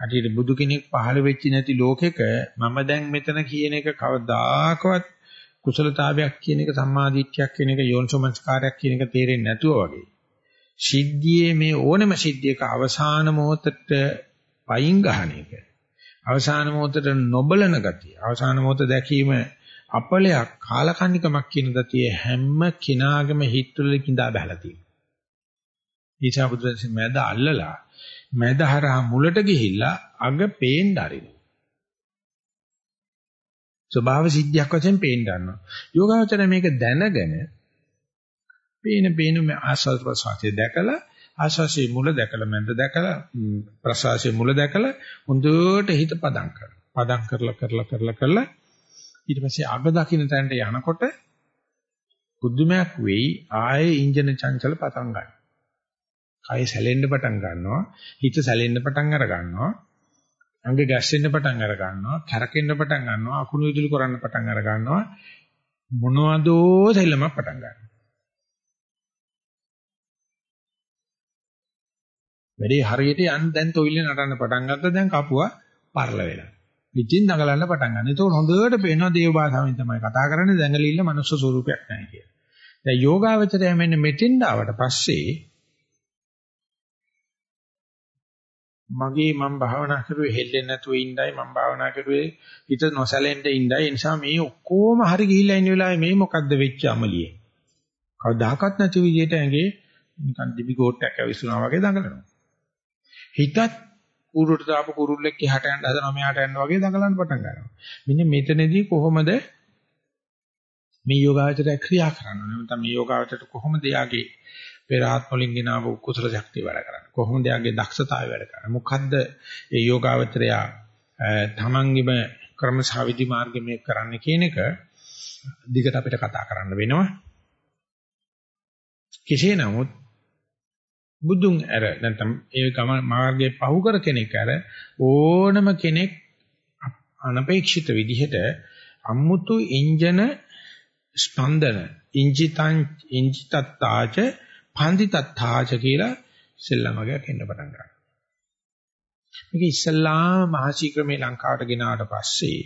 Speaker 1: හරියට බුදු කෙනෙක් පහළ වෙච්ච නැති ලෝකෙක මම දැන් මෙතන කියන එක කවදාකවත් කුසලතාවයක් කියන එක සම්මාදිට්ඨියක් කියන එක යෝනිසෝමනස්කාරයක් කියන එක තේරෙන්නේ නැතුව වගේ. සිද්ධියේ මේ ඕනම සිද්ධියක අවසාන මොහොතට පයින් ගහන එක. අවසාන මොහොතට නොබලන ගතිය. අවසාන මොහොත දැකීම අපලයක් කාලකන්නිකමක් කියන දතිය හැම කිනාගම හිතවල කිඳා බහලා තියෙනවා. ඊචා බුදුරජාණන් මැද අල්ලලා මැද හරහා මුලට ගිහිල්ලා අග පේන්න ආරිනු. ස්වභාව සිද්ධියක් වශයෙන් පේන්න ගන්නවා. යෝගාවචර මේක දැනගෙන පේන පේන මේ ආස්වාද ප්‍රසවාසය දැකලා ආස්වාසියේ මුල දැකලා මැද දැකලා ප්‍රසවාසයේ මුල දැකලා හොඳට හිත පදම් කරනවා. පදම් කරලා කරලා කරලා කරලා ඊට පස්සේ අග දකින්න තැනට යනකොට බුද්ධමයක් වෙයි ආයේ ඉන්ජින චංචල පටන් ගන්නවා. කය සැලෙන්න පටන් ගන්නවා. හිත සැලෙන්න පටන් අර ගන්නවා. අංග ගැස්සෙන්න පටන් අර ගන්නවා. කැරකෙන්න පටන් ගන්නවා. අකුණු විදුලි කරන්න පටන් අර ගන්නවා. මොනවදෝ සෙල්ලමක් පටන් ගන්නවා. වැඩේ හරියට යන් දැන් තොইলේ නටන්න පටන් ගත්තා දැන් කපුවා පරල වෙලා. පිටින් දඟලන්න පටන් ගන්න. ඒක හොඳට පේනවා දේව භාෂාවෙන් තමයි කතා කරන්නේ දැඟලිල්ල මනුස්ස ස්වරූපයක් නැහැ කියලා. දැන් යෝගාවචරය මෙන්න මෙතෙන් ආවට පස්සේ මගේ මම භාවනා කරුවේ හෙල්ලෙන්නේ නැතුව ඉඳයි මම භාවනා කරුවේ හිත නොසැලෙන්න ඉඳයි. ඒ නිසා මේ ඔක්කොම හරි ගිහිල්ලා ඉන්න වෙලාවේ මේ මොකද්ද වෙච්ච අමලියේ? කවදාකවත් නැති විදිහට ඇඟේ නිකන් දිවි ගෝට්ටයක් ඇවිස්සුනා වගේ දඟලනවා. හිතත් කුරුට දාපු කුරුල්ලෙක් එහාට යන්න හදනවා මෙහාට යන්න වගේ දඟලන්න පටන් ගන්නවා. මෙන්න මෙතනදී කොහොමද මේ යෝගාචරය ක්‍රියා කරන්නේ? නැත්නම් මේ යෝගාචරයට කොහොමද යාගේ පෙර ආත්මලින් ගෙනාව කුසල ශක්තිය වැඩ කරන්නේ කොහොමද යාගේ දක්ෂතාවය වැඩ කරන්නේ? මොකද්ද ඒ යෝගාවචරය තමන්ගේම ක්‍රමසාවිදි මාර්ගෙ මේ කරන්න කියන එක දිගට අපිට කතා කරන්න වෙනවා. කෙසේ නමුත් බුදුන් ඇර නැත්නම් ඒ ගම මාර්ගයේ පහු කර කෙනෙක් ඇර ඕනම කෙනෙක් අනපේක්ෂිත විදිහට අමුතු ඉන්ජන ස්පන්දන ඉංජිතං ඉංජිතත්තාච පන්දිතත්තාච කියලා සෙල්ලමගයක් එන්න පටන් ගන්නවා. මේක ඉස්සල්ලාම මහසී ක්‍රමේ ලංකාවට ගෙනාවට පස්සේ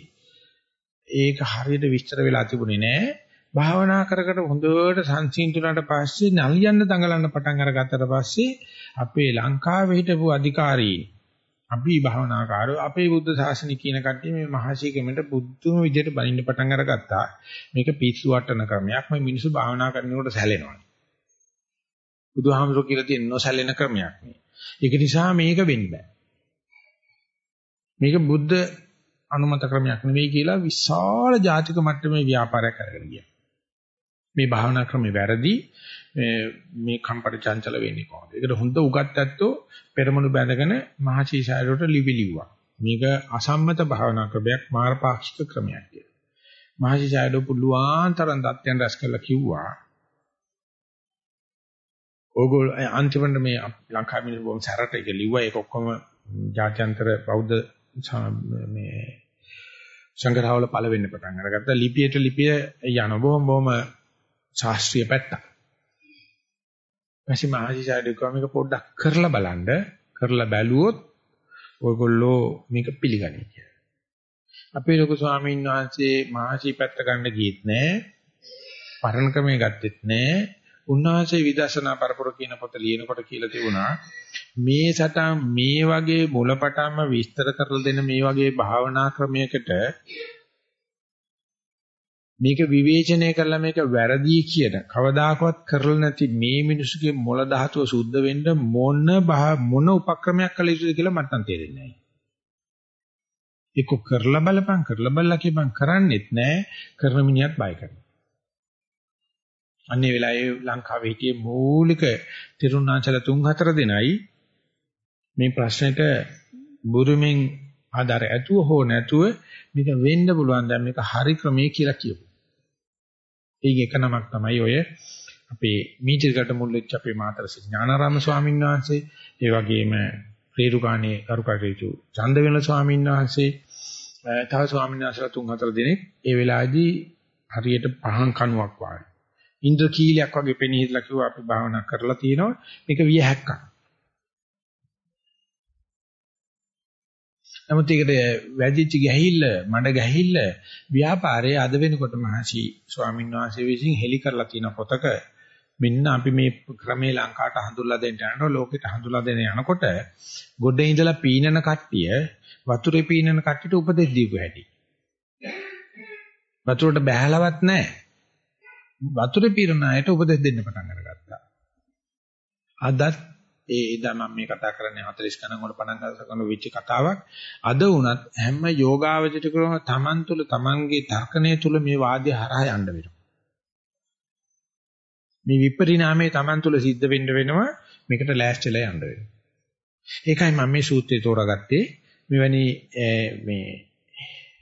Speaker 1: ඒක හරියට විස්තර වෙලා තිබුණේ නෑ. භාවනා කර කර හොඳට සංසිඳුණාට පස්සේ නලියන්න දඟලන්න පටන් අරගත්තට පස්සේ අපේ ලංකාවේ හිටපු අධිකාරීන් අපි භාවනාකාරයෝ අපේ බුද්ධ ශාසනය කියන කට්ටිය මේ මහසීකෙමට බුද්ධම විදියට බලින්න පටන් අරගත්තා. මේක පිස්සු වටන ක්‍රමයක්. මේ මිනිස්සු භාවනා කරනකොට සැලෙනවා. බුදුහාමුදුරුවෝ කියලා තියෙන නොසැලෙන ක්‍රමයක් මේ. ඒක නිසා මේක වෙන්න බෑ. මේක බුද්ධ අනුමත ක්‍රමයක් නෙවෙයි කියලා විශාල ජාතික මට්ටමේ ව්‍යාපාරයක් කරගෙන ගියා. මේ භාවනා ක්‍රමේ වැරදි මේ කම්පට චංචල වෙන්නේ කොහොමද? ඒකට හොඳ උගත් ඇත්තෝ පෙරමුණු බැඳගෙන මහචීසාරයට ලිවි ලිව්වා. මේක අසම්මත භාවනා ක්‍රමයක් මාර්ගපාක්ෂික ක්‍රමයක් කියලා. මහචීසාරයට පුළුවන් තරම් දත්යන් රැස් කරලා කිව්වා. ඕගොල්ලෝ අන්තිමට මේ ලංකාවේ මිනිස්සු බොහොම සැරට ඒක ලිව්වා. ඒක ඔක්කොම ජාත්‍යන්තර බෞද්ධ මේ සංග්‍රහවල පළ වෙන්න පටන් අරගත්තා. ලිපියට ලිපිය යන බොහොම බොහොම ශාස්ත්‍රීය පැත්ත. පස්සේ මහජීසාරට කිව්වා මේක පොඩ්ඩක් කරලා බලන්න. කරලා බැලුවොත් ඔයගොල්ලෝ මේක පිළිගනී කියලා. අපේ ලොකු ස්වාමීන් වහන්සේ මහජී පැත්ත ගන්න ගියෙත් නෑ. පරණ ක්‍රමයේ ගත්තෙත් නෑ. උන්වහන්සේ විදර්ශනා පරපුර කියන පොත ලියනකොට කියලා තිබුණා මේ සතන් මේ වගේ මුලපටන්ම විස්තර කරලා දෙන මේ වගේ භාවනා ක්‍රමයකට මේක විවේචනය කරලා මේක වැරදි කියන කවදාකවත් කරලා නැති මේ මිනිස්සුගේ මොළ ධාතුව සුද්ධ වෙන්න මොන මොන උපක්‍රමයක් කළ යුතුද කියලා මට නම් තේරෙන්නේ නැහැ. ඒක කරලා බලපං කරලා බලලා කියපං කරන්නෙත් නැහැ කරන මිනිහත් බය කරනවා. අන්නේ වෙලාවේ ලංකාවේ හිටියේ මූලික තිරුණාචල තුන් හතර දෙනයි මේ ප්‍රශ්නෙට බුරුමින් ආධාර ඇතුව හෝ නැතුව මේක වෙන්න පුළුවන් දැන් මේක හරි ක්‍රමයේ කියලා කියපු. ඒක එක නමක් තමයි ඔය අපේ මීටිකට මුල් වෙච්ච අපේ මාතර ඥානාරාම ස්වාමීන් වහන්සේ ඒ වගේම රේරුකාණේ කරුකටයුතු චන්දවෙල ස්වාමීන් වහන්සේ තව ස්වාමීන් වහන්සේලා තුන් හතර දෙනෙක් ඒ වෙලාවේදී හරියට පහන් කණුවක් වගේ ඉන්ද්‍ර කීලයක් වගේ පෙනී හිටලා කිව්වා අපි භාවනා කරලා තියෙනවා මේක විය හැක්කක්. නමුත් ඒකට වැදිච්ච ගැහිල්ල මඩ ගැහිල්ල ව්‍යාපාරයේ අද වෙනකොට මහසි ස්වාමීන් වහන්සේ විසින් හෙලි කරලා තියෙන පොතක මෙන්න අපි මේ ක්‍රමේ ලංකාවට හඳුල්ලා දෙන්න යනකොට ලෝකෙට හඳුල්ලා දෙන්න යනකොට ගොඩේ ඉඳලා පීනන කට්ටිය වතුරේ පීනන කට්ටියට උපදෙස් දීපු හැටි. වතුරට බහැලවත් නැහැ. වතුරේ පිරණ අයට උපදෙස් දෙන්න පටන් අරගත්තා. අදත් ඒ එදා මම මේ කතා කරන්නේ 40 ගණන් වල 50 ගණන් වෙච්ච කතාවක්. අද වුණත් හැම යෝගාවචිතකම තමන් තුළ තමන්ගේ තර්කණය තුළ මේ වාදය හරහා යන්න වෙනවා. මේ විපරිණාමය තමන් තුළ සිද්ධ වෙන්න වෙනවා මේකට ලෑස්තිලා යන්න වෙනවා. ඒකයි මම මේ සූත්‍රය තෝරාගත්තේ. මෙවැනි මේ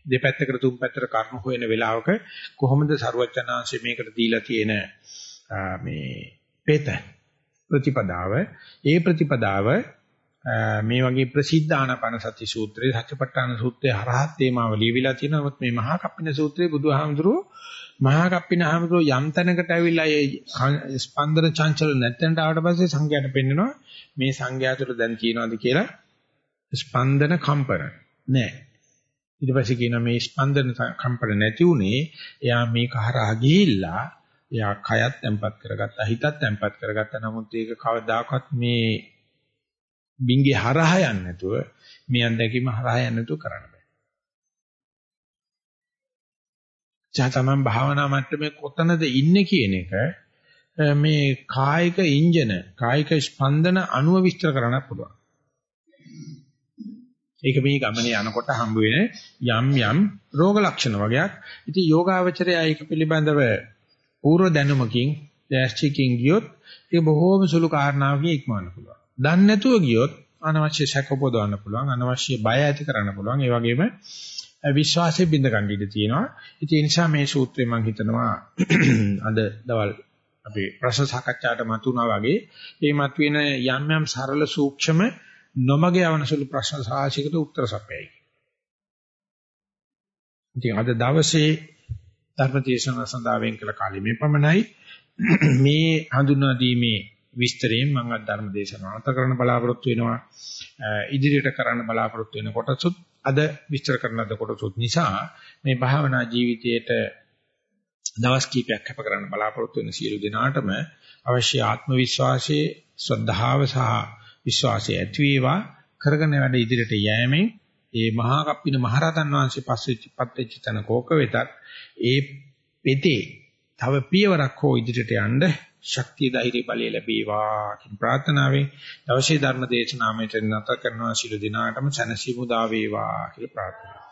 Speaker 1: දෙපැත්තකට තුන් පැත්තට කර්ම හොයන වෙලාවක කොහොමද ਸਰවචනාංශය මේකට දීලා තියෙන මේ පෙත ප්‍රතිපදාව ඒ ප්‍රතිපදාව මේ වගේ ප්‍රසිද්ධ ආනාපාන සති සූත්‍රයේ සත්‍යපට්ඨාන සූත්‍රයේ හරහත් තේමාව ලියවිලා තියෙනවා. නමුත් මේ මහා කප්පින සූත්‍රයේ බුදුහාමුදුරුවෝ මහා කප්පින හාමුදුරුවෝ යම් තැනකට ඇවිල්ලා ඒ ස්පන්දන චංචල නැත්නම් ආවට පස්සේ සංඥාට පෙන්නනවා මේ සංඥා තුළ දැන් තියෙනවද කියලා ස්පන්දන කම්පන නෑ. ඊට පස්සේ කියනවා මේ ස්පන්දන කම්පන නැති උනේ එයා මේක හරහා ගිහිල්ලා එයා කයත් තැම්පත් කරගත්තා හිතත් තැම්පත් කරගත්තා නමුත් ඒක කවදාකවත් මේ බින්ගේ හරහා යන්නේ නැතුව මේ අත්දැකීම හරහා යන්නේ නැතුව කරන්න බෑ. ජාතමන් භාවනා මට්ටමේ කොතනද ඉන්නේ කියන එක මේ කායික ඉන්ජන කායික ස්පන්දන අණුව විස්තර කරන්න පුළුවන්. ඒක මේ ගමනේ යනකොට හම්බ වෙන යම් යම් රෝග ලක්ෂණ වගේක්. ඉතින් යෝගාවචරය ඒක පිළිබඳව පූර්ව දැනුමකින් දැස්චිකින් ගියොත් ඒක බොහෝම සුළු කාරණාවකින් ඉක්මවන්න පුළුවන්. දන්නේ නැතුව ගියොත් අනවශ්‍ය සැක පොදවන්න පුළුවන්, අනවශ්‍ය බය ඇති කරන්න පුළුවන්. ඒ වගේම විශ්වාසය බින්ද ගන්න ඉඩ තියෙනවා. ඉතින් ඒ නිසා මේ සූත්‍රය මම හිතනවා [clears throat] අද දවල් අපේ ප්‍රශ්න සාකච්ඡාට මතුණා වගේ මේ මතුවෙන යම් යම් සරල සූක්ෂම නොමග යවන සුළු ප්‍රශ්න සාහසිකට උත්තර සපයයි. ඉතින් අද දවසේ ධර්ම දේශනාව සඳහා වෙන් කළ කාලෙ මේ පමණයි. මේ හඳුනා දීමේ විස්තරයෙන් මම අද ධර්ම දේශනාව අත කරන්න බලාපොරොත්තු වෙනවා. ඉදිරියට කරන්න බලාපොරොත්තු වෙන කොටසුත් අද විස්තර කරන ලද කොටසුත් නිසා මේ භාවනා ජීවිතයේට දවස් කීපයක් කැප කරන්න බලාපොරොත්තු වෙන සියලු දෙනාටම අවශ්‍ය ආත්ම විශ්වාසයේ ශ්‍රද්ධාව සහ විශ්වාසය ඇති වේවා. කරගෙන වැඩ ඉදිරියට යෑමෙන් ඒ මහා කප්පින මහරහතන් වහන්සේ පස්සෙච්ච පත්වෙච්ච තන කෝක වෙතත් ඒ පෙතේ තව පියවරක් හෝ ඉදිරියට යන්න ශක්තිය ධෛර්ය බලය ලැබේවා කියන ප්‍රාර්ථනාවෙන් දවසේ ධර්ම දේශනාව මෙතන නැත කරනවා. ශිළු දිනාටම සනසිමු දා වේවා කියලා ප්‍රාර්ථනා